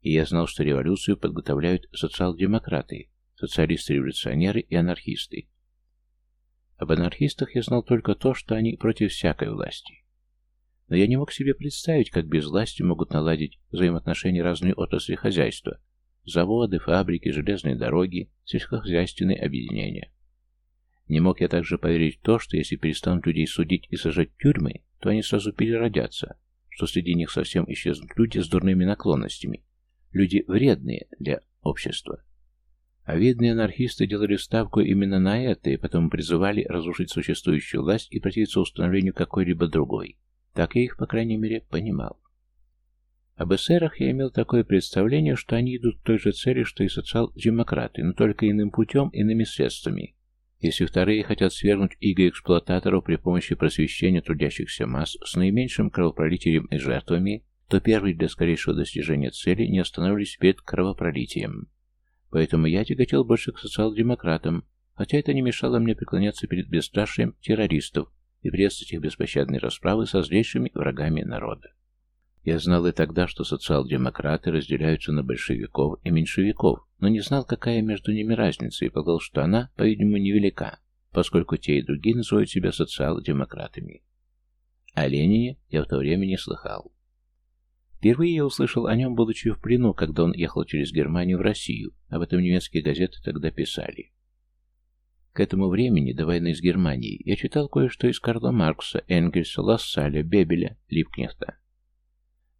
И я знал, что революцию подготовляют социал-демократы, социалисты-революционеры и анархисты. Об анархистах я знал только то, что они против всякой власти. Но я не мог себе представить, как без власти могут наладить взаимоотношения разные отрасли хозяйства, Заводы, фабрики, железные дороги, сельскохозяйственные объединения. Не мог я также поверить в то, что если перестанут людей судить и сажать тюрьмы, то они сразу переродятся, что среди них совсем исчезнут люди с дурными наклонностями, люди вредные для общества. А видные анархисты делали ставку именно на это и потом призывали разрушить существующую власть и противиться установлению какой-либо другой. Так я их, по крайней мере, понимал. Об эсерах я имел такое представление, что они идут к той же цели, что и социал-демократы, но только иным путем, иными средствами. Если вторые хотят свергнуть иго эксплуататоров при помощи просвещения трудящихся масс с наименьшим кровопролитием и жертвами, то первые для скорейшего достижения цели не остановились перед кровопролитием. Поэтому я тяготел больше к социал-демократам, хотя это не мешало мне преклоняться перед бесстрашием террористов и приветствовать их беспощадные расправы со злейшими врагами народа. Я знал и тогда, что социал-демократы разделяются на большевиков и меньшевиков, но не знал, какая между ними разница, и полагал, что она, по-видимому, невелика, поскольку те и другие называют себя социал-демократами. О Ленине я в то время не слыхал. Впервые я услышал о нем, будучи в плену, когда он ехал через Германию в Россию. Об этом немецкие газеты тогда писали. К этому времени, до войны с Германией, я читал кое-что из Карла Маркса, Энгельса, Лассаля, Бебеля, Липкнехта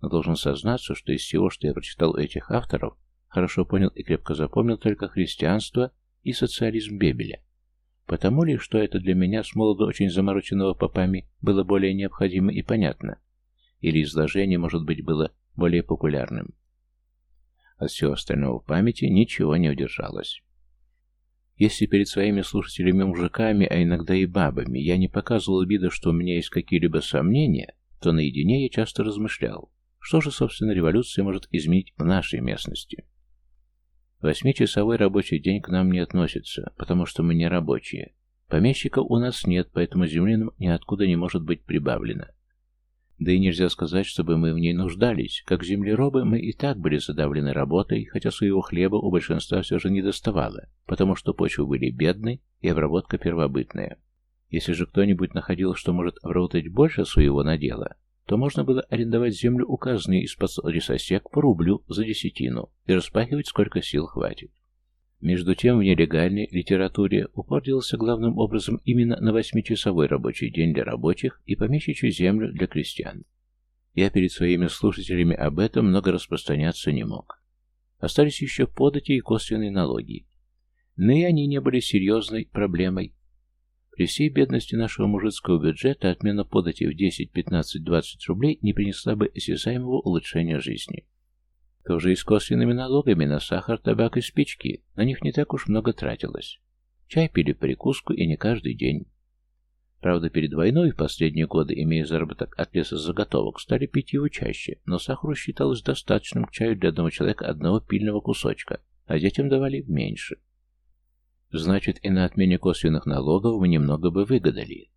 но должен сознаться, что из всего, что я прочитал у этих авторов, хорошо понял и крепко запомнил только христианство и социализм Бебеля. Потому ли, что это для меня, с молоду очень замороченного попами, было более необходимо и понятно? Или изложение, может быть, было более популярным. От всего остального в памяти ничего не удержалось. Если перед своими слушателями-мужиками, а иногда и бабами, я не показывал вида, что у меня есть какие-либо сомнения, то наедине я часто размышлял, что же, собственно, революция может изменить в нашей местности. Восьмичасовой рабочий день к нам не относится, потому что мы не рабочие. Помещика у нас нет, поэтому земли нам ниоткуда не может быть прибавлено. Да и нельзя сказать, чтобы мы в ней нуждались. Как землеробы мы и так были задавлены работой, хотя своего хлеба у большинства все же не доставало, потому что почвы были бедны и обработка первобытная. Если же кто-нибудь находил, что может обработать больше своего надела, то можно было арендовать землю у казны из-под лесосек по рублю за десятину и распахивать сколько сил хватит. Между тем, в нелегальной литературе упор делался главным образом именно на восьмичасовой рабочий день для рабочих и помещичью землю для крестьян. Я перед своими слушателями об этом много распространяться не мог. Остались еще подати и косвенные налоги. Но и они не были серьезной проблемой, при всей бедности нашего мужицкого бюджета отмена подати в 10, 15, 20 рублей не принесла бы осязаемого улучшения жизни. Тоже и с косвенными налогами на сахар, табак и спички. На них не так уж много тратилось. Чай пили прикуску и не каждый день. Правда, перед войной в последние годы, имея заработок от лесозаготовок, стали пить его чаще, но сахару считалось достаточным к чаю для одного человека одного пильного кусочка, а детям давали меньше. Значит, и на отмене косвенных налогов мы немного бы выгадали.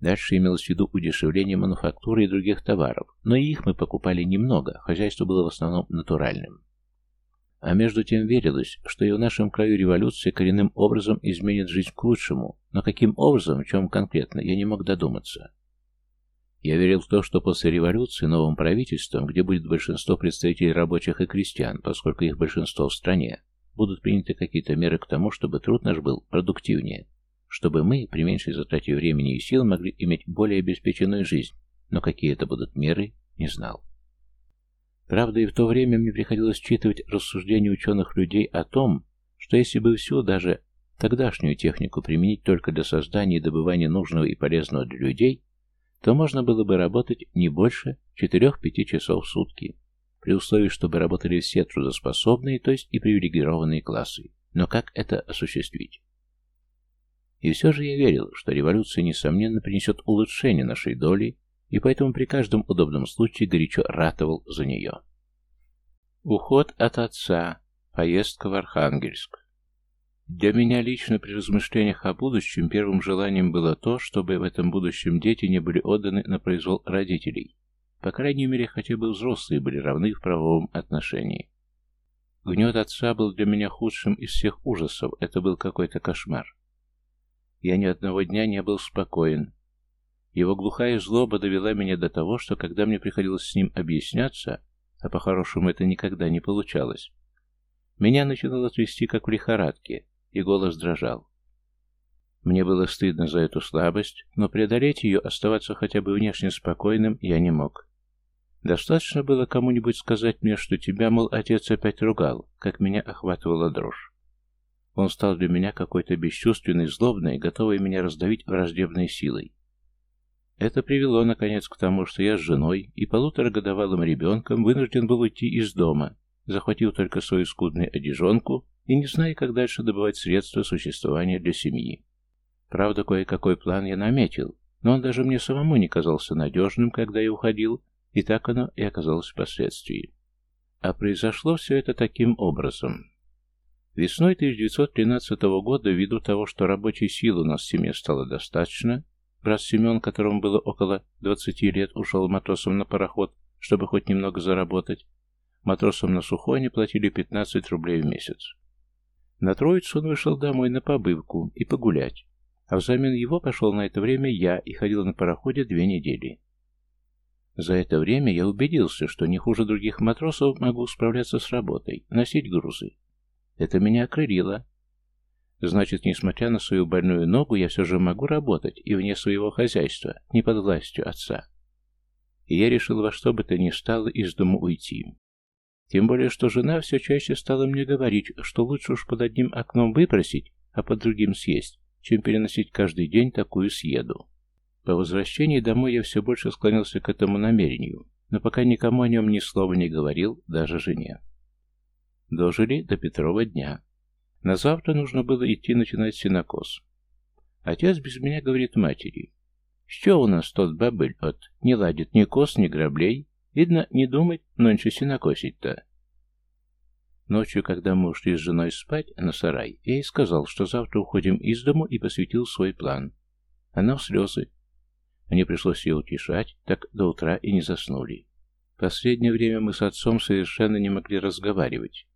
Дальше имелось в виду удешевление мануфактуры и других товаров, но и их мы покупали немного, хозяйство было в основном натуральным. А между тем верилось, что и в нашем краю революция коренным образом изменит жизнь к лучшему, но каким образом, в чем конкретно, я не мог додуматься. Я верил в то, что после революции новым правительством, где будет большинство представителей рабочих и крестьян, поскольку их большинство в стране, будут приняты какие-то меры к тому, чтобы труд наш был продуктивнее, чтобы мы, при меньшей затрате времени и сил, могли иметь более обеспеченную жизнь, но какие это будут меры, не знал. Правда, и в то время мне приходилось читывать рассуждения ученых людей о том, что если бы всю, даже тогдашнюю технику применить только для создания и добывания нужного и полезного для людей, то можно было бы работать не больше 4-5 часов в сутки при условии, чтобы работали все трудоспособные, то есть и привилегированные классы. Но как это осуществить? И все же я верил, что революция, несомненно, принесет улучшение нашей доли, и поэтому при каждом удобном случае горячо ратовал за нее. Уход от отца. Поездка в Архангельск. Для меня лично при размышлениях о будущем первым желанием было то, чтобы в этом будущем дети не были отданы на произвол родителей, по крайней мере, хотя бы взрослые были равны в правовом отношении. Гнет отца был для меня худшим из всех ужасов, это был какой-то кошмар. Я ни одного дня не был спокоен. Его глухая злоба довела меня до того, что когда мне приходилось с ним объясняться, а по-хорошему это никогда не получалось, меня начинало трясти, как в лихорадке, и голос дрожал. Мне было стыдно за эту слабость, но преодолеть ее, оставаться хотя бы внешне спокойным, я не мог. Достаточно было кому-нибудь сказать мне, что тебя, мол, отец опять ругал, как меня охватывала дрожь. Он стал для меня какой-то бесчувственной, злобной, готовой меня раздавить враждебной силой. Это привело, наконец, к тому, что я с женой и полуторагодовалым ребенком вынужден был уйти из дома, захватив только свою скудную одежонку и не зная, как дальше добывать средства существования для семьи. Правда, кое-какой план я наметил, но он даже мне самому не казался надежным, когда я уходил, и так оно и оказалось впоследствии. А произошло все это таким образом. Весной 1913 года, ввиду того, что рабочей силы у нас в семье стало достаточно, брат Семен, которому было около 20 лет, ушел матросом на пароход, чтобы хоть немного заработать. Матросам на сухой они платили 15 рублей в месяц. На Троицу он вышел домой на побывку и погулять, а взамен его пошел на это время я и ходил на пароходе две недели. За это время я убедился, что не хуже других матросов могу справляться с работой, носить грузы. Это меня окрылило. Значит, несмотря на свою больную ногу, я все же могу работать и вне своего хозяйства, не под властью отца. И я решил во что бы то ни стало из дома уйти. Тем более, что жена все чаще стала мне говорить, что лучше уж под одним окном выпросить, а под другим съесть, чем переносить каждый день такую съеду. По возвращении домой я все больше склонился к этому намерению, но пока никому о нем ни слова не говорил, даже жене. Дожили до Петрова дня. На завтра нужно было идти начинать синокос. Отец без меня говорит матери. Что у нас тот бабыль от? Не ладит ни кос, ни граблей. Видно, не думать, нонче синокосить-то. Ночью, когда мы ушли с женой спать на сарай, я ей сказал, что завтра уходим из дому и посвятил свой план. Она в слезы. Мне пришлось ее утешать, так до утра и не заснули. Последнее время мы с отцом совершенно не могли разговаривать.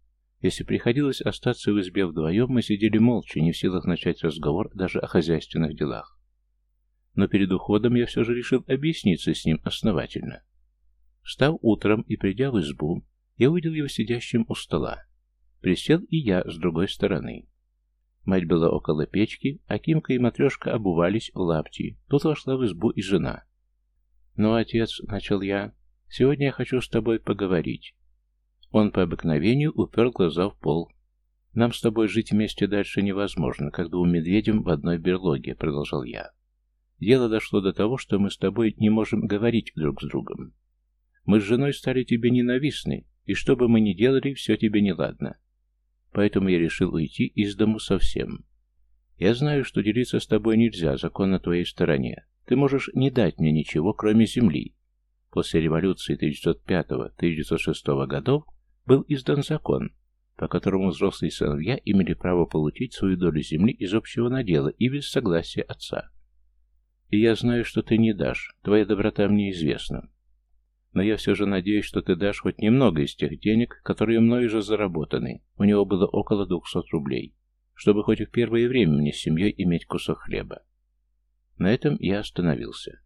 Если приходилось остаться в избе вдвоем, мы сидели молча, не в силах начать разговор даже о хозяйственных делах. Но перед уходом я все же решил объясниться с ним основательно. Встав утром и придя в избу, я увидел его сидящим у стола. Присел и я с другой стороны. Мать была около печки, а Кимка и Матрешка обувались в лапти. Тут вошла в избу и жена. «Ну, отец», — начал я, — «сегодня я хочу с тобой поговорить». Он по обыкновению упер глаза в пол. «Нам с тобой жить вместе дальше невозможно, как двум медведям в одной берлоге», — продолжал я. «Дело дошло до того, что мы с тобой не можем говорить друг с другом. Мы с женой стали тебе ненавистны, и что бы мы ни делали, все тебе неладно. Поэтому я решил уйти из дому совсем. Я знаю, что делиться с тобой нельзя, закон на твоей стороне. Ты можешь не дать мне ничего, кроме земли. После революции 1905-1906 годов был издан закон, по которому взрослые сыновья имели право получить свою долю земли из общего надела и без согласия отца. И я знаю, что ты не дашь, твоя доброта мне известна но я все же надеюсь, что ты дашь хоть немного из тех денег, которые мною же заработаны. У него было около двухсот рублей, чтобы хоть в первое время мне с семьей иметь кусок хлеба. На этом я остановился.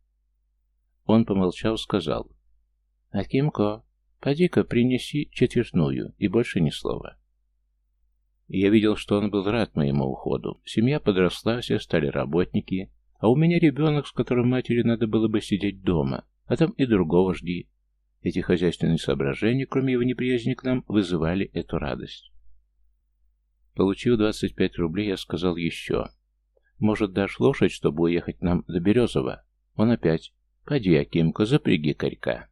Он, помолчав, сказал, «Акимко, поди-ка принеси четвертную, и больше ни слова». Я видел, что он был рад моему уходу. Семья подросла, все стали работники, а у меня ребенок, с которым матери надо было бы сидеть дома, а там и другого жди. Эти хозяйственные соображения, кроме его неприязни к нам, вызывали эту радость. Получив 25 рублей, я сказал еще. «Может, дашь лошадь, чтобы уехать нам до Березова?» Он опять. «Поди, Акимка, запряги корька».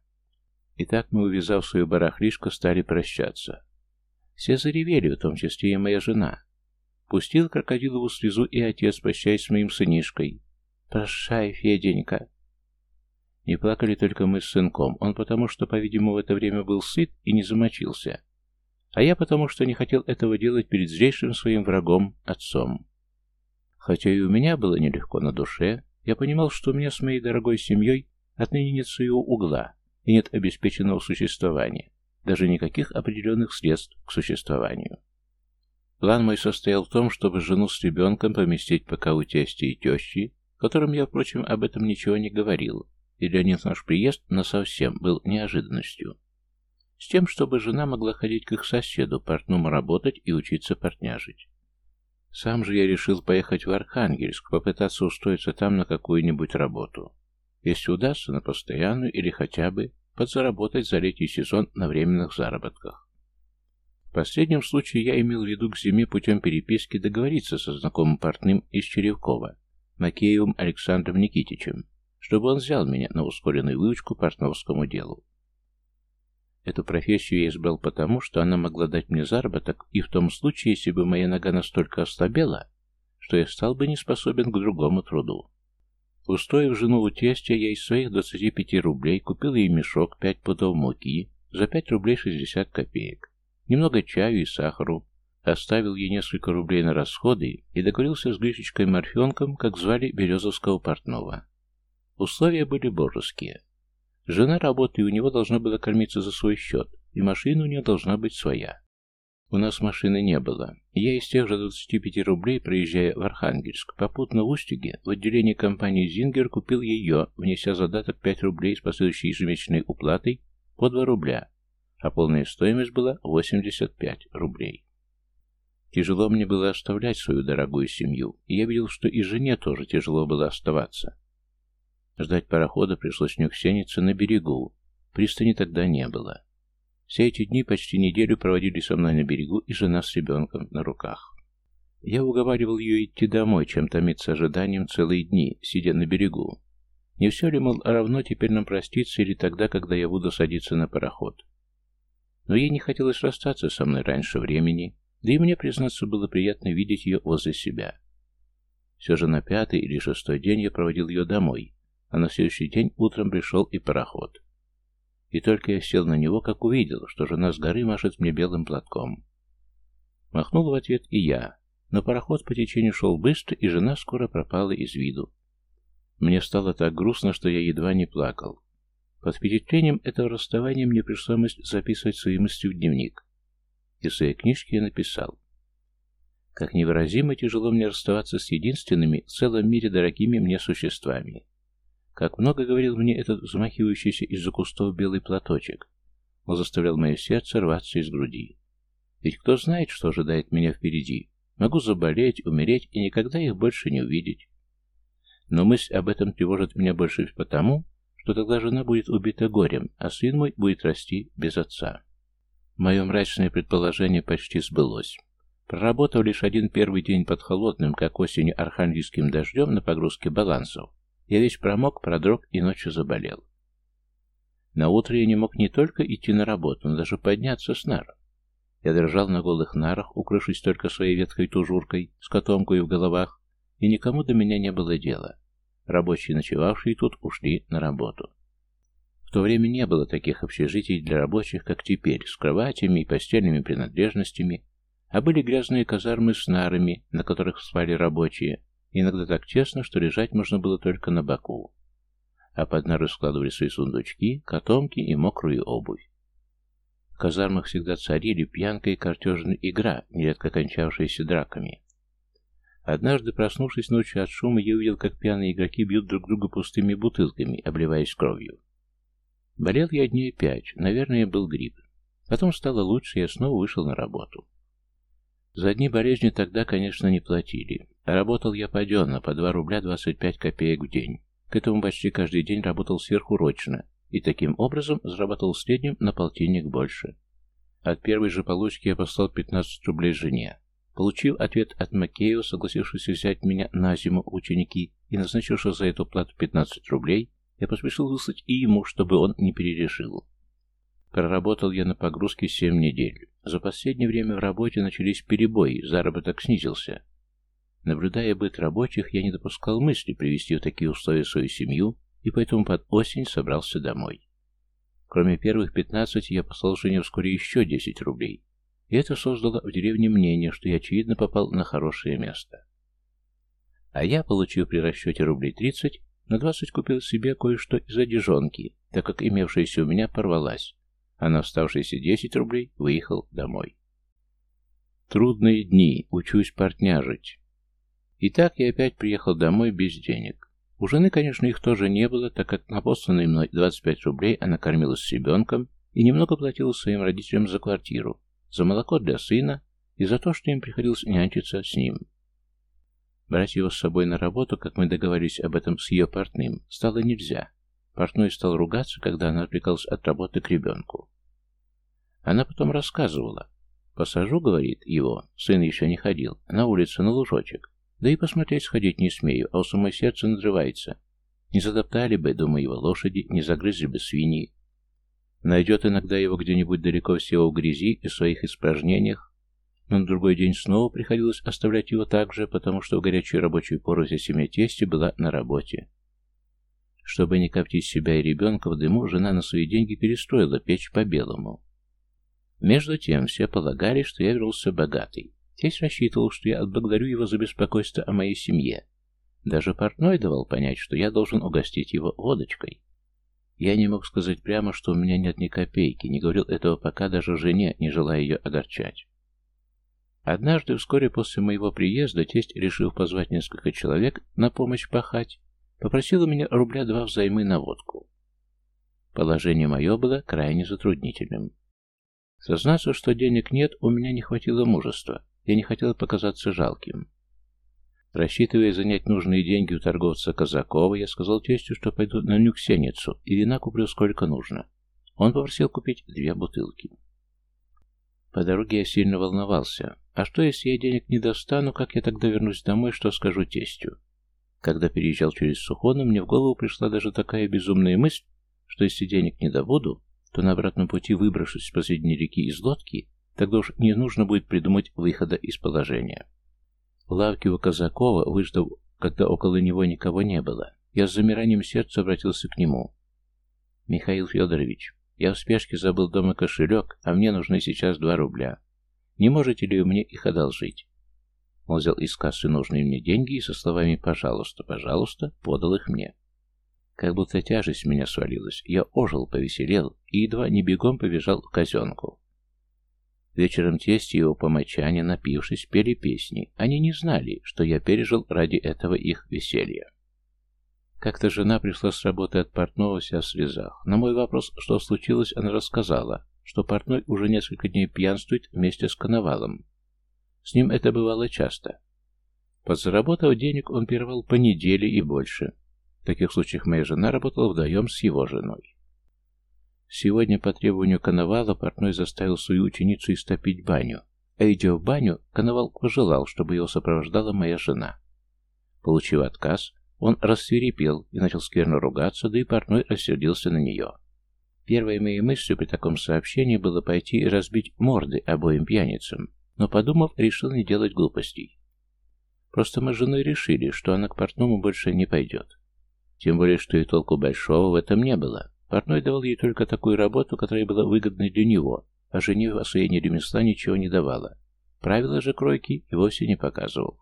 И так мы, увязав свою барахлишку, стали прощаться. Все заревели, в том числе и моя жена. Пустил крокодилову слезу и отец, прощаясь с моим сынишкой. «Прощай, Феденька, не плакали только мы с сынком, он потому что, по-видимому, в это время был сыт и не замочился, а я потому что не хотел этого делать перед зрейшим своим врагом, отцом. Хотя и у меня было нелегко на душе, я понимал, что у меня с моей дорогой семьей отныне нет своего угла и нет обеспеченного существования, даже никаких определенных средств к существованию. План мой состоял в том, чтобы жену с ребенком поместить пока у тести и тещи, которым я, впрочем, об этом ничего не говорил, и для них наш приезд насовсем был неожиданностью. С тем, чтобы жена могла ходить к их соседу, портному работать и учиться портняжить. Сам же я решил поехать в Архангельск, попытаться устроиться там на какую-нибудь работу. Если удастся, на постоянную или хотя бы подзаработать за летний сезон на временных заработках. В последнем случае я имел в виду к зиме путем переписки договориться со знакомым портным из Черевкова, Макеевым Александром Никитичем, чтобы он взял меня на ускоренную выучку по артновскому делу. Эту профессию я избрал потому, что она могла дать мне заработок, и в том случае, если бы моя нога настолько ослабела, что я стал бы не способен к другому труду. Устроив жену у тестя, я из своих 25 рублей купил ей мешок 5 пудов муки за 5 рублей 60 копеек, немного чаю и сахару, оставил ей несколько рублей на расходы и договорился с Гришечкой Морфенком, как звали Березовского портного. Условия были божеские. Жена работы, у него должна была кормиться за свой счет, и машина у нее должна быть своя. У нас машины не было, я из тех же 25 рублей, проезжая в Архангельск, попутно в Устюге, в отделении компании «Зингер» купил ее, внеся задаток 5 рублей с последующей ежемесячной уплатой по 2 рубля, а полная стоимость была 85 рублей. Тяжело мне было оставлять свою дорогую семью, и я видел, что и жене тоже тяжело было оставаться. Ждать парохода пришлось Нюксениться на берегу. Пристани тогда не было. Все эти дни почти неделю проводили со мной на берегу и жена с ребенком на руках. Я уговаривал ее идти домой, чем томиться ожиданием целые дни, сидя на берегу. Не все ли, мол, равно теперь нам проститься или тогда, когда я буду садиться на пароход? Но ей не хотелось расстаться со мной раньше времени, да и мне, признаться, было приятно видеть ее возле себя. Все же на пятый или шестой день я проводил ее домой, а на следующий день утром пришел и пароход. И только я сел на него, как увидел, что жена с горы машет мне белым платком. Махнул в ответ и я, но пароход по течению шел быстро, и жена скоро пропала из виду. Мне стало так грустно, что я едва не плакал. Под впечатлением этого расставания мне пришла мысль записывать свои мысли в дневник. И в своей книжке я написал. Как невыразимо тяжело мне расставаться с единственными в целом мире дорогими мне существами. Как много говорил мне этот взмахивающийся из-за кустов белый платочек. Он заставлял мое сердце рваться из груди. Ведь кто знает, что ожидает меня впереди. Могу заболеть, умереть и никогда их больше не увидеть. Но мысль об этом тревожит меня больше потому, что тогда жена будет убита горем, а сын мой будет расти без отца. Мое мрачное предположение почти сбылось. Проработав лишь один первый день под холодным, как осенью, архангельским дождем на погрузке балансов, я весь промок, продрог и ночью заболел. На утро я не мог не только идти на работу, но даже подняться с нар. Я дрожал на голых нарах, укрывшись только своей ветхой тужуркой, с котомкой в головах, и никому до меня не было дела. Рабочие, ночевавшие тут, ушли на работу. В то время не было таких общежитий для рабочих, как теперь, с кроватями и постельными принадлежностями, а были грязные казармы с нарами, на которых спали рабочие, иногда так тесно, что лежать можно было только на боку. А под нары складывали свои сундучки, котомки и мокрую обувь. В казармах всегда царили пьянка и картежная игра, нередко кончавшаяся драками. Однажды, проснувшись ночью от шума, я увидел, как пьяные игроки бьют друг друга пустыми бутылками, обливаясь кровью. Болел я дней пять, наверное, был грипп. Потом стало лучше, и я снова вышел на работу. За дни болезни тогда, конечно, не платили. работал я паденно, по 2 рубля 25 копеек в день. К этому почти каждый день работал сверхурочно, и таким образом зарабатывал в среднем на полтинник больше. От первой же получки я послал 15 рублей жене, Получив ответ от Макеева, согласившись взять меня на зиму ученики и назначившего за эту плату 15 рублей, я поспешил выслать и ему, чтобы он не перерешил. Проработал я на погрузке 7 недель. За последнее время в работе начались перебои, заработок снизился. Наблюдая быт рабочих, я не допускал мысли привести в такие условия свою семью, и поэтому под осень собрался домой. Кроме первых 15, я послал жене вскоре еще 10 рублей, и это создало в деревне мнение, что я, очевидно, попал на хорошее место. А я, получив при расчете рублей 30, на 20 купил себе кое-что из одежонки, так как имевшаяся у меня порвалась, а на оставшиеся 10 рублей выехал домой. Трудные дни, учусь портняжить. Итак, я опять приехал домой без денег. У жены, конечно, их тоже не было, так как на посланные мной 25 рублей она кормилась с ребенком и немного платила своим родителям за квартиру, за молоко для сына и за то, что им приходилось нянчиться с ним. Брать его с собой на работу, как мы договорились об этом с ее портным, стало нельзя. Портной стал ругаться, когда она отвлекалась от работы к ребенку. Она потом рассказывала. «Посажу, — говорит, — его, сын еще не ходил, на улицу, на лужочек. Да и посмотреть сходить не смею, а у самой сердце надрывается. Не затоптали бы, думаю, его лошади, не загрызли бы свиньи. Найдет иногда его где-нибудь далеко всего в грязи и в своих испражнениях, но на другой день снова приходилось оставлять его так же, потому что в горячую рабочую пору вся семья тести была на работе. Чтобы не коптить себя и ребенка в дыму, жена на свои деньги перестроила печь по-белому. Между тем, все полагали, что я вернулся богатый. Тесть рассчитывал, что я отблагодарю его за беспокойство о моей семье. Даже портной давал понять, что я должен угостить его водочкой. Я не мог сказать прямо, что у меня нет ни копейки, не говорил этого пока даже жене, не желая ее огорчать. Однажды, вскоре после моего приезда, тесть, решив позвать несколько человек на помощь пахать, попросил у меня рубля два взаймы на водку. Положение мое было крайне затруднительным. Сознаться, что денег нет, у меня не хватило мужества. Я не хотел показаться жалким. Рассчитывая занять нужные деньги у торговца Казакова, я сказал тестю, что пойду на Нюксеницу и вина куплю сколько нужно. Он попросил купить две бутылки. По дороге я сильно волновался. А что, если я денег не достану, как я тогда вернусь домой, что скажу тестю? Когда переезжал через Сухону, мне в голову пришла даже такая безумная мысль, что если денег не добуду, то на обратном пути, выбравшись посредине реки из лодки, тогда уж не нужно будет придумать выхода из положения. В лавке у Казакова, выждав, когда около него никого не было, я с замиранием сердца обратился к нему. «Михаил Федорович, я в спешке забыл дома кошелек, а мне нужны сейчас два рубля. Не можете ли вы мне их одолжить?» Он взял из кассы нужные мне деньги и со словами «пожалуйста, пожалуйста» подал их мне. Как будто тяжесть меня свалилась, я ожил, повеселел и едва не бегом побежал в казенку. Вечером тесть и его помочане, напившись, пели песни. Они не знали, что я пережил ради этого их веселья. Как-то жена пришла с работы от портного вся в слезах. На мой вопрос, что случилось, она рассказала, что портной уже несколько дней пьянствует вместе с коновалом. С ним это бывало часто. Подзаработав денег, он пировал по неделе и больше. В таких случаях моя жена работала вдвоем с его женой. Сегодня по требованию Коновала портной заставил свою ученицу истопить баню, а идя в баню, Коновал пожелал, чтобы его сопровождала моя жена. Получив отказ, он рассверепел и начал скверно ругаться, да и портной рассердился на нее. Первой моей мыслью при таком сообщении было пойти и разбить морды обоим пьяницам, но, подумав, решил не делать глупостей. Просто мы с женой решили, что она к портному больше не пойдет. Тем более, что и толку большого в этом не было. Портной давал ей только такую работу, которая была выгодной для него, а жене в освоении ремесла ничего не давала. Правила же кройки и вовсе не показывал.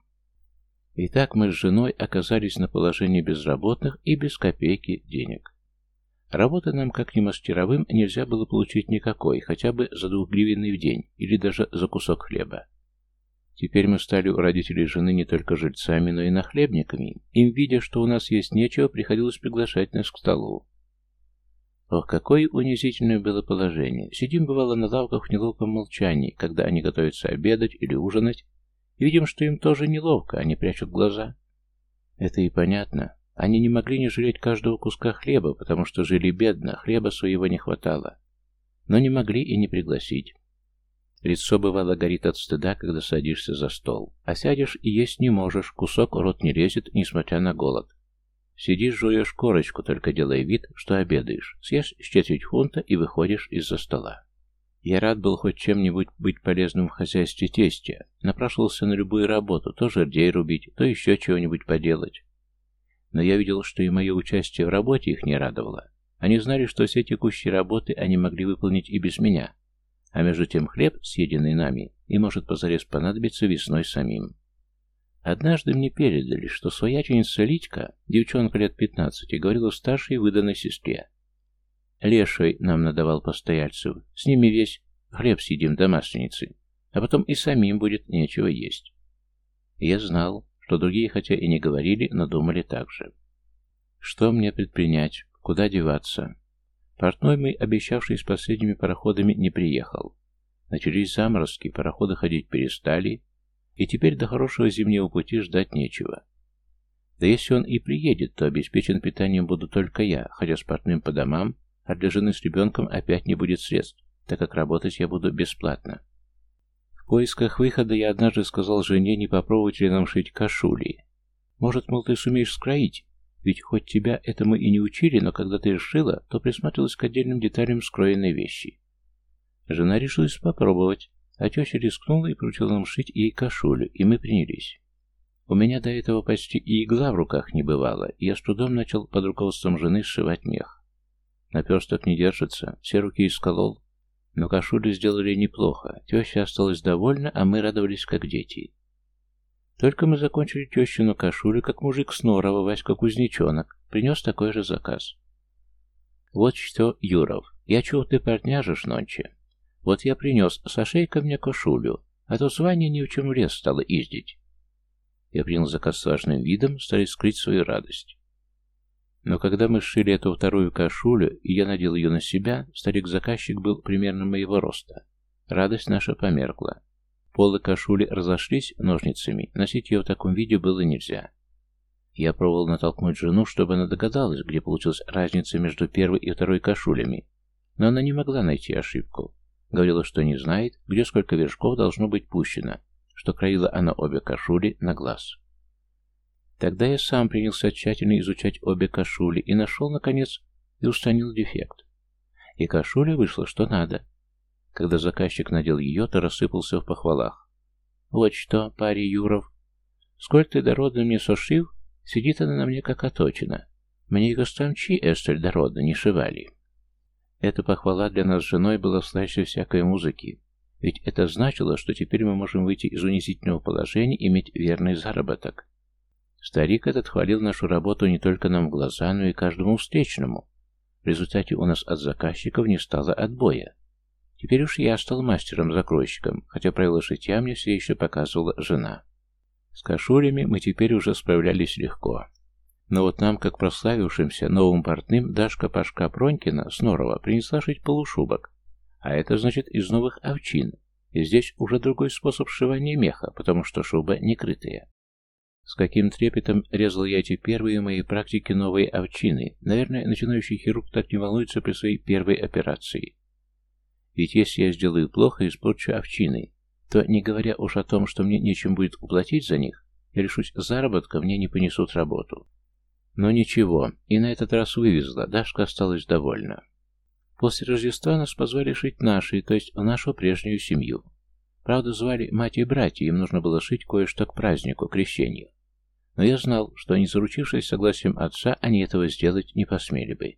Итак, мы с женой оказались на положении безработных и без копейки денег. Работы нам, как ни мастеровым, нельзя было получить никакой, хотя бы за двухгривенный в день или даже за кусок хлеба. Теперь мы стали у родителей жены не только жильцами, но и нахлебниками. Им, видя, что у нас есть нечего, приходилось приглашать нас к столу. Ох, какое унизительное было положение. Сидим, бывало, на лавках в неловком молчании, когда они готовятся обедать или ужинать, и видим, что им тоже неловко, они прячут глаза. Это и понятно. Они не могли не жалеть каждого куска хлеба, потому что жили бедно, хлеба своего не хватало. Но не могли и не пригласить. Лицо бывало горит от стыда, когда садишься за стол. А сядешь и есть не можешь, кусок рот не лезет, несмотря на голод. Сидишь, жуешь корочку, только делая вид, что обедаешь. Съешь с четверть фунта и выходишь из-за стола. Я рад был хоть чем-нибудь быть полезным в хозяйстве тестя. Напрашивался на любую работу, то жердей рубить, то еще чего-нибудь поделать. Но я видел, что и мое участие в работе их не радовало. Они знали, что все текущие работы они могли выполнить и без меня. А между тем хлеб, съеденный нами, и может позарез понадобиться весной самим. Однажды мне передали, что свояченица Литька, девчонка лет пятнадцати, говорила старшей выданной сестре. Леший нам надавал постояльцев, с ними весь хлеб съедим до масленицы, а потом и самим будет нечего есть. Я знал, что другие хотя и не говорили, но думали так же. Что мне предпринять? Куда деваться? Портной мой, обещавший с последними пароходами, не приехал. Начались заморозки, пароходы ходить перестали, и теперь до хорошего зимнего пути ждать нечего. Да если он и приедет, то обеспечен питанием буду только я, хотя с портным по домам, а для жены с ребенком опять не будет средств, так как работать я буду бесплатно. В поисках выхода я однажды сказал жене, не попробовать ли нам шить кашули. Может, мол, ты сумеешь скроить? Ведь хоть тебя этому и не учили, но когда ты решила, то присматривалась к отдельным деталям скроенной вещи. Жена решилась попробовать, а теща рискнула и поручила нам шить ей кашулю, и мы принялись. У меня до этого почти и игла в руках не бывало, и я с трудом начал под руководством жены сшивать мех. Наперсток не держится, все руки исколол, но кашулю сделали неплохо, теща осталась довольна, а мы радовались как дети. Только мы закончили тещину кашулю, как мужик с Норова, Васька Кузнечонок, принес такой же заказ. Вот что, Юров, я чув, ты партняжишь нонче. Вот я принес Сашейка мне кошулю, а то звание ни в чем лес стало издить. Я принял заказ с важным видом, стараясь скрыть свою радость. Но когда мы сшили эту вторую кошулю, и я надел ее на себя, старик-заказчик был примерно моего роста. Радость наша померкла. Полы кошули разошлись ножницами, носить ее в таком виде было нельзя. Я пробовал натолкнуть жену, чтобы она догадалась, где получилась разница между первой и второй кошулями, но она не могла найти ошибку. Говорила, что не знает, где сколько вершков должно быть пущено, что краила она обе кошули на глаз. Тогда я сам принялся тщательно изучать обе кашули и нашел, наконец, и устранил дефект. И кашуля вышла что надо. Когда заказчик надел ее, то рассыпался в похвалах. «Вот что, паре Юров, сколь ты дородно мне сошив, сидит она на мне как оточена. Мне и гостомчи эстель дородно не шивали». Эта похвала для нас с женой была слаще всякой музыки, ведь это значило, что теперь мы можем выйти из унизительного положения и иметь верный заработок. Старик этот хвалил нашу работу не только нам в глаза, но и каждому встречному. В результате у нас от заказчиков не стало отбоя. Теперь уж я стал мастером-закройщиком, хотя правила шитья мне все еще показывала жена. С кашулями мы теперь уже справлялись легко. Но вот нам, как прославившимся новым портным, Дашка Пашка Пронькина с Норова принесла шить полушубок. А это значит из новых овчин. И здесь уже другой способ сшивания меха, потому что шуба не крытая. С каким трепетом резал я эти первые мои практики новые овчины. Наверное, начинающий хирург так не волнуется при своей первой операции. Ведь если я сделаю плохо и испорчу овчины, то, не говоря уж о том, что мне нечем будет уплатить за них, я лишусь заработка, мне не понесут работу. Но ничего, и на этот раз вывезла, Дашка осталась довольна. После Рождества нас позвали шить наши, то есть нашу прежнюю семью. Правда, звали мать и братья, им нужно было шить кое-что к празднику, крещению. Но я знал, что, не заручившись согласием отца, они этого сделать не посмели бы.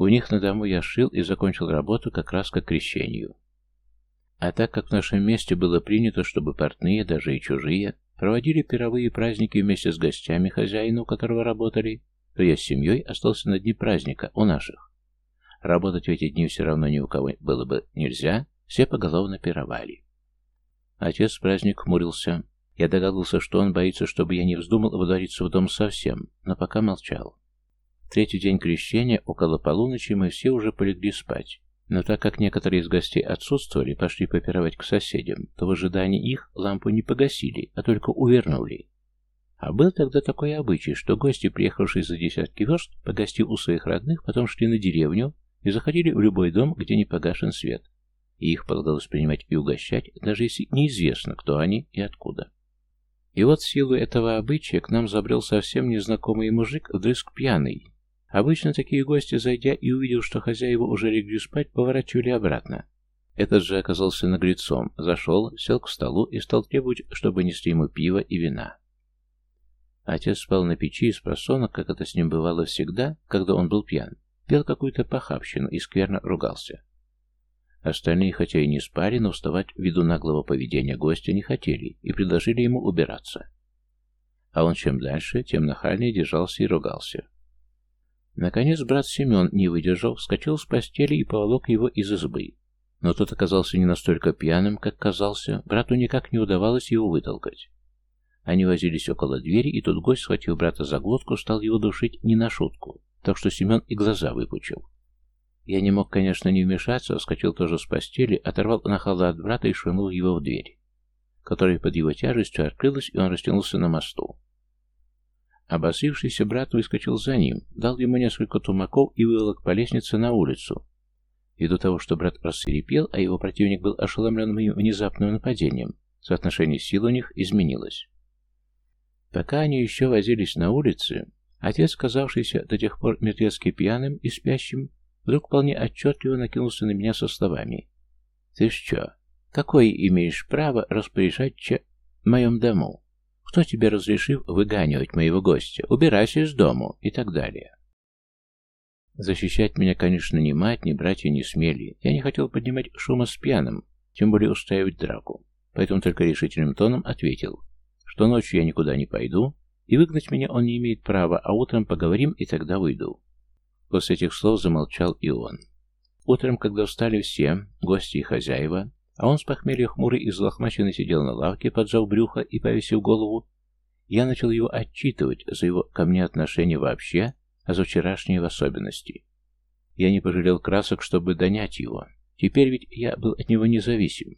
У них на дому я шил и закончил работу как раз к крещению. А так как в нашем месте было принято, чтобы портные, даже и чужие, проводили пировые праздники вместе с гостями хозяина, у которого работали, то я с семьей остался на дни праздника, у наших. Работать в эти дни все равно ни у кого было бы нельзя, все поголовно пировали. Отец в праздник хмурился. Я догадался, что он боится, чтобы я не вздумал водвориться в дом совсем, но пока молчал. Третий день крещения, около полуночи, мы все уже полегли спать. Но так как некоторые из гостей отсутствовали, пошли попировать к соседям, то в ожидании их лампу не погасили, а только увернули. А был тогда такой обычай, что гости, приехавшие за десятки верст, погостив у своих родных, потом шли на деревню и заходили в любой дом, где не погашен свет. И их полагалось принимать и угощать, даже если неизвестно, кто они и откуда. И вот в силу этого обычая к нам забрел совсем незнакомый мужик, вдрызг пьяный, Обычно такие гости, зайдя и увидев, что хозяева уже легли спать, поворачивали обратно. Этот же оказался наглецом, зашел, сел к столу и стал требовать, чтобы несли ему пиво и вина. Отец спал на печи из просонок, как это с ним бывало всегда, когда он был пьян, пел какую-то похабщину и скверно ругался. Остальные, хотя и не спали, но вставать ввиду наглого поведения гостя не хотели и предложили ему убираться. А он чем дальше, тем нахальнее держался и ругался. Наконец брат Семен, не выдержал, вскочил с постели и поволок его из избы. Но тот оказался не настолько пьяным, как казался, брату никак не удавалось его вытолкать. Они возились около двери, и тут гость, схватив брата за глотку, стал его душить не на шутку, так что Семен и глаза выпучил. Я не мог, конечно, не вмешаться, вскочил тоже с постели, оторвал нахала от брата и швырнул его в дверь, которая под его тяжестью открылась, и он растянулся на мосту. Обосрившийся брат выскочил за ним, дал ему несколько тумаков и выволок по лестнице на улицу. Ввиду того, что брат рассерепел, а его противник был ошеломлен моим внезапным нападением, соотношение сил у них изменилось. Пока они еще возились на улице, отец, казавшийся до тех пор мертвецки пьяным и спящим, вдруг вполне отчетливо накинулся на меня со словами. «Ты что, какое имеешь право распоряжать че моем дому?» Кто тебе разрешил выганивать моего гостя? Убирайся из дому и так далее. Защищать меня, конечно, ни мать, ни братья не смели. Я не хотел поднимать шума с пьяным, тем более устраивать драку. Поэтому только решительным тоном ответил, что ночью я никуда не пойду, и выгнать меня он не имеет права, а утром поговорим, и тогда уйду. После этих слов замолчал и он. Утром, когда встали все, гости и хозяева, а он с похмелья хмурый и злохмаченный сидел на лавке, поджав брюхо и повесив голову. Я начал его отчитывать за его ко мне отношение вообще, а за вчерашние в особенности. Я не пожалел красок, чтобы донять его. Теперь ведь я был от него независим.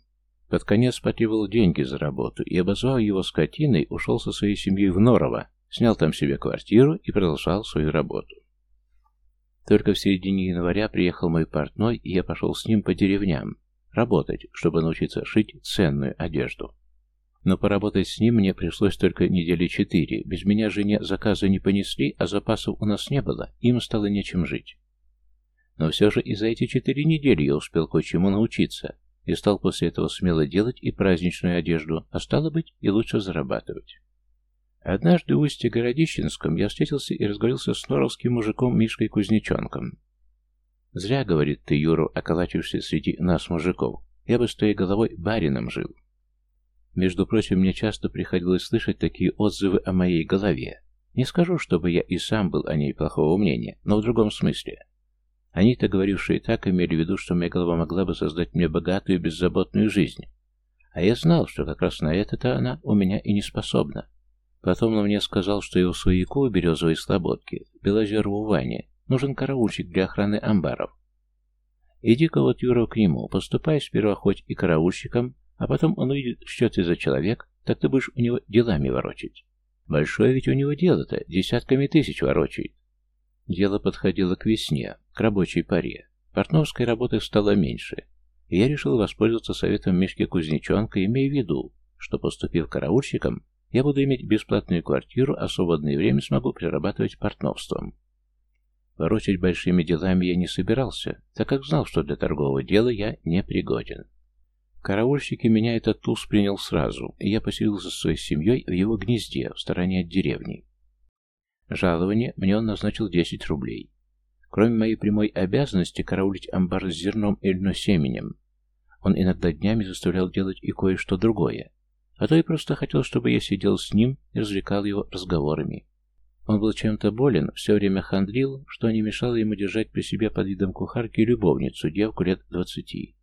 Под конец потребовал деньги за работу и, обозвав его скотиной, ушел со своей семьей в Норово, снял там себе квартиру и продолжал свою работу. Только в середине января приехал мой портной, и я пошел с ним по деревням, Работать, чтобы научиться шить ценную одежду. Но поработать с ним мне пришлось только недели четыре. Без меня жене заказы не понесли, а запасов у нас не было, им стало нечем жить. Но все же и за эти четыре недели я успел кое-чему научиться и стал после этого смело делать и праздничную одежду, а стало быть, и лучше зарабатывать. Однажды в устье Городищенском я встретился и разговорился с норовским мужиком Мишкой Кузнеченком. «Зря, — говорит ты, Юру, околачиваешься среди нас, мужиков. Я бы с твоей головой барином жил». Между прочим, мне часто приходилось слышать такие отзывы о моей голове. Не скажу, чтобы я и сам был о ней плохого мнения, но в другом смысле. Они-то, говорившие так, имели в виду, что моя голова могла бы создать мне богатую и беззаботную жизнь. А я знал, что как раз на это-то она у меня и не способна. Потом он мне сказал, что его свояку у Березовой Слободки, Белозерову Ване, нужен караульщик для охраны амбаров. Иди-ка вот, Юра, к нему, поступай сперва хоть и караульщиком, а потом он увидит, что ты за человек, так ты будешь у него делами ворочить. Большое ведь у него дело-то, десятками тысяч ворочает. Дело подходило к весне, к рабочей паре. Портновской работы стало меньше, и я решил воспользоваться советом Мишки Кузнеченка, имея в виду, что, поступив караульщиком, я буду иметь бесплатную квартиру, а свободное время смогу прирабатывать портновством. Ворочать большими делами я не собирался, так как знал, что для торгового дела я не пригоден. Караульщики меня этот туз принял сразу, и я поселился со своей семьей в его гнезде, в стороне от деревни. Жалование мне он назначил 10 рублей. Кроме моей прямой обязанности караулить амбар с зерном и льносеменем, он иногда днями заставлял делать и кое-что другое, а то и просто хотел, чтобы я сидел с ним и развлекал его разговорами. Он был чем-то болен, все время хандрил, что не мешало ему держать при себе под видом кухарки любовницу, девку лет двадцати.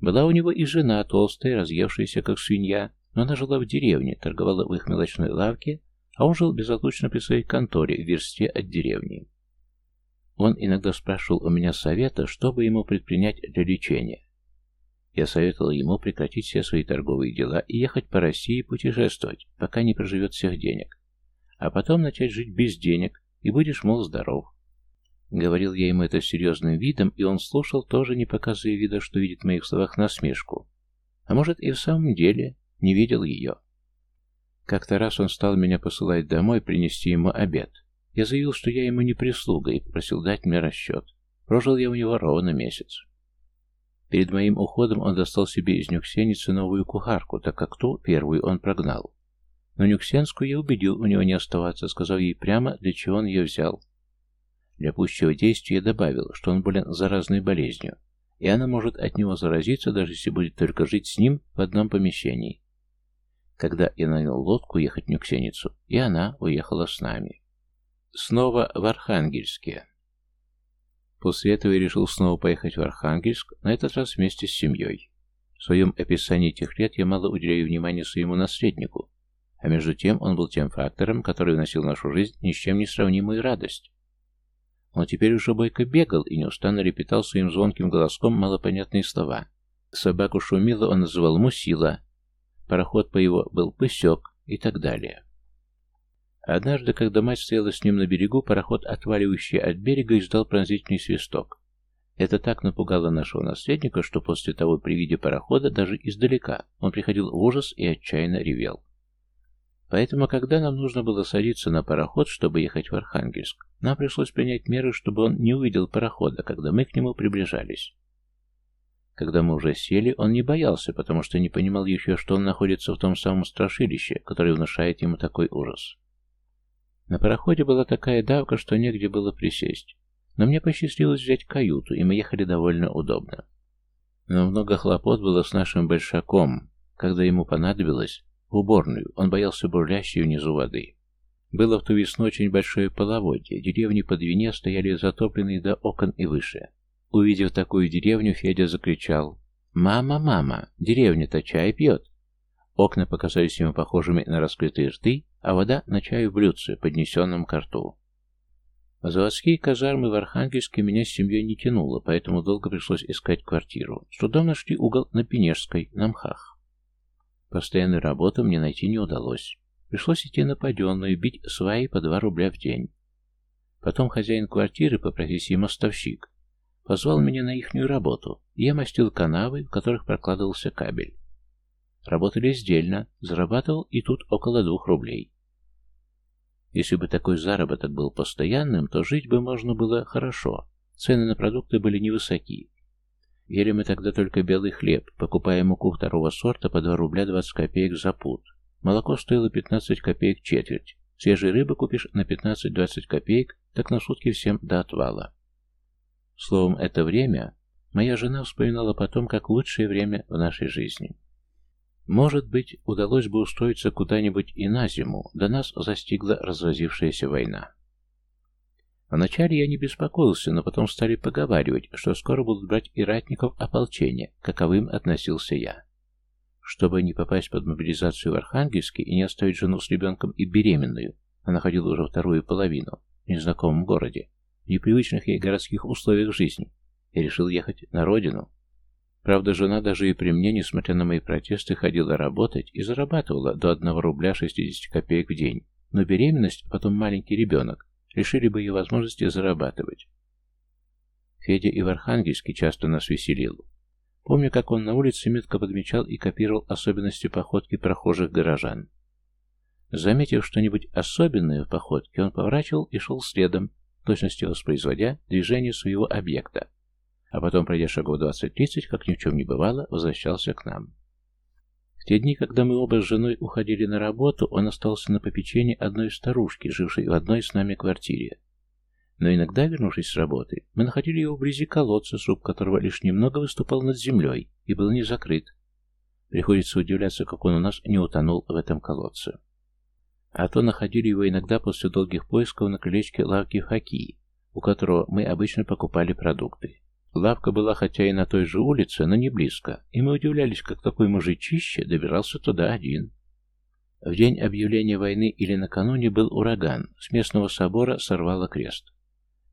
Была у него и жена, толстая, разъевшаяся, как свинья, но она жила в деревне, торговала в их мелочной лавке, а он жил безотлучно при своей конторе в версте от деревни. Он иногда спрашивал у меня совета, чтобы ему предпринять для лечения. Я советовал ему прекратить все свои торговые дела и ехать по России путешествовать, пока не проживет всех денег. А потом начать жить без денег, и будешь, мол, здоров. Говорил я ему это серьезным видом, и он слушал, тоже не показывая вида, что видит в моих словах насмешку. А может, и в самом деле не видел ее. Как-то раз он стал меня посылать домой принести ему обед. Я заявил, что я ему не прислуга, и попросил дать мне расчет. Прожил я у него ровно месяц. Перед моим уходом он достал себе из Нюксеницы новую кухарку, так как ту, первую, он прогнал. Но Нюксенскую я убедил у него не оставаться, сказав ей прямо, для чего он ее взял. Для пущего действия я добавил, что он болен заразной болезнью, и она может от него заразиться, даже если будет только жить с ним в одном помещении. Когда я нанял лодку ехать в Нюксеницу, и она уехала с нами. Снова в Архангельске. После этого я решил снова поехать в Архангельск, на этот раз вместе с семьей. В своем описании тех лет я мало уделяю внимания своему наследнику, а между тем он был тем фактором, который вносил в нашу жизнь ни с чем не сравнимую радость. Он теперь уже бойко бегал и неустанно репетал своим звонким голоском малопонятные слова. Собаку шумила он называл Мусила, пароход по его был Пысек и так далее. Однажды, когда мать стояла с ним на берегу, пароход, отваливающий от берега, издал пронзительный свисток. Это так напугало нашего наследника, что после того при виде парохода, даже издалека, он приходил в ужас и отчаянно ревел. Поэтому, когда нам нужно было садиться на пароход, чтобы ехать в Архангельск, нам пришлось принять меры, чтобы он не увидел парохода, когда мы к нему приближались. Когда мы уже сели, он не боялся, потому что не понимал еще, что он находится в том самом страшилище, которое внушает ему такой ужас. На пароходе была такая давка, что негде было присесть. Но мне посчастливилось взять каюту, и мы ехали довольно удобно. Но много хлопот было с нашим большаком, когда ему понадобилось в уборную, он боялся бурлящей внизу воды. Было в ту весну очень большое половодье, деревни под Двине стояли затопленные до окон и выше. Увидев такую деревню, Федя закричал «Мама, мама, деревня-то чай пьет!» Окна показались ему похожими на раскрытые рты, а вода на чаю в блюдце, поднесенном к рту. Заводские казармы в Архангельске меня с семьей не тянуло, поэтому долго пришлось искать квартиру. С трудом нашли угол на Пенежской, на Мхах. Постоянную работу мне найти не удалось. Пришлось идти на паденную, бить сваи по два рубля в день. Потом хозяин квартиры по профессии мостовщик позвал меня на ихнюю работу, и я мастил канавы, в которых прокладывался кабель. Работали сдельно, зарабатывал и тут около двух рублей. Если бы такой заработок был постоянным, то жить бы можно было хорошо. Цены на продукты были невысоки. Ели мы тогда только белый хлеб, покупая муку второго сорта по 2 рубля 20 копеек за пуд. Молоко стоило 15 копеек четверть. Свежей рыбы купишь на 15-20 копеек, так на сутки всем до отвала. Словом, это время моя жена вспоминала потом как лучшее время в нашей жизни. Может быть, удалось бы устроиться куда-нибудь и на зиму, до нас застигла разразившаяся война. Вначале я не беспокоился, но потом стали поговаривать, что скоро будут брать и ратников ополчения, каковым относился я. Чтобы не попасть под мобилизацию в Архангельске и не оставить жену с ребенком и беременную, она ходила уже вторую половину, в незнакомом городе, в непривычных ей городских условиях жизни, и решил ехать на родину. Правда, жена даже и при мне, несмотря на мои протесты, ходила работать и зарабатывала до 1 рубля 60 копеек в день, но беременность, потом маленький ребенок, решили бы ее возможности зарабатывать. Федя и в Архангельске часто нас веселил. Помню, как он на улице метко подмечал и копировал особенности походки прохожих горожан. Заметив что-нибудь особенное в походке, он поворачивал и шел следом, точности воспроизводя движение своего объекта. А потом, пройдя шагов 20-30, как ни в чем не бывало, возвращался к нам. Те дни, когда мы оба с женой уходили на работу, он остался на попечении одной старушки, жившей в одной с нами квартире. Но иногда, вернувшись с работы, мы находили его вблизи колодца, сруб которого лишь немного выступал над землей и был не закрыт. Приходится удивляться, как он у нас не утонул в этом колодце. А то находили его иногда после долгих поисков на крылечке лавки Хаки, у которого мы обычно покупали продукты. Лавка была хотя и на той же улице, но не близко, и мы удивлялись, как такой мужичище добирался туда один. В день объявления войны или накануне был ураган, с местного собора сорвало крест.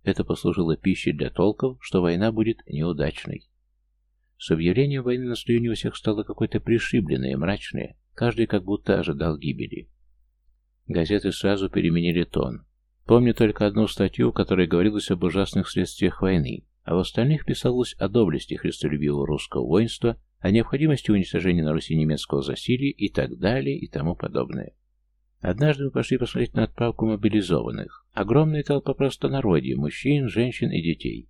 Это послужило пищей для толков, что война будет неудачной. С объявлением войны настроение у всех стало какое-то пришибленное, мрачное, каждый как будто ожидал гибели. Газеты сразу переменили тон. Помню только одну статью, в которой говорилось об ужасных следствиях войны, а в остальных писалось о доблести христолюбивого русского воинства, о необходимости уничтожения на Руси немецкого засилия и так далее и тому подобное. Однажды мы пошли посмотреть на отправку мобилизованных. Огромная толпа простонародья, мужчин, женщин и детей.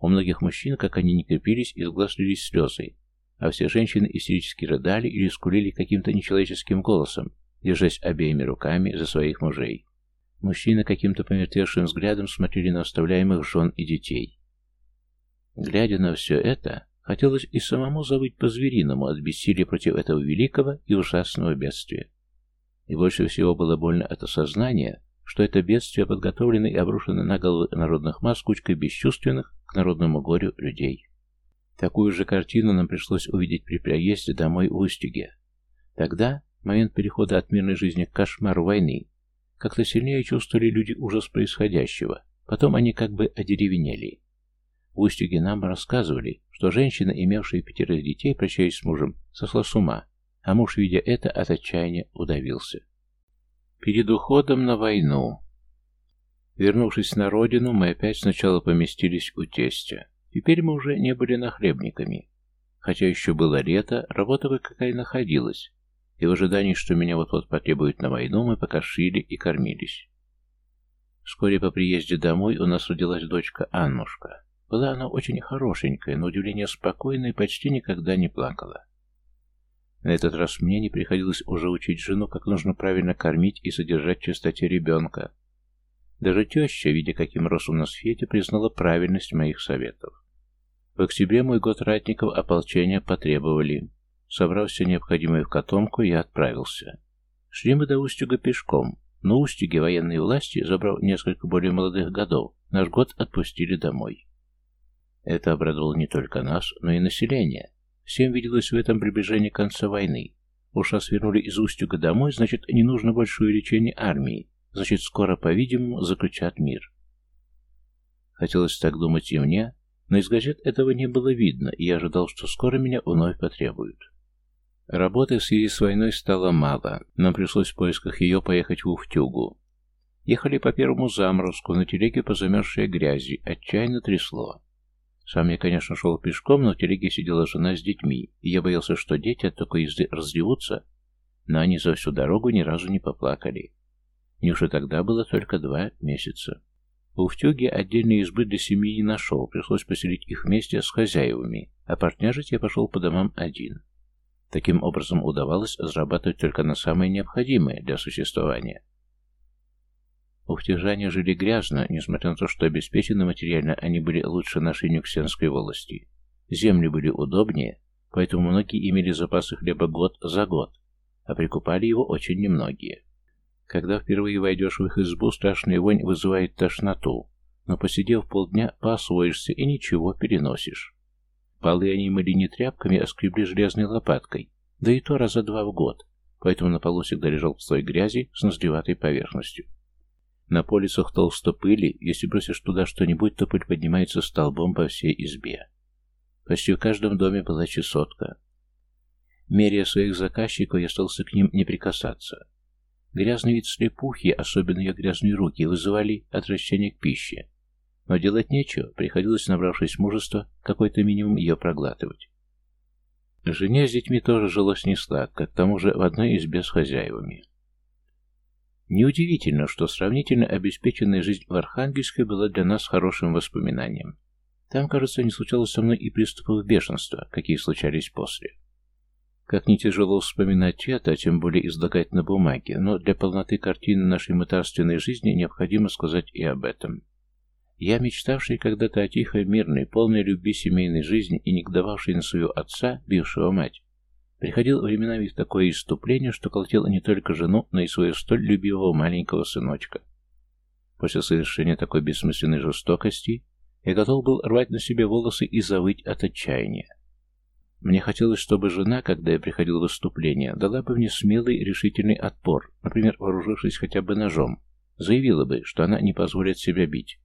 У многих мужчин, как они не крепились, из глаз лились слезы, а все женщины истерически рыдали или скулили каким-то нечеловеческим голосом, держась обеими руками за своих мужей. Мужчины каким-то помертвевшим взглядом смотрели на оставляемых жен и детей. Глядя на все это, хотелось и самому забыть по-звериному от бессилия против этого великого и ужасного бедствия. И больше всего было больно от осознания, что это бедствие подготовлено и обрушено на головы народных масс кучкой бесчувственных к народному горю людей. Такую же картину нам пришлось увидеть при приезде домой в Устюге. Тогда, момент перехода от мирной жизни к кошмару войны, как-то сильнее чувствовали люди ужас происходящего, потом они как бы одеревенели. В Устюге нам рассказывали, что женщина, имевшая пятерых детей, прощаясь с мужем, сошла с ума, а муж, видя это, от отчаяния удавился. Перед уходом на войну. Вернувшись на родину, мы опять сначала поместились у тестя. Теперь мы уже не были нахлебниками. Хотя еще было лето, работа какая находилась, и в ожидании, что меня вот-вот потребуют на войну, мы пока шили и кормились. Вскоре по приезде домой у нас родилась дочка Аннушка. Была она очень хорошенькая, но удивление спокойная и почти никогда не плакала. На этот раз мне не приходилось уже учить жену, как нужно правильно кормить и содержать чистоте ребенка. Даже теща, видя, каким рос у нас Федя, признала правильность моих советов. В октябре мой год ратников ополчения потребовали. Собрав все необходимое в котомку, я отправился. Шли мы до Устюга пешком, но Устюги военные власти, забрав несколько более молодых годов, наш год отпустили домой. Это обрадовало не только нас, но и население. Всем виделось в этом приближение конца войны. Уж раз вернули из Устюга домой, значит, не нужно больше увеличения армии. Значит, скоро, по-видимому, заключат мир. Хотелось так думать и мне, но из газет этого не было видно, и я ожидал, что скоро меня вновь потребуют. Работы в связи с войной стало мало. Нам пришлось в поисках ее поехать в Уфтюгу. Ехали по первому заморозку, на телеге по замерзшей грязи, отчаянно трясло. Сам я, конечно, шел пешком, но в телеге сидела жена с детьми, и я боялся, что дети от такой езды разревутся, но они за всю дорогу ни разу не поплакали. Нюше тогда было только два месяца. У Втюги отдельной избы для семьи не нашел, пришлось поселить их вместе с хозяевами, а партняжить я пошел по домам один. Таким образом удавалось зарабатывать только на самое необходимое для существования. Ухтяжане жили грязно, несмотря на то, что обеспечены материально они были лучше нашей Нюксенской волости. Земли были удобнее, поэтому многие имели запасы хлеба год за год, а прикупали его очень немногие. Когда впервые войдешь в их избу, страшная вонь вызывает тошноту, но посидев полдня, поосвоишься и ничего переносишь. Полы они мыли не тряпками, а скребли железной лопаткой, да и то раза два в год, поэтому на полу всегда лежал слой грязи с ноздреватой поверхностью. На полицах толсто пыли, если бросишь туда что-нибудь, то пыль поднимается столбом по всей избе. Почти в каждом доме была чесотка. Меряя своих заказчиков, я стался к ним не прикасаться. Грязный вид слепухи, особенно ее грязные руки, вызывали отвращение к пище. Но делать нечего, приходилось, набравшись мужества, какой-то минимум ее проглатывать. Жене с детьми тоже жилось не сладко, к тому же в одной избе с хозяевами. Неудивительно, что сравнительно обеспеченная жизнь в Архангельской была для нас хорошим воспоминанием. Там, кажется, не случалось со мной и приступов бешенства, какие случались после. Как не тяжело вспоминать это, а тем более излагать на бумаге, но для полноты картины нашей мытарственной жизни необходимо сказать и об этом. Я, мечтавший когда-то о тихой, мирной, полной любви семейной жизни и негодовавший на своего отца, бившего мать, Приходил временами в такое иступление, что колотил не только жену, но и своего столь любимого маленького сыночка. После совершения такой бессмысленной жестокости я готов был рвать на себе волосы и завыть от отчаяния. Мне хотелось, чтобы жена, когда я приходил в выступление, дала бы мне смелый решительный отпор, например, вооружившись хотя бы ножом, заявила бы, что она не позволит себя бить.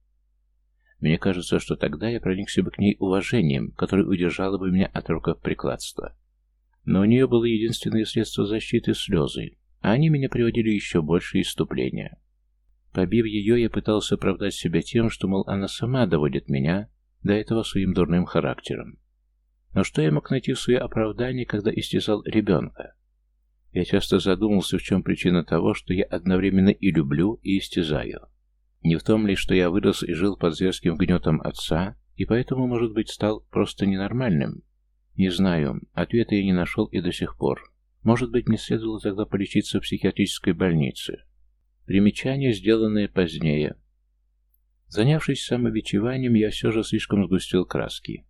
Мне кажется, что тогда я проникся бы к ней уважением, которое удержало бы меня от рукоприкладства. Но у нее было единственное средство защиты – слезы, а они меня приводили еще больше иступления. Побив ее, я пытался оправдать себя тем, что, мол, она сама доводит меня до этого своим дурным характером. Но что я мог найти в свое оправдание, когда истязал ребенка? Я часто задумался, в чем причина того, что я одновременно и люблю, и истязаю. Не в том ли, что я вырос и жил под зверским гнетом отца, и поэтому, может быть, стал просто ненормальным, не знаю. Ответа я не нашел и до сих пор. Может быть, мне следовало тогда полечиться в психиатрической больнице. Примечание, сделанное позднее. Занявшись самобичеванием, я все же слишком сгустил краски.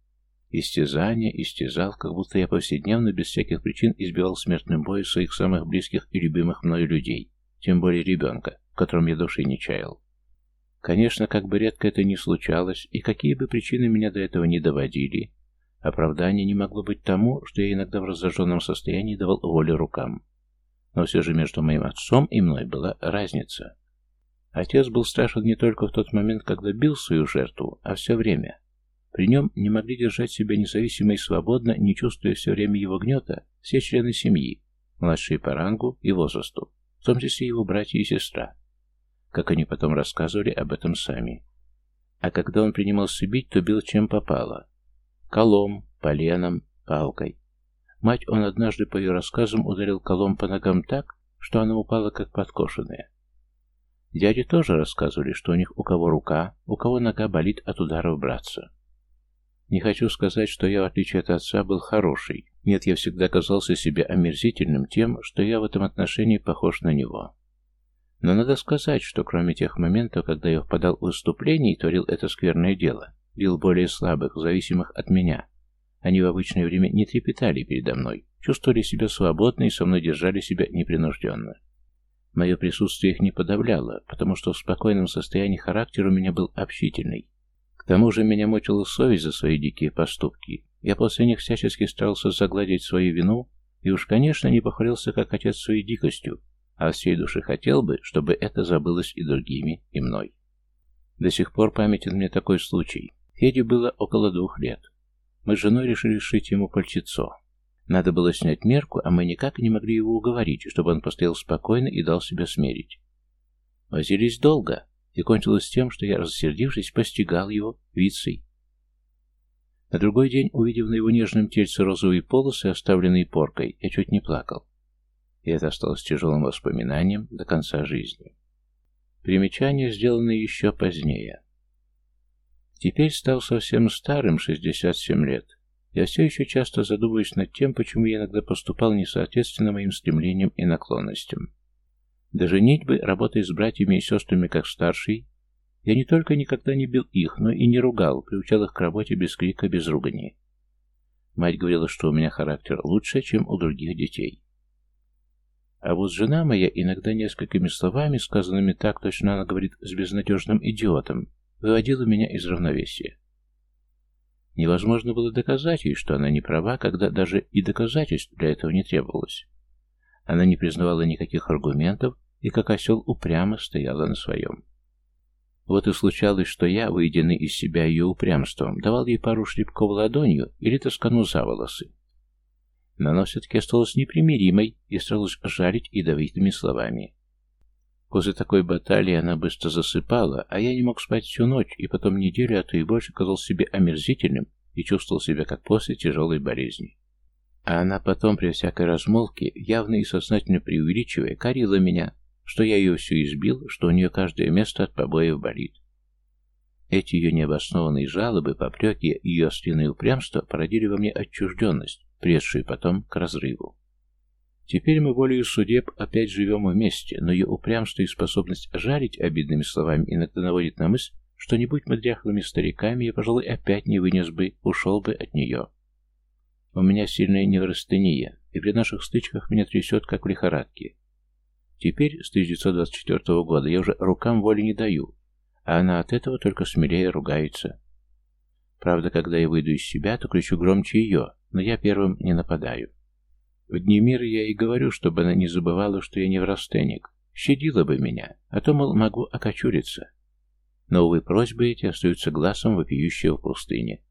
Истязание, истязал, как будто я повседневно, без всяких причин, избивал смертным боем своих самых близких и любимых мною людей, тем более ребенка, в котором я души не чаял. Конечно, как бы редко это ни случалось, и какие бы причины меня до этого не доводили, Оправдание не могло быть тому, что я иногда в раздраженном состоянии давал волю рукам. Но все же между моим отцом и мной была разница. Отец был страшен не только в тот момент, когда бил свою жертву, а все время. При нем не могли держать себя независимо и свободно, не чувствуя все время его гнета, все члены семьи, младшие по рангу и возрасту, в том числе его братья и сестра. Как они потом рассказывали об этом сами. А когда он принимался бить, то бил чем попало. Колом, поленом, палкой. Мать он однажды по ее рассказам ударил колом по ногам так, что она упала как подкошенная. Дяди тоже рассказывали, что у них у кого рука, у кого нога болит от ударов братца. Не хочу сказать, что я, в отличие от отца, был хороший. Нет, я всегда казался себе омерзительным тем, что я в этом отношении похож на него. Но надо сказать, что кроме тех моментов, когда я впадал в выступление и творил это скверное дело, бил более слабых, зависимых от меня. Они в обычное время не трепетали передо мной, чувствовали себя свободно и со мной держали себя непринужденно. Мое присутствие их не подавляло, потому что в спокойном состоянии характер у меня был общительный. К тому же меня мучила совесть за свои дикие поступки. Я после них всячески старался загладить свою вину и уж, конечно, не похвалился как отец своей дикостью, а всей души хотел бы, чтобы это забылось и другими, и мной. До сих пор памятен мне такой случай. Феде было около двух лет. Мы с женой решили сшить ему пальтецо. Надо было снять мерку, а мы никак не могли его уговорить, чтобы он постоял спокойно и дал себя смерить. Возились долго, и кончилось тем, что я, рассердившись, постигал его вицей. На другой день, увидев на его нежном тельце розовые полосы, оставленные поркой, я чуть не плакал. И это осталось тяжелым воспоминанием до конца жизни. Примечание сделано еще позднее. Теперь стал совсем старым, 67 лет. Я все еще часто задумываюсь над тем, почему я иногда поступал несоответственно моим стремлениям и наклонностям. Даже бы, работая с братьями и сестрами как старший, я не только никогда не бил их, но и не ругал, приучал их к работе без крика, без ругани. Мать говорила, что у меня характер лучше, чем у других детей. А вот жена моя иногда несколькими словами, сказанными так, точно она говорит с безнадежным идиотом, выводила меня из равновесия. Невозможно было доказать ей, что она не права, когда даже и доказательств для этого не требовалось. Она не признавала никаких аргументов и, как осел, упрямо стояла на своем. Вот и случалось, что я, выеденный из себя ее упрямством, давал ей пару шлепков ладонью или тоскану за волосы. Но она все-таки осталась непримиримой и старалась жарить ядовитыми словами. После такой баталии она быстро засыпала, а я не мог спать всю ночь, и потом неделю, а то и больше казался себе омерзительным и чувствовал себя как после тяжелой болезни. А она потом, при всякой размолвке, явно и сознательно преувеличивая, корила меня, что я ее всю избил, что у нее каждое место от побоев болит. Эти ее необоснованные жалобы, попреки и ее ослиное упрямство породили во мне отчужденность, приведшую потом к разрыву. Теперь мы волею судеб опять живем вместе, но ее упрямство и способность жарить обидными словами иногда наводит на мысль, что не будь мы дряхлыми стариками, я, пожалуй, опять не вынес бы, ушел бы от нее. У меня сильная неврастения, и при наших стычках меня трясет, как в лихорадке. Теперь, с 1924 года, я уже рукам воли не даю, а она от этого только смелее ругается. Правда, когда я выйду из себя, то кричу громче ее, но я первым не нападаю. В дни мира я и говорю, чтобы она не забывала, что я не врастенник. Щадила бы меня, а то, мол, могу окочуриться. Но, увы, просьбы эти остаются глазом вопиющего в пустыне.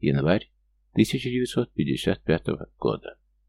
Январь 1955 года.